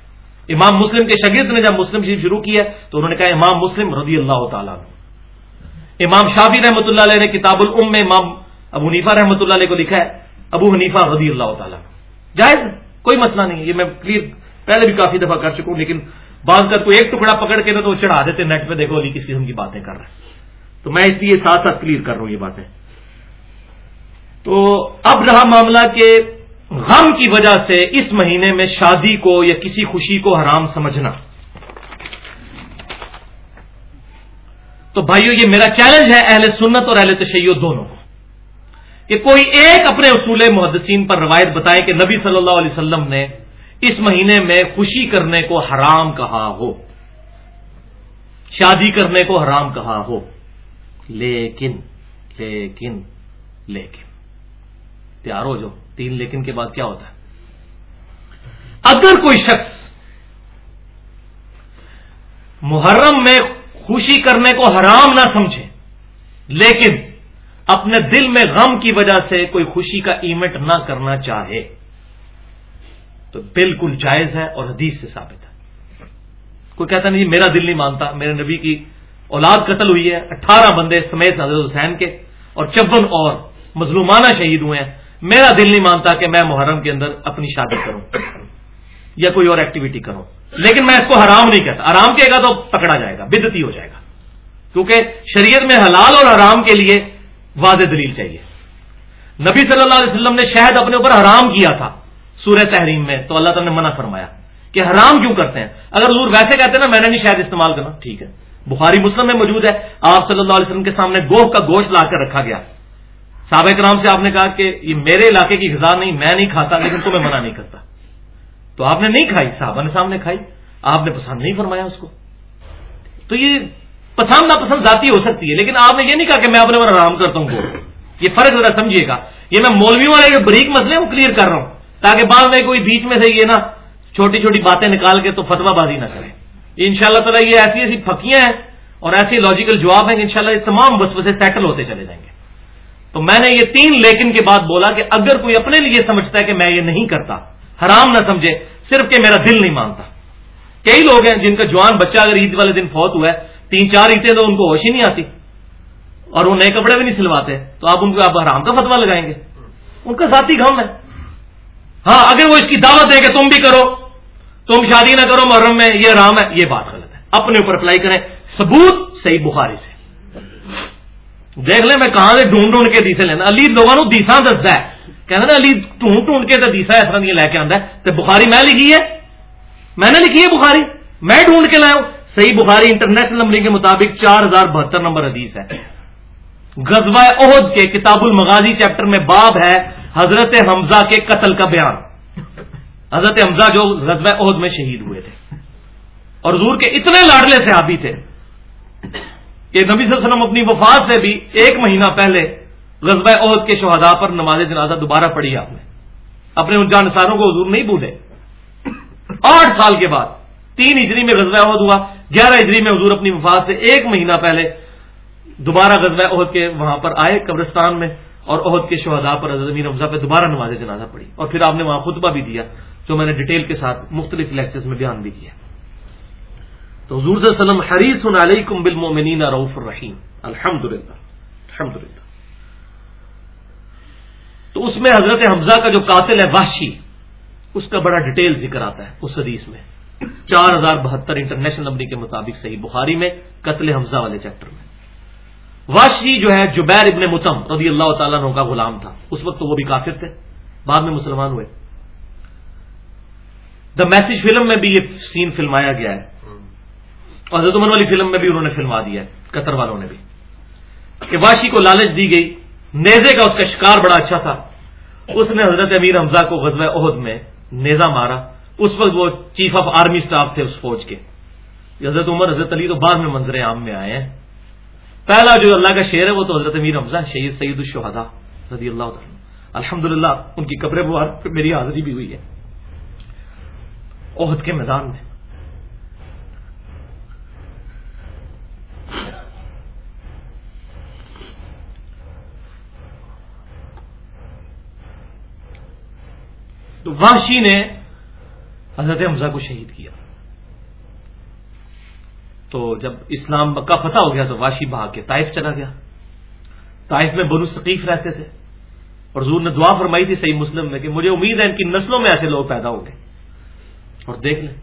امام مسلم کے شگرد نے جب مسلم شریف شروع کیا تو انہوں نے کہا امام مسلم رضی اللہ تعالیٰ امام شافی رحمۃ اللہ علیہ نے کتاب العم میں امام ابو حنیفہ رحمۃ اللہ علیہ کو لکھا ہے، ابو حنیفہ رضی اللہ تعالیٰ جائز، کوئی مسئلہ نہیں، یہ میں کلیئر پہلے بھی کافی دفعہ کر چکا ہوں، لیکن بعض کا کوئی ایک ٹکڑا پکڑ کے نا تو چڑھا دیتے نیٹ پہ دیکھو علی کس قسم کی باتیں کر رہے ہیں۔ تو میں اس لیے ساتھ ساتھ کلیئر کر رہا ہوں یہ باتیں۔ تو اب رہا معاملہ کہ غم کی وجہ سے اس مہینے میں شادی کو یا کسی خوشی کو حرام سمجھنا۔ تو بھائیو، یہ میرا چیلنج ہے اہل سنت اور اہل تشیع دونوں کو۔ کہ کوئی ایک اپنے اصول محدثین پر روایت بتائے کہ نبی صلی اللہ علیہ وسلم نے اس مہینے میں خوشی کرنے کو حرام کہا ہو۔ شادی کرنے کو حرام کہا ہو۔ لیکن لیکن لیکن۔ تیار ہو جو تین لیکن کے بعد کیا ہوتا ہے؟ اگر کوئی شخص محرم میں خوشی کرنے کو حرام نہ سمجھے، لیکن اپنے دل میں غم کی وجہ سے کوئی خوشی کا ایونٹ نہ کرنا چاہے، تو بالکل جائز ہے اور حدیث سے ثابت ہے۔ کوئی کہتا نہیں، میرا دل نہیں مانتا، میرے نبی کی اولاد قتل ہوئی ہے، اٹھارہ بندے سمیت حضرت حسین کے اور چون اور مظلومانہ شہید ہوئے ہیں۔ میرا دل نہیں مانتا کہ میں محرم کے اندر اپنی شادی کروں یا کوئی اور ایکٹیویٹی کروں۔ لیکن میں اس کو حرام نہیں کہتا۔ آرام کہے گا تو پکڑا جائے گا، بدتی ہو جائے گا۔ کیونکہ شریعت میں حلال اور حرام کے لیے واضح دلیل چاہیے۔ نبی صلی اللہ علیہ وسلم نے شہد اپنے اوپر حرام کیا تھا سورہ تحریم میں، تو اللہ تعالیٰ نے منع فرمایا کہ حرام کیوں کرتے ہیں؟ اگر حضور ویسے کہتے ہیں نا، میں نے نہیں شاید استعمال کرنا، ٹھیک ہے۔ بخاری مسلم میں موجود ہے۔ آپ صلی اللہ علیہ وسلم کے سامنے گوہ کا گوشت لا کر رکھا گیا۔ سابق رام سے آپ نے کہا کہ یہ میرے علاقے کی غذا نہیں، میں نہیں کھاتا، لیکن تمہیں منع نہیں کرتا۔ تو آپ نے نہیں کھائی، صحابہ نے سامنے کھائی، آپ نے پسند نہیں فرمایا اس کو۔ تو یہ پسند ناپسند ذاتی ہو سکتی ہے، لیکن آپ نے یہ نہیں کہا کہ میں اپنے اوپر آرام کرتا ہوں یہ فرق ذرا سمجھیے گا۔ یہ میں مولویوں والے جو بریک مسئلے وہ کلیئر کر رہا ہوں۔ تاکہ بعد میں کوئی بیچ میں سے یہ نا چھوٹی چھوٹی باتیں نکال کے تو فتوا بازی نہ کرے ان شاء اللہ تعالیٰ یہ ایسی ایسی پھکیاں ہیں اور ایسی لاجیکل جواب ہیں کہ انشاءاللہ یہ تمام بس وسوسے سیٹل ہوتے چلے جائیں گے۔ تو میں نے یہ تین لیکن کے بعد بولا کہ اگر کوئی اپنے لیے سمجھتا ہے کہ میں یہ نہیں کرتا، حرام نہ سمجھے، صرف کہ میرا دل نہیں مانتا۔ کئی لوگ ہیں جن کا جوان بچہ اگر عید والے دن فوت ہوا ہے، تین چار عیدیں تو ان کو ہوش ہی نہیں آتی، اور وہ نئے کپڑے بھی نہیں سلواتے، تو آپ ان کو آپ حرام کا فتوا لگائیں گے۔ ان کا ذاتی غم ہے۔ ہاں اگر وہ اس کی دعوت دے کہ تم بھی کرو، تم شادی نہ کرو، محرم میں یہ رام ہے، یہ بات غلط ہے۔ اپنے اوپر اپلائی کریں۔ ثبوت صحیح بخاری سے۔ دیکھ لیں میں کہاں سے ڈھونڈ ڈھونڈ کے دیسے لینا. علی لوگوں دیسا دستا ہے. کہنا نا علی ڈھونڈ ڈھونڈ کے دیسا اس طرح لے کے آتا ہے. تو بخاری میں لکھی ہے. میں نے لکھی ہے بخاری. میں ڈھونڈ کے لایا ہوں. صحیح بخاری انٹرنیشنل نمبر کے مطابق چار ہزار بہتر نمبر حدیث ہے. غزوہ عہد کے کتاب المغازی چیپٹر میں باب ہے حضرت حمزہ کے قتل کا بیان. حضرت حمزہ جو غزوہ عہد میں شہید ہوئے تھے. اور حضور کے اتنے لاڈلے صحابی تھے. کہ نبی صلی اللہ علیہ وسلم اپنی وفات سے بھی ایک مہینہ پہلے غزوہ عہد کے شہداء پر نماز جنازہ دوبارہ پڑھی آپ نے۔ اپنے ان جانساروں کو حضور نہیں بھولے۔ آٹھ سال کے بعد، تین ہجری میں غزوہ عہد ہوا، گیارہ ہجری میں حضور اپنی وفات سے ایک مہینہ پہلے دوبارہ غزوہ عہد کے وہاں پر آئے، قبرستان میں، اور عہد کے شہداء پر حضرت امیر حمزہ پہ دوبارہ نماز جنازہ پڑھی۔ اور پھر آپ نے وہاں خطبہ بھی دیا، جو میں نے ڈیٹیل کے ساتھ مختلف لیکچرز میں بیان بھی کیا۔ تو حضور صلی اللہ علیہ وسلم حریص علیکم بالمؤمنین رؤوف الرحیم۔ الحمد للہ الحمد للہ تو اس میں حضرت حمزہ کا جو قاتل ہے واشی اس کا بڑا ڈیٹیل ذکر آتا ہے اس حدیث میں۔ چار ہزار بہتر انٹرنیشنل نمبر کے مطابق صحیح بخاری میں، قتل حمزہ والے چیپٹر میں۔ واشی جو ہے، جبیر ابن متم رضی اللہ تعالیٰ عنہ کا غلام تھا۔ اس وقت تو وہ بھی کافر تھے، بعد میں مسلمان ہوئے۔ دا میسج فلم میں بھی یہ سین فلمایا گیا ہے۔ اور حضرت عمر والی فلم میں بھی انہوں نے فلما دیا ہے، قطر والوں نے بھی۔ کہ واشی کو لالچ دی گئی، نیزے کا اس کا شکار بڑا اچھا تھا۔ اس نے حضرت امیر حمزہ کو غزوہ عہد میں نیزا مارا۔ اس وقت وہ چیف آف آرمی اسٹاف تھے اس فوج کے۔ حضرت عمر، حضرت علی تو بعد میں منظر عام میں آئے ہیں۔ پہلا جو اللہ کا شعر ہے، وہ تو حضرت امیر حمزہ، شہید سعید الشہدا رضی اللہ تعالیٰ الحمد ان کی قبر میری حاضری بھی ہوئی ہے۔ عہد کے میدان میں۔ تو واشی نے حضرت حمزہ کو شہید کیا۔ تو جب اسلام مکہ فتح ہو گیا تو واشی بھاگ کے طائف چلا گیا۔ طائف میں بنو ثقیف رہتے تھے۔ اور زور نے دعا فرمائی تھی صحیح مسلم میں کہ مجھے امید ہے ان کی نسلوں میں ایسے لوگ پیدا ہو گئے اور دیکھ لیں۔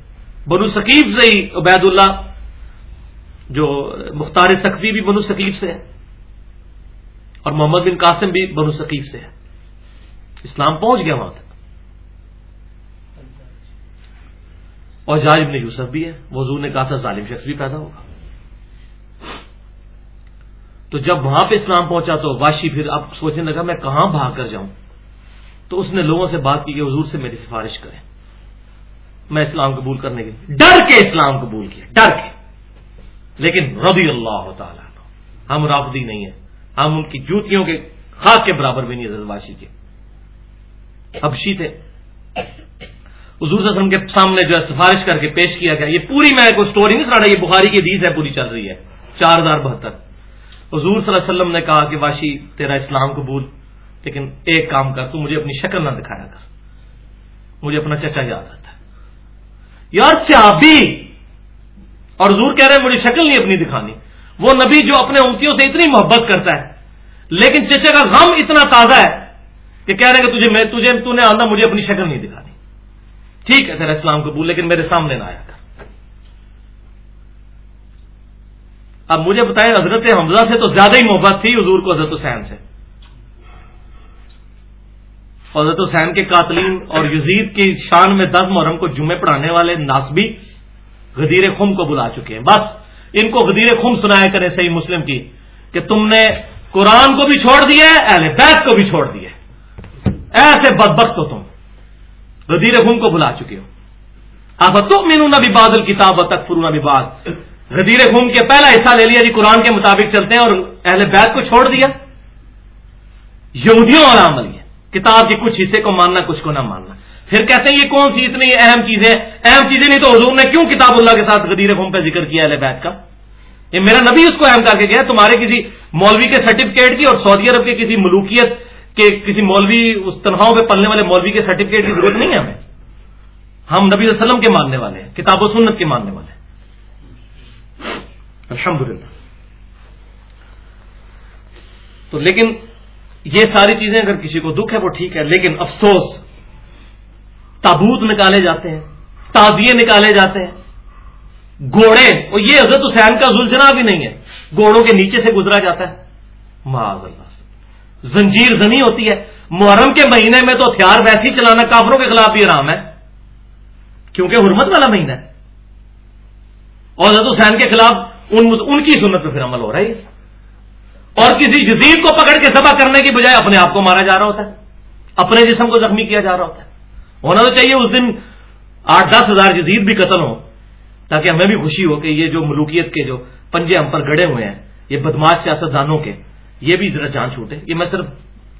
بنو ثقیف سے ہی عبید اللہ جو مختار سقفی بھی بنو ثقیف سے ہے، اور محمد بن قاسم بھی بنو ثقیف سے ہے۔ اسلام پہنچ گیا وہاں تک۔ اور جاج ابن یوسف بھی ہے حضور نے کہا تھا ظالم شخص بھی پیدا ہوگا۔ تو جب وہاں پہ اسلام پہنچا تو واشی پھر اب سوچنے لگا میں کہاں بھاگ کر جاؤں؟ تو اس نے لوگوں سے بات کی کہ حضور سے میری سفارش کریں۔ میں اسلام قبول کرنے کے ڈر کے اسلام قبول کیا، ڈر کے۔ لیکن رضی اللہ تعالیٰ ہم رافدی نہیں ہیں۔ ہم ان کی جوتیوں کے خاک کے برابر بھی نہیں حضرت واشی کے۔ حبشی تھے حضور صلی اللہ علیہ وسلم کے سامنے جو ہے سفارش کر کے پیش کیا گیا، یہ پوری میں کوئی سٹوری نہیں سنا رہا، یہ بخاری کی حدیث ہے، پوری چل رہی ہے۔ چار ہزار بہتر۔ حضور صلی اللہ علیہ وسلم نے کہا کہ واشی تیرا اسلام قبول، لیکن ایک کام کر، تو مجھے اپنی شکل نہ دکھایا کر۔ مجھے اپنا چچا یاد آتا ہے یار صحابی اور حضور کہہ رہے ہیں، مجھے شکل نہیں اپنی دکھانی۔ وہ نبی جو اپنے امتیوں سے اتنی محبت کرتا ہے، لیکن چچے کا غم اتنا تازہ ہے کہ کہہ رہے کہ تجھے میں، تجھے، تو نے آنا مجھے اپنی شکل نہیں دکھانی۔ ٹھیک ہے تیرا اسلام قبول، لیکن میرے سامنے نہ آیا کر اب مجھے بتائیں، حضرت حمزہ سے تو زیادہ ہی محبت تھی، حضور کو حضرت حسین سے۔ حضرت حسین کے قاتلین اور یزید کی شان میں دس محرم کو جمعے پڑھانے والے ناسبی غدیر خم کو بلا چکے ہیں۔ بس، ان کو غدیر خم سنایا کرے صحیح مسلم کی کہ تم نے قرآن کو بھی چھوڑ دیا ہے، اہل بیت کو بھی چھوڑ دیا ایسے بدبخت ہو تم۔ غدیر خم کو بلا چکے ہو۔ آپ تو مینو نہ بھی بادل کتاب تک فرو بھی باد غدیر خم کے پہلا حصہ لے لیا جی قرآن کے مطابق چلتے ہیں اور اہل بیت کو چھوڑ دیا۔ یہودیوں اور عمل یہ کتاب کے کچھ حصے کو ماننا، کچھ کو نہ ماننا۔ پھر کہتے ہیں، یہ کون سی اتنی اہم چیزیں اہم چیزیں نہیں تو حضور نے کیوں کتاب اللہ کے ساتھ غدیر قوم پہ ذکر کیا اہل بیت کا؟ یہ میرا نبی اس کو اہم کر کے گیا تمہارے کسی مولوی کے سرٹیفکیٹ کی اور سعودی عرب کے کسی ملوکیت کے کسی مولوی اس تنخواہوں پہ پلنے والے مولوی کے سرٹیفکیٹ کی ضرورت نہیں ہے ہمیں؟ ہم نبی علیہ وسلم کے ماننے والے ہیں، کتاب و سنت کے ماننے والے ہیں۔ الحمد تو لیکن یہ ساری چیزیں اگر کسی کو دکھ ہے، وہ ٹھیک ہے، لیکن افسوس، تابوت نکالے جاتے ہیں تازیے نکالے جاتے ہیں۔ گھوڑے، اور یہ حضرت حسین کا زلجنا بھی نہیں ہے، گھوڑوں کے نیچے سے گزرا جاتا ہے۔ معاذ اللہ۔ زنجیر زنی ہوتی ہے۔ محرم کے مہینے میں تو ہتھیار ویسی چلانا کافروں کے خلاف بھی آرام ہے۔ کیونکہ حرمت والا مہینہ ہے۔ اور حضرت حسین کے خلاف ان کی سنت پہ پھر عمل ہو رہا ہے۔ اور کسی جزید کو پکڑ کے سبا کرنے کی بجائے اپنے آپ کو مارا جا رہا ہوتا ہے۔ اپنے جسم کو زخمی کیا جا رہا ہوتا ہے۔ ہونا تو چاہیے اس دن آٹھ دس ہزار جزید بھی قتل ہو تاکہ ہمیں بھی خوشی ہو کہ یہ جو ملوکیت کے جو پنجے ہم پر گڑے ہوئے ہیں، یہ بدماش سیاست دانوں کے یہ بھی ذرا جان چھوٹے، یہ میں صرف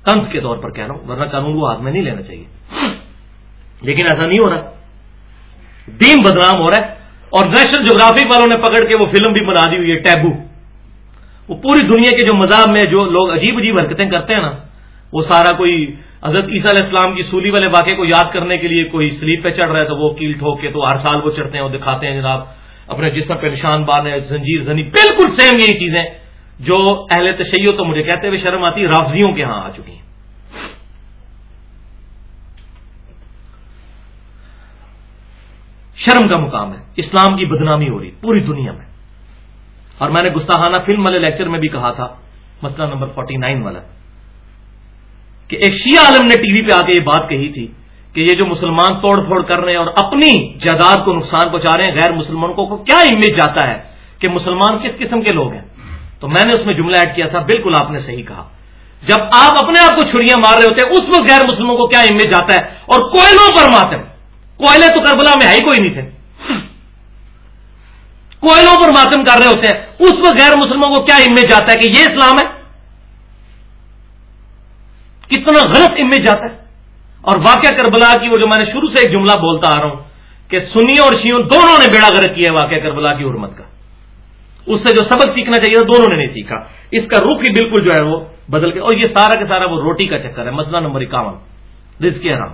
طنز کے طور پر کہہ رہا ہوں، ورنہ قانون کو ہاتھ میں نہیں لینا چاہیے۔ لیکن ایسا نہیں ہو رہا۔ دین بدنام ہو رہا ہے اور نیشنل جغرافک والوں نے پکڑ کے وہ فلم بھی بنا دی ہوئی ہے، ٹیبو۔ وہ پوری دنیا کے جو مذہب میں جو لوگ عجیب عجیب حرکتیں کرتے ہیں نا، وہ سارا کوئی حضرت عیسیٰ علیہ السلام کی سولی والے واقعے کو یاد کرنے کے لیے کوئی سلیپ پہ چڑھ رہا ہے تو وہ کیل ٹھوک کے تو ہر سال وہ چڑھتے ہیں وہ دکھاتے ہیں جناب، اپنے جسم پہ نشان باندھ زنجیر، زنی، بالکل سیم یہی چیزیں۔ جو اہل تشیع تو مجھے کہتے ہوئے شرم آتی، رافضیوں کے ہاں آ چکی ہیں۔ شرم کا مقام ہے، اسلام کی بدنامی ہو رہی، پوری دنیا میں۔ اور میں نے گستاحانہ فلم والے لیکچر میں بھی کہا تھا، مسئلہ نمبر فورٹی نائن والا، کہ ایک شیعہ عالم نے ٹی وی پہ آ کے یہ بات کہی تھی کہ یہ جو مسلمان توڑ پھوڑ کر رہے ہیں اور اپنی جائیداد کو نقصان پہنچا رہے ہیں غیر مسلمانوں کو کیا امیج جاتا ہے کہ مسلمان کس قسم کے لوگ ہیں؟ تو میں نے اس میں جملہ ایڈ کیا تھا، بالکل آپ نے صحیح کہا۔ جب آپ اپنے آپ کو چھڑیاں مار رہے ہوتے ہیں، اس وقت غیر مسلموں کو کیا امیج جاتا ہے؟ اور کوئلوں پر ماتم۔ کوئلے تو کربلا میں ہے ہی کوئی نہیں تھے۔ کوئلوں پر ماتم کر رہے ہوتے ہیں۔ اس وقت غیر مسلموں کو کیا امیج جاتا ہے کہ یہ اسلام ہے؟ کتنا غلط امیج جاتا ہے۔ اور واقعہ کربلا کی وہ جو میں نے شروع سے ایک جملہ بولتا آ رہا ہوں کہ سنیوں اور شیوں دونوں نے بیڑا غرق کیا ہے واقعہ کربلا کی حرمت کا۔ اس سے جو سبق سیکھنا چاہیے دونوں نے نہیں سیکھا۔ اس کا رخ ہی بالکل جو ہے وہ بدل کے، اور یہ سارا کا سارا وہ روٹی کا چکر ہے، مسئلہ نمبر اکاون۔ رزق حرام۔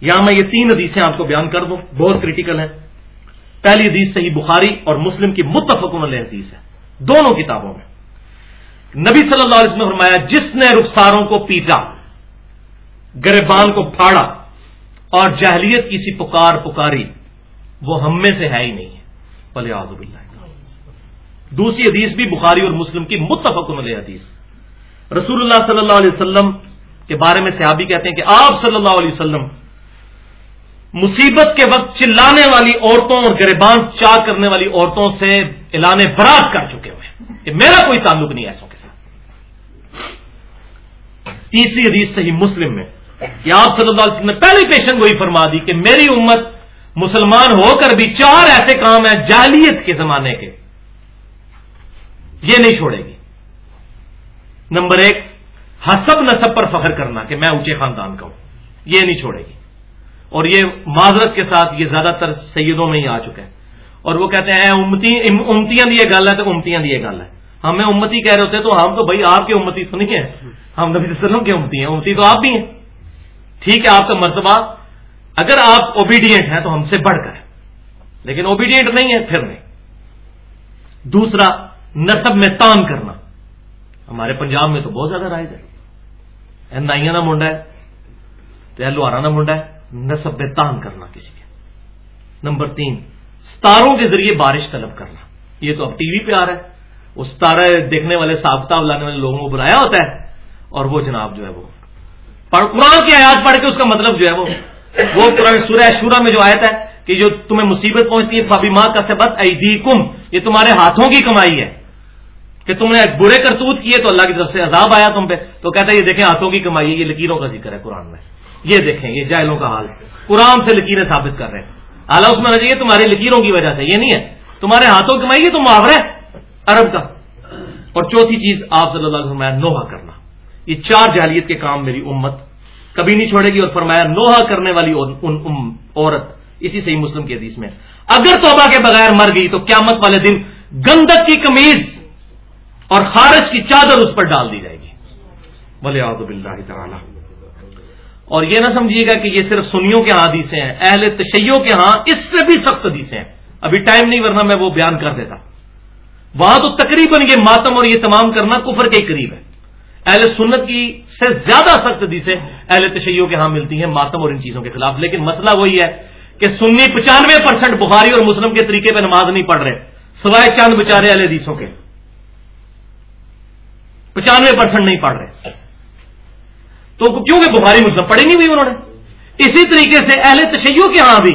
یہاں میں یہ تین حدیثیں آپ کو بیان کر دوں، بہت کریٹیکل ہیں۔ پہلی حدیث صحیح بخاری اور مسلم کی متفق علیہ حدیث ہے۔ دونوں کتابوں میں۔ نبی صلی اللہ علیہ وسلم نے فرمایا، جس نے رخساروں کو پیٹا گربان کو پھاڑا اور جہلیت کی سی پکار پکاری، وہ ہم میں سے ہے ہی نہیں۔ ہے بلے آزب اللہ دوسری حدیث بھی بخاری اور مسلم کی متفق علیہ حدیث۔ رسول اللہ صلی اللہ علیہ وسلم کے بارے میں صحابی کہتے ہیں کہ آپ صلی اللہ علیہ وسلم مصیبت کے وقت چلانے والی عورتوں اور گریبان چا کرنے والی عورتوں سے اعلان برات کر چکے ہوئے کہ میرا کوئی تعلق نہیں ایسوں کے ساتھ۔ تیسری حدیث صحیح مسلم میں کہ آپ صلی اللہ علیہ وسلم نے پہلی پیشن گوئی فرما دی کہ میری امت مسلمان ہو کر بھی چار ایسے کام ہیں جالیت کے زمانے کے۔ یہ نہیں چھوڑے گی۔ نمبر ایک، حسب نصب پر فخر کرنا کہ میں اونچے خاندان کا ہوں، یہ نہیں چھوڑے گی۔ اور یہ معذرت کے ساتھ یہ زیادہ تر سیدوں میں ہی آ چکا ہے اور وہ کہتے ہیں امتی امتیاں دی گل ہے تو امتیاں دی گل ہے۔ ہاں، ہمیں امتی کہہ رہے ہوتے تو ہم تو بھائی آپ کی امتی سنی ہے ہم نبی وسلم کی امتی ہیں، امتی تو آپ بھی ہیں۔ ٹھیک ہے، آپ کا مرتبہ، اگر آپ اوبیڈینٹ ہیں تو ہم سے بڑھ کر۔ لیکن اوبیڈینٹ نہیں ہے، پھر نہیں۔ دوسرا نصب میں تان کرنا۔ ہمارے پنجاب میں تو بہت زیادہ رائج ہے۔ نائیا کا منڈا ہے تو لوہارا کا منڈا ہے، نصب میں تان کرنا کسی کے۔ نمبر تین، ستاروں کے ذریعے بارش طلب کرنا۔ یہ تو اب ٹی وی پہ آ رہا ہے۔ وہ ستارہ دیکھنے والے سابتا لانے والے لوگوں کو بلایا ہوتا ہے، اور وہ جناب جو ہے وہ۔ قرآن کی آیات پڑھ کے اس کا مطلب جو ہے وہ وہ قرآن سورہ شورا میں جو آیت ہے کہ جو تمہیں مصیبت پہنچتی ہے فابی ماں کا سبت کم یہ تمہارے ہاتھوں کی کمائی ہے۔ کہ تم نے برے کرتوت کیے تو اللہ کی طرف سے عذاب آیا تم پہ۔ تو کہتا ہے، یہ دیکھیں ہاتھوں کی کمائی ہے، یہ لکیروں کا ذکر ہے قرآن میں۔ یہ دیکھیں، یہ جائلوں کا حال قرآن سے لکیریں ثابت کر رہے ہیں۔ اعلیٰ اس میں چاہیے تمہاری لکیروں کی وجہ سے، یہ نہیں ہے۔ تمہارے ہاتھوں کمائی ہے تو محاورہ عرب کا۔ اور چوتھی چیز آپ صلی اللہ علیہ وسلم نوحہ کرنا۔ یہ چار جہلیت کے کام میری امت کبھی نہیں چھوڑے گی اور فرمایا، نوحہ کرنے والی عورت۔ اسی صحیح مسلم کی حدیث میں اگر توبہ کے بغیر مر گئی تو قیامت والے دن گندک کی کمیز اور خارش کی چادر اس پر ڈال دی جائے گی۔ بولے بلّہ تعالی۔ اور یہ نہ سمجھیے گا کہ یہ صرف سنیوں کے ہاں حدیثیں ہیں، اہل تشیعوں کے ہاں اس سے بھی سخت حدیثیں ہیں۔ ابھی ٹائم نہیں، ورنہ میں وہ بیان کر دیتا۔ وہاں تو تقریباً یہ ماتم اور یہ تمام کرنا کفر کے قریب ہے۔ اہل سنت کی سے زیادہ سخت حدیثیں اہل تشیعوں کے ہاں ملتی ہیں، ماتم اور ان چیزوں کے خلاف۔ لیکن مسئلہ وہی ہے کہ سنی پچانوے پرسینٹ بخاری اور مسلم کے طریقے پہ نماز نہیں پڑھ رہے، سوائے چاند بچارے اہل حدیثوں کے۔ پچانوے پرسینٹ نہیں پڑھ رہے۔ تو کیونکہ بخاری مسلم پڑھی نہیں ہوئی انہوں نے؟ اسی طریقے سے اہل تشیعوں کے ہاں بھی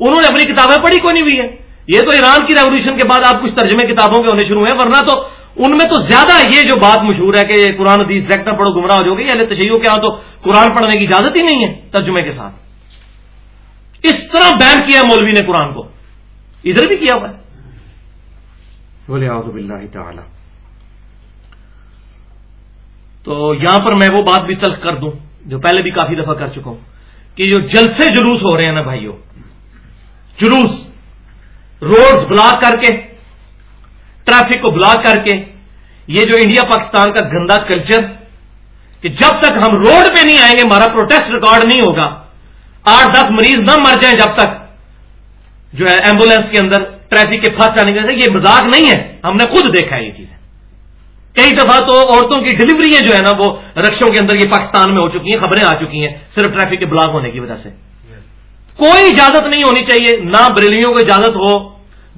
انہوں نے اپنی کتابیں پڑھی کوئی نہیں ہوئی ہے۔ یہ تو ایران کی ریولیوشن کے بعد آپ کچھ ترجمے کتابوں کے ہونے شروع ہیں، ورنہ تو ان میں تو زیادہ یہ جو بات مشہور ہے کہ قرآن حدیث سیکٹر پڑھو، گمراہ ہو جائے گی اہل تشیعوں کے ہاں تو قرآن پڑھنے کی اجازت ہی نہیں ہے ترجمے کے ساتھ۔ اس طرح بین کیا مولوی نے قرآن کو؟ ادھر بھی کیا ہوا ہے؟ بولے آزب اللہ تعالی۔ تو یہاں پر میں وہ بات بھی تلخ کر دوں، جو پہلے بھی کافی دفعہ کر چکا ہوں، کہ جو جلسے جلوس ہو رہے ہیں نا بھائیوں جلوس روڈ بلاک کر کے، ٹریفک کو بلاک کر کے، یہ جو انڈیا پاکستان کا گندا کلچر، کہ جب تک ہم روڈ پہ نہیں آئیں گے، ہمارا پروٹیسٹ ریکارڈ نہیں ہوگا، آٹھ دس مریض نہ مر جائیں جب تک جو ہے ایمبولینس کے اندر ٹریفک کے پھنس جانے کے یہ مزاق نہیں ہے، ہم نے خود دیکھا ہے یہ چیزیں۔ کئی دفعہ تو عورتوں کی ڈلیوریاں جو ہے نا وہ رکشوں کے اندر یہ پاکستان میں ہو چکی ہیں، خبریں آ چکی ہیں، صرف ٹریفک کے بلاک ہونے کی وجہ سے۔ کوئی اجازت نہیں ہونی چاہیے، نہ بریلیوں کو اجازت ہو،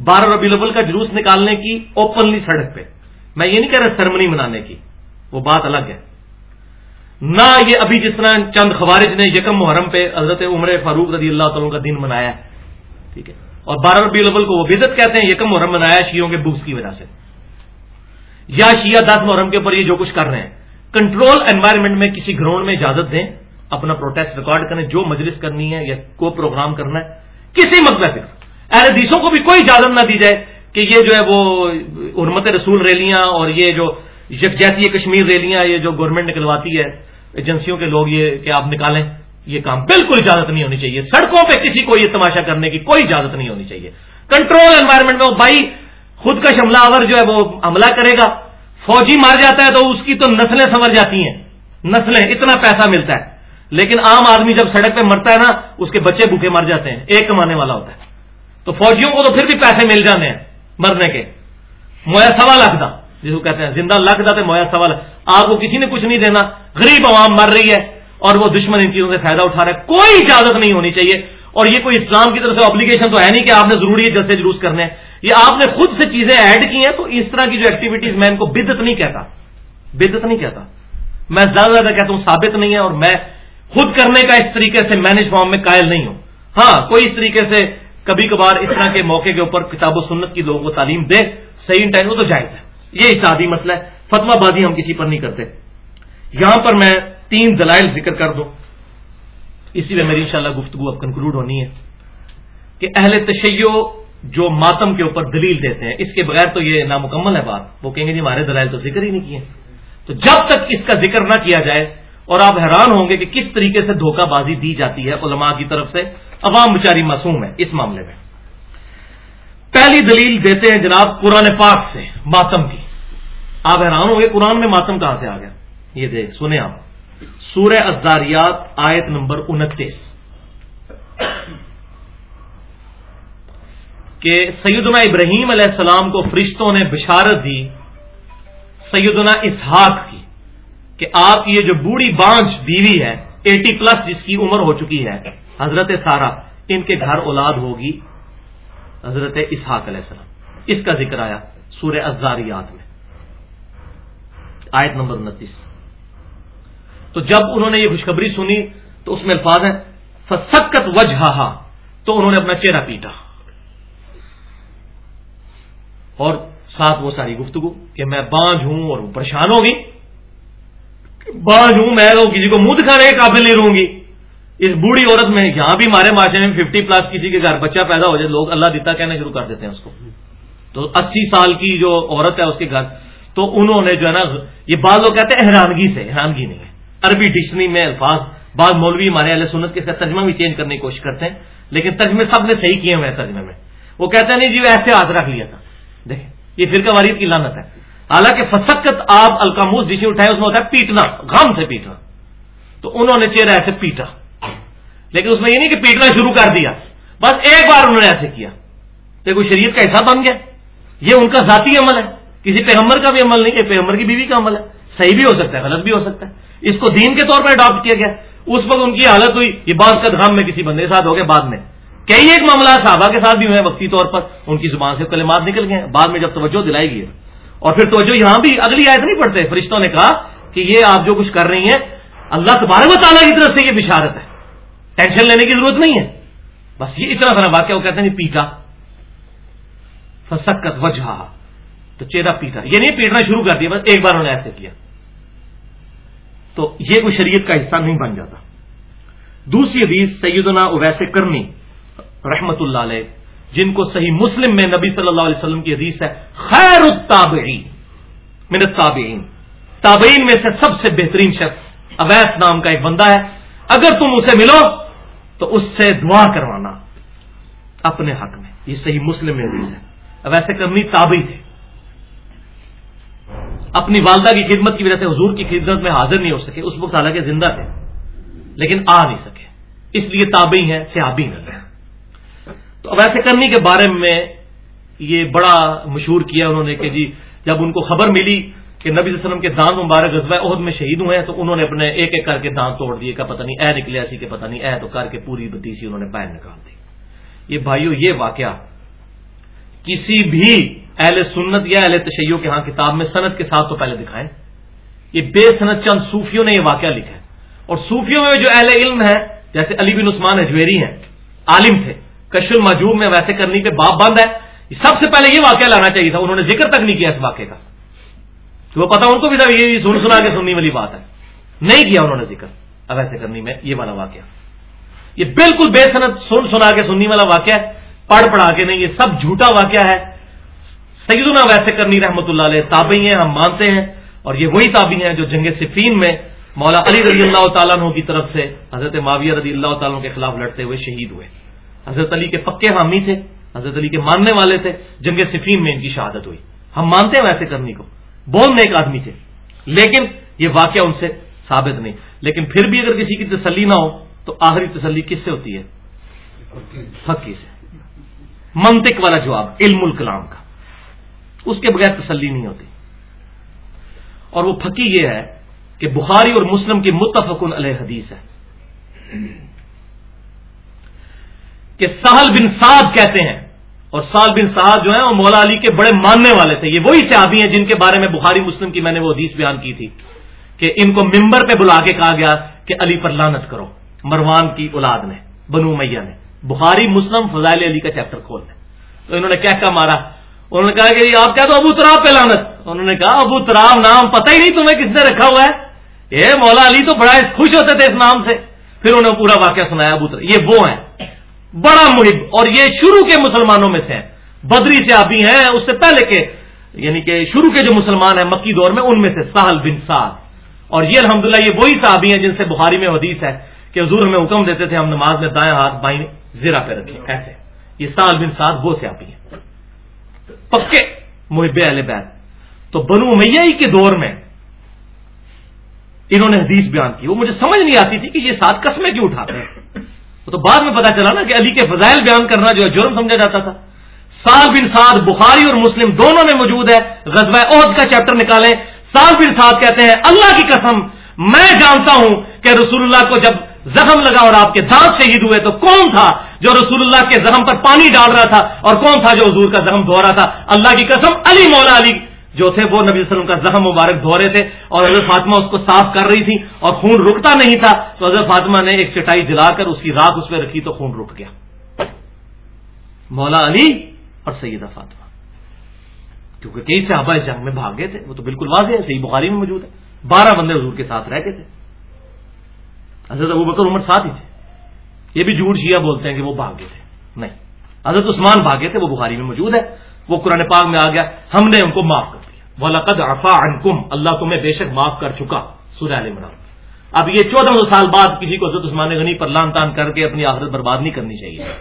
بارہ ربی الاول کا جلوس نکالنے کی اوپنلی سڑک پہ۔ میں یہ نہیں کہہ رہا سرمنی منانے کی، وہ بات الگ ہے۔ نہ یہ ابھی جس طرح چند خوارج نے یکم محرم پہ حضرت عمر فاروق رضی اللہ تعالیٰ کا دن منایا، ٹھیک ہے۔ اور بارہ ربی الاول کو وہ بدت کہتے ہیں، یکم محرم منایا شیوں کے بکس کی وجہ سے۔ یا شیعہ دس محرم کے اوپر یہ جو کچھ کر رہے ہیں۔ کنٹرول انوائرمنٹ میں کسی گراؤنڈ میں اجازت دیں، اپنا پروٹیسٹ ریکارڈ کریں، جو مجلس کرنی ہے یا کو پروگرام کرنا ہے، کسی مطلب اہل حدیثوں کو بھی کوئی اجازت نہ دی جائے کہ یہ جو ہے وہ حرمت رسول ریلیاں اور یہ جو یکجہتی کشمیر ریلیاں، یہ جو گورنمنٹ نکلواتی ہے ایجنسیوں کے لوگ یہ کہ آپ نکالیں، یہ کام بالکل اجازت نہیں ہونی چاہیے۔ سڑکوں پہ کسی کو یہ تماشا کرنے کی کوئی اجازت نہیں ہونی چاہیے۔ کنٹرول انوائرمنٹ میں بھائی خود کا شملہ آور جو ہے وہ حملہ کرے گا۔ فوجی مار جاتا ہے تو اس کی تو نسلیں سنور جاتی ہیں۔ نسلیں، اتنا پیسہ ملتا ہے۔ لیکن عام آدمی جب سڑک پہ مرتا ہے نا، اس کے بچے بھوکے مر جاتے ہیں۔ ایک کمانے والا ہوتا ہے۔ تو فوجیوں کو تو پھر بھی پیسے مل جانے ہیں مرنے کے۔ مویا سوا لاکھ دا، جس کو کہتے ہیں۔ زندہ لاکھ دا تو مویا سوا لاکھ۔ آپ کو کسی نے کچھ نہیں دینا۔ غریب عوام مر رہی ہے اور وہ دشمن ان چیزوں سے فائدہ اٹھا رہا ہے۔ کوئی اجازت نہیں ہونی چاہیے۔ اور یہ کوئی اسلام کی طرف سے اپلیکیشن تو ہے نہیں کہ آپ نے ضروری ہے جلسے جلوس کرنے یہ آپ نے خود سے چیزیں ایڈ کی ہیں تو اس طرح کی جو ایکٹیویٹیز میں ان کو بدت نہیں کہتا۔ بدت نہیں کہتا۔ میں زیادہ زیادہ کہتا ہوں ثابت نہیں ہے اور میں خود کرنے کا اس طریقے سے مینج فارم میں قائل نہیں ہوں۔ ہاں کوئی اس طریقے سے کبھی کبھار اس طرح کے موقع کے اوپر کتاب و سنت کی لوگوں کو تعلیم دے، صحیح ٹائم وہ تو جائز ہے۔ یہ اشادی مسئلہ ہے۔ فتوا بازی ہم کسی پر نہیں کرتے۔ یہاں پر میں تین دلائل ذکر کر دوں۔ اسی لیے میری انشاءاللہ گفتگو اب کنکلوڈ ہونی ہے کہ اہل تشیع جو ماتم کے اوپر دلیل دیتے ہیں، اس کے بغیر تو یہ نامکمل ہے بات۔ وہ کہیں گے جی ہمارے دلائل تو ذکر ہی نہیں کیے۔ تو جب تک اس کا ذکر نہ کیا جائے اور آپ حیران ہوں گے کہ کس طریقے سے دھوکہ بازی دی جاتی ہے علماء کی طرف سے، عوام بچاری معصوم ہے اس معاملے میں۔ پہلی دلیل دیتے ہیں جناب قرآن پاک سے، ماتم کی۔ آپ حیران ہوں گے، قرآن میں ماتم کہاں سے آ گیا؟ یہ دیکھ، سنیں آپ۔ سورہ ازاریات آیت نمبر انتیس کہ سیدنا ابراہیم علیہ السلام کو فرشتوں نے بشارت دی سیدنا اسحاق کی کہ آپ کی یہ جو بوڑھی بانچ بیوی ہے، ایٹی پلس جس کی عمر ہو چکی ہے، حضرت سارا ان کے گھر اولاد ہوگی حضرت اسحاق علیہ السلام۔ اس کا ذکر آیا سورہ ازاریات میں۔ آیت نمبر انتیس۔ تو جب انہوں نے یہ خوشخبری سنی تو اس میں الفاظ ہے فسکت وجہ تو انہوں نے اپنا چہرہ پیٹا۔ اور ساتھ وہ ساری گفتگو کہ میں بانج ہوں اور پریشان ہوگی بانج ہوں، میں تو کسی کو منہ دکھانے کے قابل نہیں رہوں گی۔ اس بوڑھی عورت میں یہاں بھی ہمارے معاشرے میں ففٹی پلس کسی کے گھر بچہ پیدا ہو جائے، لوگ اللہ دیتا کہنا شروع کر دیتے ہیں اس کو۔ تو اسی سال کی جو عورت ہے اس کے گھر، تو انہوں نے جو ہے نا، یہ بعض لوگ کہتے ہیں حیرانگی سے حیرانگی نہیں ہے۔ عربی ڈکشنری میں الفاظ بعض مولوی ہمارے علیہ سنت کے ساتھ ترجمہ بھی چینج کرنے کی کوشش کرتے ہیں، لیکن ترجمے سب نے صحیح کیے ہوئے ہیں ترجمے میں۔ وہ کہتے ہیں، نہیں جی وہ ایسے ہاتھ رکھ لیا تھا۔ دیکھیں، یہ فرقہ واریت کی لانت ہے۔ حالانکہ فسکت آپ الکاموس جسے اٹھائے اس میں ہوتا ہے پیٹنا، غم سے پیٹنا۔ تو انہوں نے چہرہ ایسے پیٹا۔ لیکن اس میں یہ نہیں کہ پیٹنا شروع کر دیا، بس ایک بار انہوں نے ایسے کیا۔ دیکھو، شریعت کا حصہ بن گیا۔ یہ ان کا ذاتی عمل ہے۔ کسی پیغمبر کا بھی عمل نہیں ہے پیغمبر کی بیوی کا عمل ہے۔ صحیح بھی ہو سکتا ہے، غلط بھی ہو سکتا ہے۔ اس کو دین کے طور پر اڈاپٹ کیا گیا. اس وقت ان کی حالت ہوئی، یہ بعض کا غم میں کسی بندے کے ساتھ ہو گیا بعد میں. کئی ایک معاملہ صحابہ کے ساتھ بھی ہوئے وقتی طور پر، ان کی زبان سے کلمات نکل گئے بعد میں جب توجہ دلائی گئی. اور پھر توجہ یہاں بھی اگلی آیت نہیں پڑھتے، فرشتوں نے کہا کہ یہ آپ جو کچھ کر رہی ہیں، اللہ تبارک و تعالیٰ کی طرف سے یہ بشارت ہے. ٹینشن لینے کی ضرورت نہیں ہے. بس یہ اتنا سارا واقعہ، وہ کہتے ہیں پیٹا. فسکت وجہ تو چہرہ پیٹا. یہ نہیں پیٹنا شروع کر دیا، بس ایک بار انہوں نے ایسے کیا. تو یہ کوئی شریعت کا حصہ نہیں بن جاتا۔ دوسری حدیث سیدنا اویس کرنی رحمت اللہ علیہ، جن کو صحیح مسلم میں نبی صلی اللہ علیہ وسلم کی حدیث ہے، خیر التابعین، من التابعین۔ تابعین میں سے سب سے بہترین شخص اویس نام کا ایک بندہ ہے۔ اگر تم اسے ملو تو اس سے دعا کروانا اپنے حق میں۔ یہ صحیح مسلم میں حدیث ہے۔ ویسے کرنی تابعی تھے۔ اپنی والدہ کی خدمت کی وجہ سے حضور کی خدمت میں حاضر نہیں ہو سکے، اس وقت حالانکہ زندہ تھے، لیکن آ نہیں سکے۔ اس لیے تابعی ہیں سیابی نہ تو ویسے کرنی کے بارے میں یہ بڑا مشہور کیا انہوں نے کہ جی جب ان کو خبر ملی کہ نبی صلی اللہ علیہ وسلم کے دانت مبارک غزوہ عہد میں شہید ہوئے ہیں، تو انہوں نے اپنے ایک ایک کر کے دانت توڑ دیے کا پتہ نہیں، اے نکلے ایسی کہ پتہ نہیں، اے تو کر کے پوری بتیسی انہوں نے باہر نکال دی۔ یہ بھائیو، یہ واقعہ کسی بھی اہل سنت یا اہل تشیعوں کے ہاں کتاب میں صنعت کے ساتھ تو پہلے دکھائیں۔ یہ بے صنعت چند صوفیوں نے یہ واقعہ لکھا ہے۔ اور صوفیوں میں جو اہل علم ہے جیسے علی بن عثمان اجویری ہیں، عالم تھے۔ کش المجوب میں ویسے کرنے پہ باپ بند ہے۔ سب سے پہلے یہ واقعہ لانا چاہیے تھا، انہوں نے ذکر تک نہیں کیا اس واقعے کا۔ وہ پتا ان کو بھی تھا، یہ سن سنا کے سننے والی بات ہے۔ نہیں کیا انہوں نے ذکر، اب ایسے کرنی میں یہ والا واقعہ۔ یہ بالکل بے صنعت سن سنا کے سننے والا واقعہ ہے۔ پڑھ پڑھا کے نہیں، یہ سب جھوٹا واقعہ ہے۔ سیدنا ویسے کرنی رحمت اللہ علیہ تابعی ہیں، ہم مانتے ہیں، اور یہ وہی تابعی ہیں جو جنگ صفین میں مولا علی رضی اللہ تعالیٰ عنہ کی طرف سے حضرت معاویہ رضی اللہ تعالیٰ کے خلاف لڑتے ہوئے شہید ہوئے۔ حضرت علی کے پکے حامی تھے، حضرت علی کے ماننے والے تھے، جنگ صفین میں ان کی شہادت ہوئی۔ ہم مانتے ہیں ویسے کرنی کو۔ بہت نیک آدمی تھے، لیکن یہ واقعہ ان سے ثابت نہیں۔ لیکن پھر بھی اگر کسی کی تسلی نہ ہو، تو آخری تسلی کس سے ہوتی ہے؟ فقی سے۔ منطق والا جواب، علم الکلام کا۔ اس کے بغیر تسلی نہیں ہوتی۔ اور وہ پھکی یہ ہے کہ بخاری اور مسلم کی متفق علیہ حدیث ہے۔ کہ سہل بن سعد کہتے ہیں، اور سال بن سعد جو ہیں، وہ مولا علی کے بڑے ماننے والے تھے۔ یہ وہی صحابی ہیں جن کے بارے میں بخاری مسلم کی میں نے وہ حدیث بیان کی تھی کہ ان کو ممبر پہ بلا کے کہا گیا کہ علی پر لانت کرو۔ مروان کی اولاد نے، بنو میاں نے۔ بخاری، مسلم، فضائل علی کا چیپٹر کھول دیں تو انہوں نے کیا کہا مارا؟ انہوں نے کہا کہ جی، آپ کیا تو ابو تراب پہ لانت انہوں نے کہا، ابو تراب نام پتہ ہی نہیں تمہیں کس نے رکھا ہوا ہے۔ یہ مولا علی، تو بڑا خوش ہوتے تھے اس نام سے۔ پھر انہوں نے پورا واقعہ سنایا ابو تراب۔ یہ وہ ہیں۔ بڑا محب۔ اور یہ شروع کے مسلمانوں میں سے بدری سے آبی ہیں۔ اس سے پہلے کے یعنی کہ شروع کے جو مسلمان ہیں مکی دور میں، ان میں سے سہل بن سعد۔ اور یہ الحمدللہ یہ وہی صحابی ہیں جن سے بخاری میں حدیث ہے کہ حضور میں حکم دیتے تھے، ہم نماز میں دائیں ہاتھ بائیں زیرا پہ رکھیں۔ ایسے۔ یہ سال بن سعد وہ سے آبی ہیں۔ پکے محب اہل بیت۔ تو بنو میاں کے دور میں انہوں نے حدیث بیان کی۔ وہ مجھے سمجھ نہیں آتی تھی کہ یہ سات قسمیں کیوں اٹھاتے ہیں۔ تو بعد میں پتا چلا نا کہ علی کے فضائل بیان کرنا جو ہے جرم سمجھا جاتا تھا۔ سال بن سعد، بخاری اور مسلم دونوں میں موجود ہے۔ غزوہ عہد کا چیپٹر نکالیں۔ ساتھ پھر ساتھ کہتے ہیں، اللہ کی قسم، میں جانتا ہوں کہ رسول اللہ کو جب زخم لگا اور آپ کے دانت شہید ہوئے تو کون تھا جو رسول اللہ کے زخم پر پانی ڈال رہا تھا اور کون تھا جو حضور کا زخم دھو رہا تھا؟ اللہ کی قسم علی مولا علی جو تھے وہ نبی وسلم کا زخم مبارک دھو رہے تھے اور حضرت فاطمہ اس کو صاف کر رہی تھی اور خون رکتا نہیں تھا تو حضرت فاطمہ نے ایک چٹائی جلا کر اس کی راک اس پہ رکھی تو خون رک گیا۔ مولا علی اور سیدہ فاطمہ۔ کیونکہ کئی صحابہ اس جنگ میں بھاگ گئے تھے، وہ تو بالکل واضح ہے، صحیح بخاری میں موجود ہے۔ بارہ بندے حضور کے ساتھ رہتے تھے۔ حضرت ابو بکر عمر ساتھ ہی تھے۔ یہ بھی جھوٹ شیعہ بولتے ہیں کہ وہ بھاگ گئے تھے۔ نہیں۔ حضرت عثمان بھاگے تھے، وہ بخاری میں موجود ہے۔ وہ قرآن پاک میں آ گیا، ہم نے ان کو معاف کر دیا۔ وہ لقد افا انکم اللہ تمہیں بے شک معاف کر چکا۔ سورہ عال عمران۔ اب یہ چودہ سو سال بعد کسی کو حضرت عثمان غنی پر لان تان کر کے اپنی آخرت برباد نہیں کرنی چاہیے۔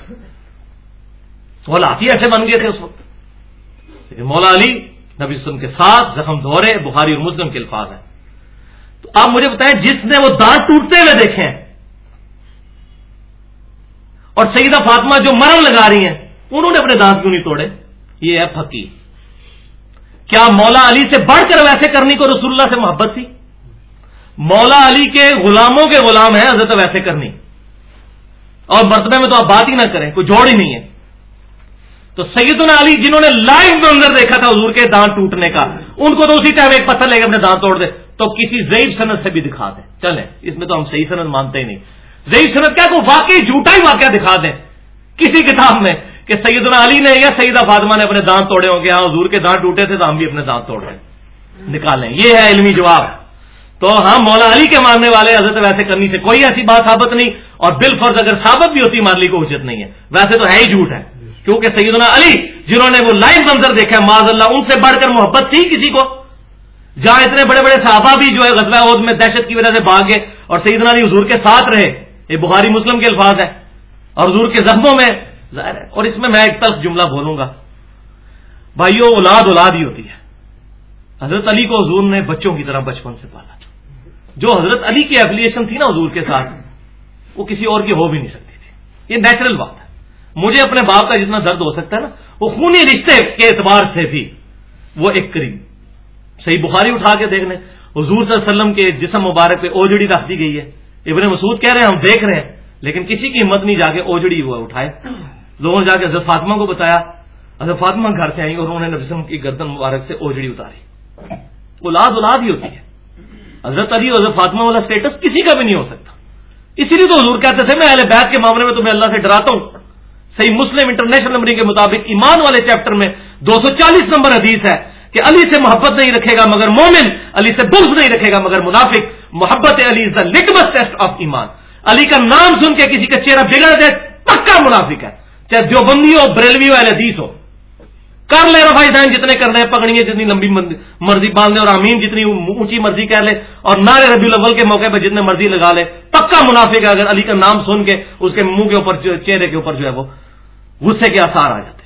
وہ لاتی ایسے بن گئے تھے اس وقت۔ لیکن مولا علی نبی وسلم کے ساتھ زخم دھورے بخاری اور مسلم کے الفاظ ہیں۔ تو آپ مجھے بتائیں جس نے وہ دانت ٹوٹتے ہوئے دیکھے ہیں اور سیدہ فاطمہ جو مرم لگا رہی ہیں، انہوں نے اپنے دانت کیوں نہیں توڑے؟ یہ ہے پھکی کیا مولا علی سے بڑھ کر ویسے کرنی کو رسول اللہ سے محبت تھی؟ مولا علی کے غلاموں کے غلام ہیں، حضرت ویسے کرنی۔ اور مرتبہ میں تو آپ بات ہی نہ کریں، کوئی جوڑ ہی نہیں ہے۔ تو سیدنا علی جنہوں نے لائیو منظر دیکھا تھا حضور کے دانت ٹوٹنے کا، ان کو تو اسی ٹائم ایک پتھر لے کے اپنے دانت توڑ دے۔ تو کسی ضعیف صنعت سے بھی دکھا دیں۔ چلیں، اس میں تو ہم صحیح صنعت مانتے ہی نہیں۔ ضعیف صنعت کیا کو واقعی جھوٹا ہی واقعہ دکھا دیں۔ کسی کتاب میں کہ سیدنا علی نے یا سیدہ فاطمہ نے اپنے دانت توڑے ہوں گے ہاں حضور کے دانت ٹوٹے تھے تو ہم بھی اپنے دانت توڑ رہے نکالیں۔ یہ ہے علمی جواب۔ تو ہم مولا علی کے ماننے والے حضرت ویسے کرنی سے کوئی ایسی بات ثابت نہیں، اور بال فرض اگر ثابت بھی ہوتی مارلی کو اچت نہیں ہے۔ ویسے تو ہے ہی جھوٹ ہے۔ کیونکہ سیدنا علی، جنہوں نے وہ لائن منظر دیکھا ہے معذ اللہ، ان سے بڑھ کر محبت تھی کسی کو؟ جہاں اتنے بڑے بڑے صحابہ بھی جو ہے غزوہ عہد میں دہشت کی وجہ سے بھاگ گئے اور سیدنا علی حضور کے ساتھ رہے، یہ بخاری مسلم کے الفاظ ہے اور حضور کے زخموں میں ظاہر ہے، اور اس میں میں ایک طرف جملہ بولوں گا۔ بھائیو، اولاد اولاد ہی ہوتی ہے۔ حضرت علی کو حضور نے بچوں کی طرح بچپن سے پالا۔ جو حضرت علی کی ایفلیشن تھی نا حضور کے ساتھ، وہ کسی اور کی ہو بھی نہیں سکتی تھی۔ یہ نیچرل بات ہے۔ مجھے اپنے باپ کا جتنا درد ہو سکتا ہے نا، وہ خونی رشتے کے اعتبار سے بھی وہ ایک کریم صحیح بخاری اٹھا کے دیکھ لیں حضور صلی اللہ علیہ وسلم کے جسم مبارک پہ اوجڑی رکھ دی گئی ہے۔ ابن مسعود کہہ رہے ہیں، ہم دیکھ رہے ہیں، لیکن کسی کی ہمت نہیں جا کے اوجڑی ہوا، اٹھائے۔ لوگوں نے جا کے حضرت فاطمہ کو بتایا، حضرت فاطمہ گھر سے آئی اور انہوں نے نبسم کی گردن مبارک سے اوجڑی اتاری۔ اولاد اولاد ہی ہوتی ہے۔ حضرت علی حضرت فاطمہ والا اسٹیٹس کسی کا بھی نہیں ہو سکتا۔ اسی لیے تو حضور کہتے تھے، میں اہل بیت کے معاملے میں تمہیں اللہ سے ڈراتا ہوں۔ صحیح مسلم انٹرنیشنل نمبر کے مطابق ایمان والے چیپٹر میں دو سو چالیس نمبر حدیث ہے۔ کہ علی سے محبت نہیں رکھے گا مگر مومن علی سے بغض نہیں رکھے گا مگر منافق. محبت Ali is the litmus test of ایمان. علی کا نام سن کے کسی کا چہرہ بگڑ جائے پکا منافق ہے. چاہے دیوبندی ہو، بریلوی ہو، حدیث ہو. کر لے رفائی دائن جتنے کرنے ہیں پکڑیے جتنی لمبی مرضی باندھ لے اور امین جتنی اونچی مرضی کہہ لے اور نارے ربی الاول کے موقع پہ جتنے مرضی لگا لے. پکا منافق ہے اگر علی کا نام سن کے اس کے منہ کے اوپر چہرے کے اوپر جو ہے وہ غصے کے آسار آ جاتے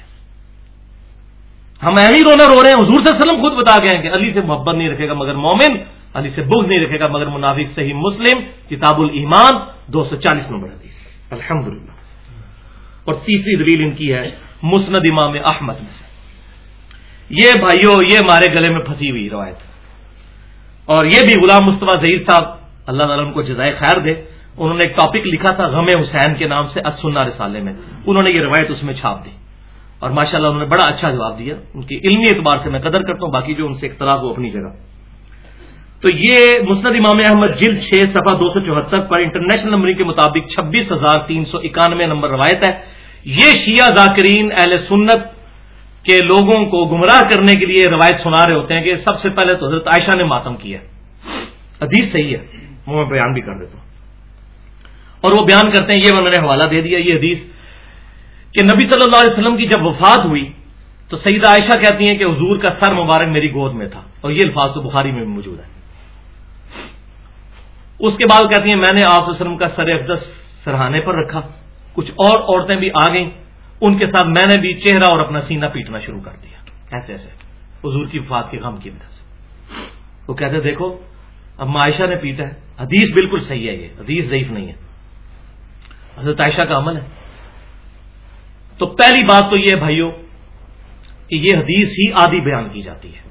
ہم ایوی رونا رو رہے ہیں، حضور صلی اللہ علیہ وسلم خود بتا گئے ہیں کہ علی سے محبت نہیں رکھے گا مگر مومن، علی سے بغض نہیں رکھے گا مگر منافق صحیح مسلم، کتاب الایمان، دو سو چالیس نمبر حدیث۔ الحمد اور تیسری دلیل ان کی ہے، مسند امام احمد میں سے۔ یہ بھائیوں یہ ہمارے گلے میں پھنسی ہوئی روایت۔ اور یہ بھی غلام مصطفیٰ ظہیر صاحب، اللہ تعالیٰ ان کو جزائے خیر دے۔ انہوں نے ایک ٹاپک لکھا تھا، غم حسین کے نام سے اسنا رسالے میں۔ انہوں نے یہ روایت اس میں چھاپ دی۔ اور ماشاء اللہ انہوں نے بڑا اچھا جواب دیا۔ ان کی علمی اعتبار سے میں قدر کرتا ہوں، باقی جو ان سے اختلاف ہو اپنی جگہ۔ تو یہ مسند امام احمد جلد چھ، صفحہ دو سو چوہتر پر انٹرنیشنل نمبرنگ کے مطابق چھبیس ہزار تین سو اکانوے نمبر روایت ہے۔ یہ شیعہ ذاکرین اہل سنت کے لوگوں کو گمراہ کرنے کے لیے روایت سنا رہے ہوتے ہیں کہ سب سے پہلے تو حضرت عائشہ نے ماتم کیا حدیث صحیح ہے میں بیان بھی کر دیتا ہوں۔ اور وہ بیان کرتے ہیں، یہ انہوں نے حوالہ دے دیا، یہ حدیث کہ نبی صلی اللہ علیہ وسلم کی جب وفات ہوئی تو سیدہ عائشہ کہتی ہیں کہ حضور کا سر مبارک میری گود میں تھا اور یہ الفاظ تو بخاری میں بھی موجود ہے اس کے بعد کہتی ہیں میں نے آپ وسلم کا سر اقدس سرہانے پر رکھا، کچھ اور عورتیں بھی آ گئیں ان کے ساتھ میں نے بھی چہرہ اور اپنا سینہ پیٹنا شروع کر دیا۔ ایسے ایسے، حضور کی وفات کے غم کی وجہ سے۔ وہ کہتے دیکھو اب معائشہ نے پیٹا ہے۔ حدیث بالکل صحیح ہے یہ، حدیث ضعیف نہیں ہے۔ حضرت عائشہ کا عمل ہے۔ تو پہلی بات تو یہ ہے بھائیوں کہ یہ حدیث ہی آدھی بیان کی جاتی ہے۔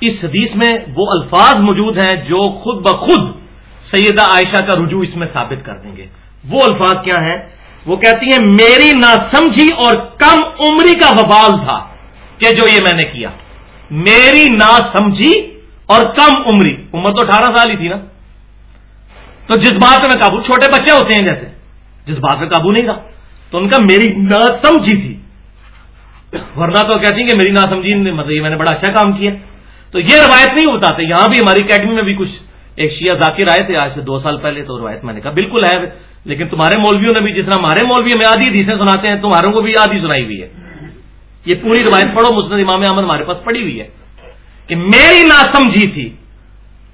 اس حدیث میں وہ الفاظ موجود ہیں جو خود بخود سیدہ عائشہ کا رجوع اس میں ثابت کر دیں گے۔ وہ الفاظ کیا ہیں؟ وہ کہتی ہیں، میری ناسمجھی اور کم عمری کا وبال تھا کہ جو یہ میں نے کیا۔ میری ناسمجھی اور کم عمری۔ عمر تو اٹھارہ سال ہی تھی نا۔ تو جس بات میں قابو، چھوٹے بچے ہوتے ہیں جیسے۔ جس بات میں قابو نہیں تھا۔ تو ان کا میری ناسمجھی تھی۔ ورنہ تو کہتی ہیں کہ میری ناسمجھی مطلب میں نے بڑا اچھا کام کیا۔ تو یہ روایت نہیں بتاتے یہاں بھی ہماری اکیڈمی میں بھی کچھ ایک شیعہ ذاکر آئے تھے، آج سے دو سال پہلے تو روایت میں نے کہا بالکل ہے۔ لیکن تمہارے مولویوں نے بھی جتنا ہمارے مولوی ہمیں آدھی حدیثیں سناتے ہیں، تمہاروں کو بھی آدھی سنائی ہوئی ہے۔ یہ پوری روایت پڑھو مسلم امام احمد ہمارے پاس پڑی ہوئی ہے کہ میری ناسمجھی تھی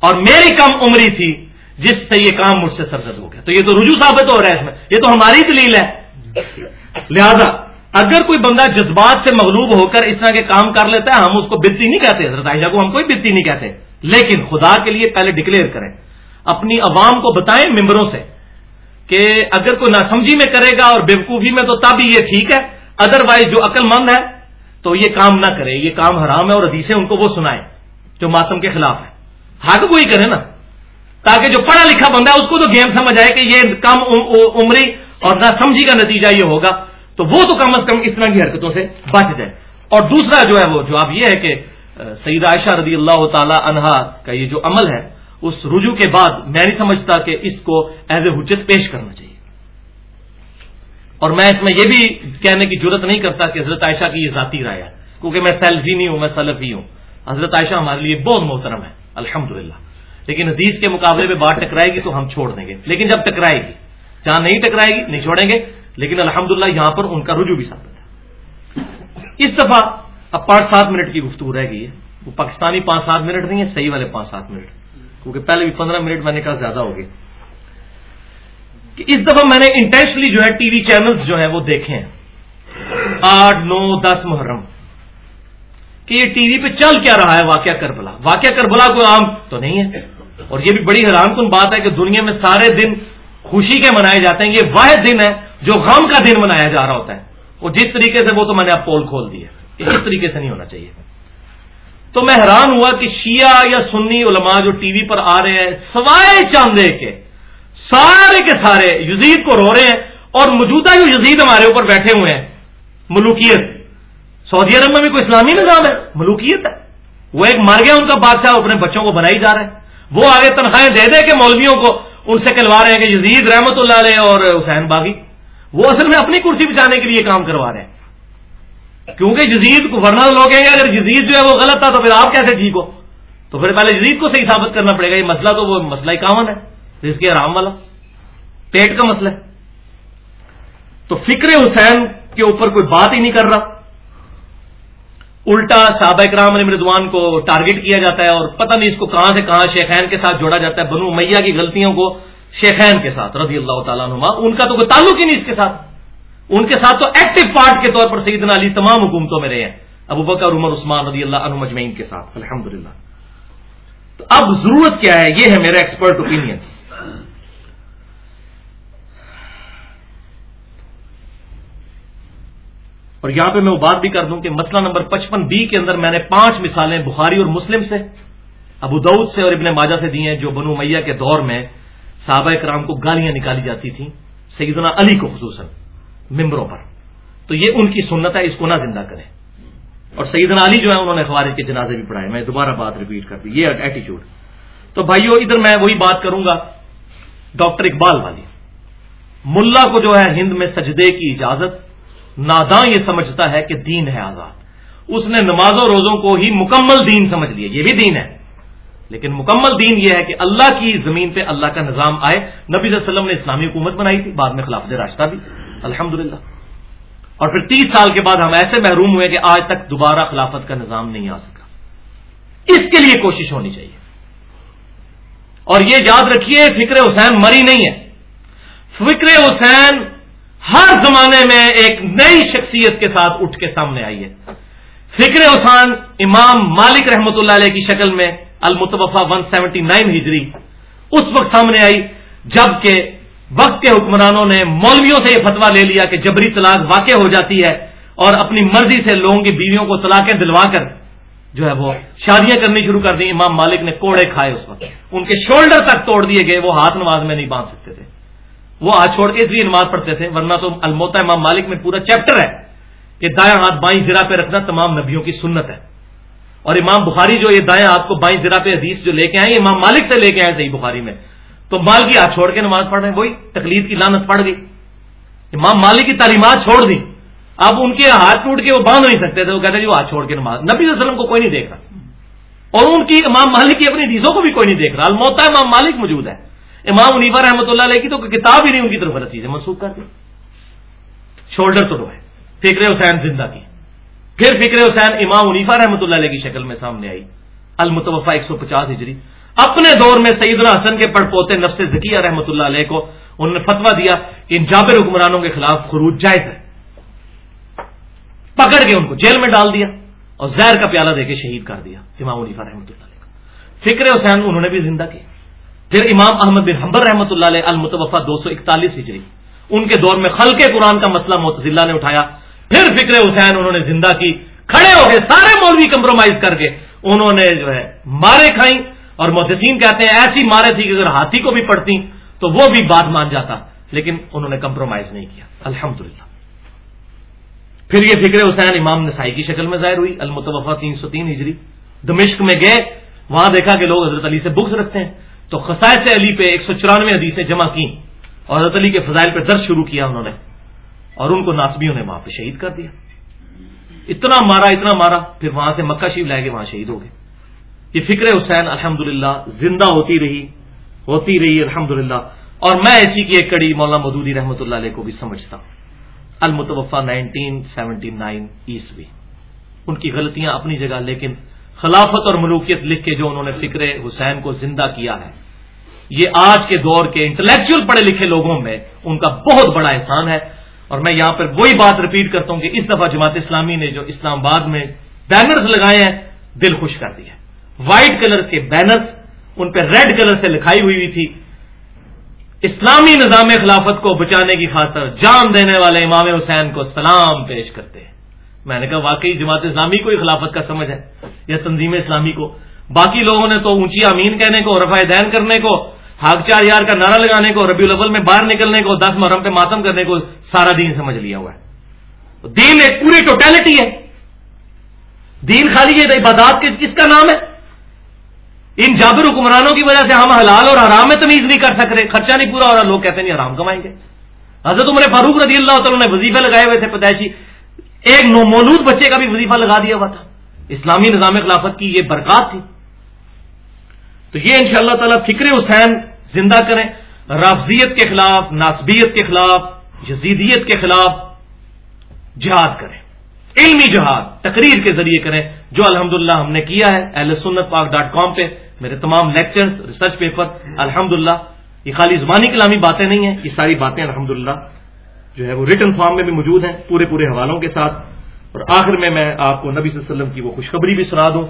اور میری کم عمری تھی، جس سے یہ کام مجھ سے سرزد ہو گیا۔ تو یہ تو رجوع ثابت ہو رہا ہے اس میں۔ یہ تو ہماری دلیل ہے۔ لہذا، اگر کوئی بندہ جذبات سے مغلوب ہو کر اس طرح کے کام کر لیتا ہے، ہم اس کو بتی نہیں کہتے، حضرت عائشہ کو ہم کوئی بتی نہیں کہتے۔ لیکن خدا کے لیے پہلے ڈکلیئر کریں۔ اپنی عوام کو بتائیں ممبروں سے کہ اگر کوئی ناسمجھی میں کرے گا اور بیوقوفی میں، تو تب یہ ٹھیک ہے۔ ادر وائز جو عقل مند ہے، تو یہ کام نہ کرے۔ یہ کام حرام ہے اور حدیثیں ان کو وہ سنائے جو ماسم کے خلاف ہے حق وہی کرے نا۔ تاکہ جو پڑھا لکھا بندہ ہے، اس کو تو گیم سمجھ آئے کہ یہ کم عمری اور نہ سمجھی کا نتیجہ یہ ہوگا، تو وہ تو کم از کم اس طرح کی حرکتوں سے بچ جائے۔ اور دوسرا جو ہے وہ جواب یہ ہے کہ سعید عائشہ رضی اللہ تعالی عنہا کا یہ جو عمل ہے، اس رجوع کے بعد میں نہیں سمجھتا کہ اس کو ایز اے حجت پیش کرنا چاہیے۔ اور میں اس میں یہ بھی کہنے کی ضرورت نہیں کرتا کہ حضرت عائشہ کی یہ ذاتی رائے ہے، کیونکہ میں سیلفی نہیں ہوں، میں سلفی ہوں۔ حضرت عائشہ ہمارے لیے بہت محترم ہے الحمد لیکن حدیث کے مقابلے میں بات ٹکرائے گی تو ہم چھوڑ دیں گے، لیکن جب ٹکرائے گی جہاں نہیں ٹکرائے گی، نہیں چھوڑیں گے۔ لیکن الحمدللہ یہاں پر ان کا رجوع بھی ثابت ہے۔ اس دفعہ اب پانچ سات منٹ کی گفتگو رہ گئی ہے۔ وہ پاکستانی پانچ سات منٹ نہیں ہے، صحیح والے پانچ سات منٹ۔ کیونکہ پہلے بھی پندرہ منٹ میں نے کہا زیادہ ہو گئے۔ کہ اس دفعہ میں نے انٹینشنلی جو ہے ٹی وی چینلز جو ہیں وہ دیکھے ہیں۔ آٹھ، نو، دس محرم۔ کہ یہ ٹی وی پہ چل کیا رہا ہے واقعہ کربلا۔ واقعہ کربلا کوئی عام تو نہیں ہے۔ اور یہ بھی بڑی حیران کن بات ہے کہ دنیا میں سارے دن خوشی کے منائے جاتے ہیں، یہ واحد دن ہے جو غم کا دن منایا جا رہا ہوتا ہے۔ وہ جس طریقے سے وہ تو میں نے اب پول کھول دیا اس طریقے سے نہیں ہونا چاہیے۔ تو میں حیران ہوا کہ شیعہ یا سنی علماء جو ٹی وی پر آ رہے ہیں، سوائے چاندے کے، سارے کے سارے یزید کو رو رہے ہیں اور موجودہ جو یزید ہمارے اوپر بیٹھے ہوئے ہیں، ملوکیت۔ سعودی عرب میں بھی کوئی اسلامی نظام ہے، ملوکیت ہے۔ وہ ایک مر گیا، ان کا بادشاہ اپنے بچوں کو بنائی جا رہا ہے۔ وہ آگے تنخواہیں دے دے کہ مولویوں کو ان سے کلوا رہے ہیں کہ یزید رحمت اللہ علیہ اور حسین باغی، وہ اصل میں اپنی کرسی بچانے کے لیے کام کروا رہے ہیں۔ کیونکہ جزید کو ورنہ لوگ ہیں، اگر جزید جو ہے وہ غلط تھا تو پھر آپ کیسے ٹھیک ہو؟ تو پھر پہلے جزید کو صحیح ثابت کرنا پڑے گا، یہ مسئلہ تو وہ مسئلہ اکاون ہے جس کے آرام والا۔ پیٹ کا مسئلہ ہے۔ تو فکر حسین کے اوپر کوئی بات ہی نہیں کر رہا۔ الٹا صحابہ کرام علی مردوان کو ٹارگٹ کیا جاتا ہے اور پتہ نہیں اس کو کہاں سے کہاں شیخین کے ساتھ جوڑا جاتا ہے، بنو میاں کی غلطیوں کو شیخین کے ساتھ، رضی اللہ تعالیٰ نما ان کا تو کوئی تعلق ہی نہیں اس کے ساتھ۔ ان کے ساتھ تو ایکٹیو پارٹ کے طور پر سیدنا علی تمام حکومتوں میں رہے ہیں۔ ابو بکر، عمر، عثمان رضی اللہ عنہ مجمعین کے ساتھ الحمد تو اب ضرورت کیا ہے؟ یہ ہے میرا ایکسپرٹ اوپینین اور یہاں پہ میں وہ بات بھی کر دوں کہ مسئلہ نمبر پچپن بی کے اندر میں نے پانچ مثالیں بخاری اور مسلم سے، ابو دعود سے اور ابن ماجہ سے دی ہیں، جو بنو میاں کے دور میں صحابہ کرام کو گالیاں نکالی جاتی تھیں، سیدنا علی کو خصوصاً، ممبروں پر۔ تو یہ ان کی سنت ہے، اس کو نہ زندہ کریں۔ اور سیدنا علی جو ہے انہوں نے خوارج کے جنازے بھی پڑھائے۔ میں دوبارہ بات ریپیٹ کر دی یہ ایٹیچیوڈ تو بھائیو، ادھر میں وہی بات کروں گا، ڈاکٹر اقبال والی۔ ملا کو جو ہے، ہند میں سجدے کی اجازت ناداں یہ سمجھتا ہے کہ دین ہے آزاد۔ اس نے نمازوں روزوں کو ہی مکمل دین سمجھ لیا یہ بھی دین ہے۔ لیکن مکمل دین یہ ہے کہ اللہ کی زمین پہ اللہ کا نظام آئے۔ نبی صلی اللہ علیہ وسلم نے اسلامی حکومت بنائی تھی، بعد میں خلاف راستہ بھی۔ الحمد اور پھر تیس سال کے بعد ہم ایسے محروم ہوئے کہ آج تک دوبارہ خلافت کا نظام نہیں آ سکا۔ اس کے لیے کوشش ہونی چاہیے۔ اور یہ یاد رکھیے، فکر حسین مری نہیں ہے۔ فکر حسین ہر زمانے میں ایک نئی شخصیت کے ساتھ اٹھ کے سامنے آئی ہے۔ فکر حسین امام مالک رحمت اللہ علیہ کی شکل میں المتوفا 179 ہجری اس وقت سامنے آئی، جبکہ وقت کے حکمرانوں نے مولویوں سے یہ فتوا لے لیا کہ جبری طلاق واقع ہو جاتی ہے اور اپنی مرضی سے لوگوں کی بیویوں کو طلاقیں دلوا کر جو ہے وہ شادیاں کرنی شروع کر دی امام مالک نے کوڑے کھائے اس وقت۔ ان کے شولڈر تک توڑ دیے گئے، وہ ہاتھ نماز میں نہیں باندھ سکتے تھے۔ وہ ہاتھ چھوڑ کے اس لیے نماز پڑھتے تھے، ورنہ تو الموتا امام مالک میں پورا چیپٹر ہے کہ دائیں ہاتھ بائیں زرا پہ رکھنا تمام نبیوں کی سنت ہے۔ اور امام بخاری جو یہ دائیں ہاتھ کو بائیں زرا پہ حدیث جو لے کے آئے، امام مالک سے لے کے آئے صحیح بخاری میں۔ تو مال کی ہاتھ چھوڑ کے نماز پڑھ رہے ہیں، وہی تکلیف کی لانت پڑ گئی۔ امام مالک کی تعلیمات چھوڑ دی۔ اب ان کے ہاتھ ٹوٹ کے وہ باندھ نہیں سکتے تھے، وہ کہتے ہیں جی وہ ہاتھ چھوڑ کے نماز۔ نبی صلی اللہ علیہ وسلم کو کوئی نہیں دیکھ رہا۔ اور ان کی امام مالک کی اپنی ڈیزوں کو بھی کوئی نہیں دیکھ رہا۔ الموتا امام مالک موجود ہے۔ امام عنیفا رحمۃ اللہ علیہ کی تو کتاب ہی نہیں ان کی طرف غلط چیزیں منسوخ کر دی۔ شولڈر تو ہے فکر حسین زندہ کی۔ پھر فکر حسین امام عنیفا رحمۃ اللہ علیہ کی شکل میں سامنے آئی۔ المتوفا ایک سو پچاس ہجری۔ اپنے دور میں سعید حسن کے پڑ پوتے نفس ذکیہ رحمۃ اللہ علیہ کو انہوں نے فتوا دیا کہ ان جابر حکمرانوں کے خلاف خروج جائز ہے۔ پکڑ کے ان کو جیل میں ڈال دیا اور زہر کا پیالہ دے کے شہید کر دیا امام عنیفا رحمۃ اللہ علیہ کو۔ فکر حسین انہوں نے بھی زندہ کی۔ پھر امام احمد بن حمبر رحمۃ اللہ علیہ المتوفا دو سو اکتالیس ہجری، ان کے دور میں خلق قرآن کا مسئلہ متضلہ نے اٹھایا، پھر فکر حسین انہوں نے زندہ کی، کھڑے ہو گئے سارے مولوی کمپرومائز کر کے انہوں نے جو ہے مارے کھائیں، اور محدثین کہتے ہیں ایسی مارے تھی کہ اگر ہاتھی کو بھی پڑتی تو وہ بھی بات مان جاتا، لیکن انہوں نے کمپرومائز نہیں کیا الحمد پھر یہ فکر حسین امام نسائی کی شکل میں ظاہر ہوئی المتوفا تین سو تین ہجری، دمشق میں گئے، وہاں دیکھا کہ لوگ حضرت علی سے بکس رکھتے ہیں۔ تو خسائے علی پہ ایک سو چورانوے حدیثیں جمع کی اور حضرت علی کے فضائل پہ درد شروع کیا انہوں نے اور ان کو ناسبیوں نے وہاں پہ شہید کر دیا۔ اتنا مارا اتنا مارا، پھر وہاں سے مکہ شیف لائے گئے وہاں شہید ہو گئے۔ یہ فکر حسین الحمد زندہ ہوتی رہی ہوتی رہی الحمد اور میں ایسی کی ایک کڑی مولانا مدودی رحمۃ اللہ علیہ کو بھی سمجھتا ہوں۔ المتوفا نائنٹین سیونٹی نائن عیسوی۔ ان کی غلطیاں اپنی جگہ، لیکن خلافت اور ملوکیت لکھ کے جو انہوں نے فکر حسین کو زندہ کیا ہے، یہ آج کے دور کے انٹلیکچوئل پڑھے لکھے لوگوں میں ان کا بہت بڑا احسان ہے۔ اور میں یہاں پر وہی بات رپیٹ کرتا ہوں کہ اس دفعہ جماعت اسلامی نے جو اسلام آباد میں بینرز لگائے ہیں، دل خوش کر دیا وائٹ کلر کے بینرز ان پہ ریڈ کلر سے لکھائی ہوئی تھی۔ اسلامی نظام خلافت کو بچانے کی خاطر جان دینے والے امام حسین کو سلام پیش کرتے ہیں۔ میں نے کہا واقعی جماعت اسلامی کو ہی خلافت کا سمجھ ہے، یا تنظیم اسلامی کو۔ باقی لوگوں نے تو اونچی امین کہنے کو رفا دین کرنے کو حاق چار یار کا نعرہ لگانے کو ربی الاول میں باہر نکلنے کو، دس محرم پہ ماتم کرنے کو، سارا دین سمجھ لیا ہوا ہے۔ دین ایک پوری ٹوٹیلٹی ہے۔ دین خالی یہ عبادات کس کا نام ہے؟ ان جابر حکمرانوں کی وجہ سے ہم حلال اور حرام میں تمیز نہیں کر سک رہے خرچہ نہیں پورا ہو رہا، لوگ کہتے ہیں حرام کمائیں گے۔ حضرت عمر فاروق رضی اللہ تعالیٰ نے وظیفے لگائے ہوئے تھے پیدائشی ایک مولود بچے کا بھی وظیفہ لگا دیا ہوا تھا۔ اسلامی نظام خلافت کی یہ برکات تھی۔ تو یہ ان شاء اللہ تعالی فکر حسین زندہ کریں۔ رافضیت کے خلاف ناسبیت کے خلاف، یزیدیت کے خلاف جہاد کریں۔ علمی جہاد تقریر کے ذریعے کریں، جو الحمد ہم نے کیا ہے۔ اہل سنت پاک ڈاٹ کام پہ میرے تمام لیکچرز، ریسرچ پیپر الحمد یہ خالی زبانی کلامی باتیں نہیں ہیں، یہ ساری باتیں الحمد جو ہے وہ ریٹرن فارم میں بھی موجود ہیں، پورے پورے حوالوں کے ساتھ۔ اور آخر میں میں آپ کو نبی صلی اللہ علیہ وسلم کی وہ خوشخبری بھی سنا دوں،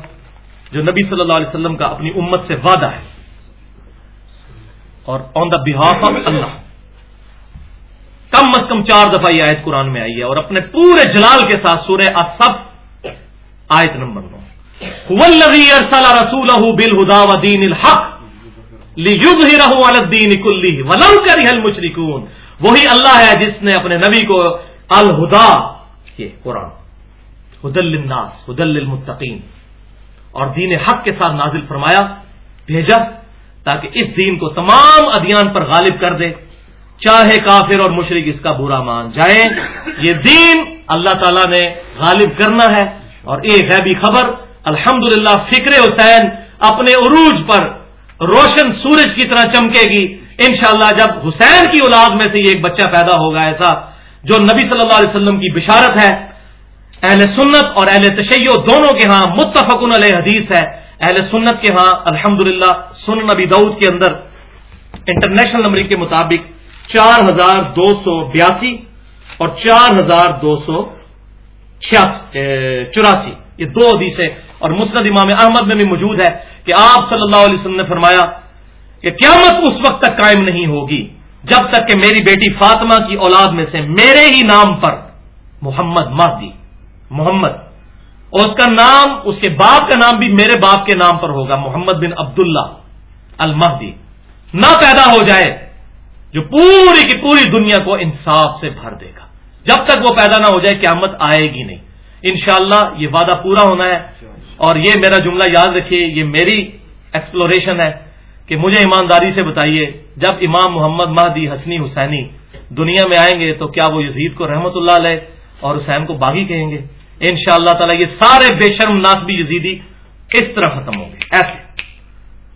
جو نبی صلی اللہ علیہ وسلم کا اپنی امت سے وعدہ ہے۔ اور آن دا بہاف آف اللہ کم از کم چار دفعہ یہ آیت قرآن میں آئی ہے اور اپنے پورے جلال کے ساتھ سورہ اصب آیت نمبر نو۔ رسول بل ہدا و دین الحق الدین کلی ولو کر وہی اللہ ہے جس نے اپنے نبی کو الہدا یہ قرآن حدل الناس حدل المتقین اور دین حق کے ساتھ نازل فرمایا، بھیجا تاکہ اس دین کو تمام ادیان پر غالب کر دے۔ چاہے کافر اور مشرق اس کا برا مان جائیں یہ دین اللہ تعالی نے غالب کرنا ہے۔ اور ایک ہے بھی خبر الحمد فکر حسین اپنے عروج پر روشن سورج کی طرح چمکے گی۔ انشاءاللہ جب حسین کی اولاد میں سے یہ ایک بچہ پیدا ہوگا ایسا جو نبی صلی اللہ علیہ وسلم کی بشارت ہے، اہل سنت اور اہل تشیع دونوں کے ہاں متفقن علیہ حدیث ہے۔ اہل سنت کے ہاں الحمد للہ سن نبی دعود کے اندر انٹرنیشنل نمبر کے مطابق چار ہزار دو سو بیاسی اور چار ہزار دو سو چوراسی۔ یہ دو حدیثیں اور مسند امام احمد میں بھی موجود ہے کہ آپ صلی اللہ علیہ وسلم نے فرمایا کہ قیامت اس وقت تک قائم نہیں ہوگی جب تک کہ میری بیٹی فاطمہ کی اولاد میں سے میرے ہی نام پر محمد مہدی، محمد اور اس کا نام، اس کے باپ کا نام بھی میرے باپ کے نام پر ہوگا، محمد بن عبداللہ المہدی۔ نہ پیدا ہو جائے جو پوری کی پوری دنیا کو انصاف سے بھر دے گا۔ جب تک وہ پیدا نہ ہو جائے قیامت آئے گی نہیں۔ انشاءاللہ یہ وعدہ پورا ہونا ہے اور یہ میرا جملہ یاد رکھیے، یہ میری ایکسپلوریشن ہے۔ کہ مجھے ایمانداری سے بتائیے، جب امام محمد مہدی حسنی حسینی دنیا میں آئیں گے تو کیا وہ یزید کو رحمت اللہ علیہ اور حسین کو باغی کہیں گے؟ ان شاء اللہ تعالیٰ یہ سارے بے شرم ناسبی یزیدی کس طرح ختم ہوں گے؟ ایسے۔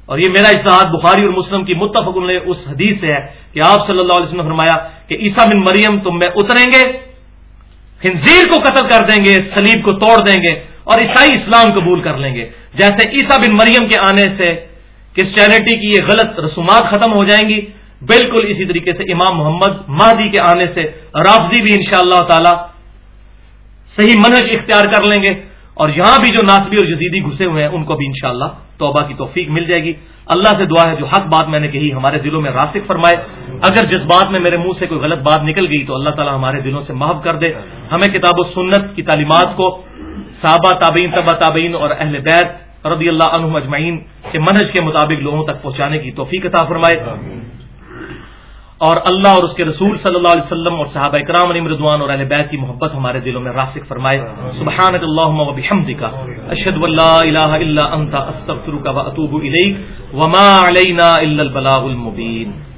اور یہ میرا اشتہاد بخاری اور مسلم کی متفق اس حدیث سے ہے کہ آپ صلی اللہ علیہ وسلم نے فرمایا کہ عیسا بن مریم تم میں اتریں گے ہنزیر کو قتل کر دیں گے سلیب کو توڑ دیں گے اور عیسائی اسلام قبول کر لیں گے۔ جیسے عیسا بن مریم کے آنے سے کرسچینٹی کی یہ غلط رسومات ختم ہو جائیں گی۔ بالکل اسی طریقے سے امام محمد مہدی کے آنے سے رافضی بھی انشاءاللہ تعالی صحیح منہج اختیار کر لیں گے اور یہاں بھی جو ناسبی اور جزیدی گھسے ہوئے ہیں، ان کو بھی انشاءاللہ توبہ کی توفیق مل جائے گی۔ اللہ سے دعا ہے جو حق بات میں نے کہی ہمارے دلوں میں راسک فرمائے۔ اگر جس بات میں میرے منہ سے کوئی غلط بات نکل گئی تو اللہ تعالیٰ ہمارے دلوں سے محب کر دے۔ ہمیں کتاب و سنت کی تعلیمات کو صحابہ تابعین طبع تابعین اور اہل بیت رضی اللہ عنہ اجمعین کے منہج کے مطابق لوگوں تک پہنچانے کی توفیق عطا فرمائے۔ اور اللہ اور اس کے رسول صلی اللہ علیہ وسلم اور صحابہ اکرام علی مردوان اور اہل بیت کی محبت ہمارے دلوں میں راسک فرمائے۔ سبحانک اللہم و بحمدک۔ اشہد واللہ الہ الا انت استغفرک و اتوب الیک۔ وما علینا الا البلاغ المبین۔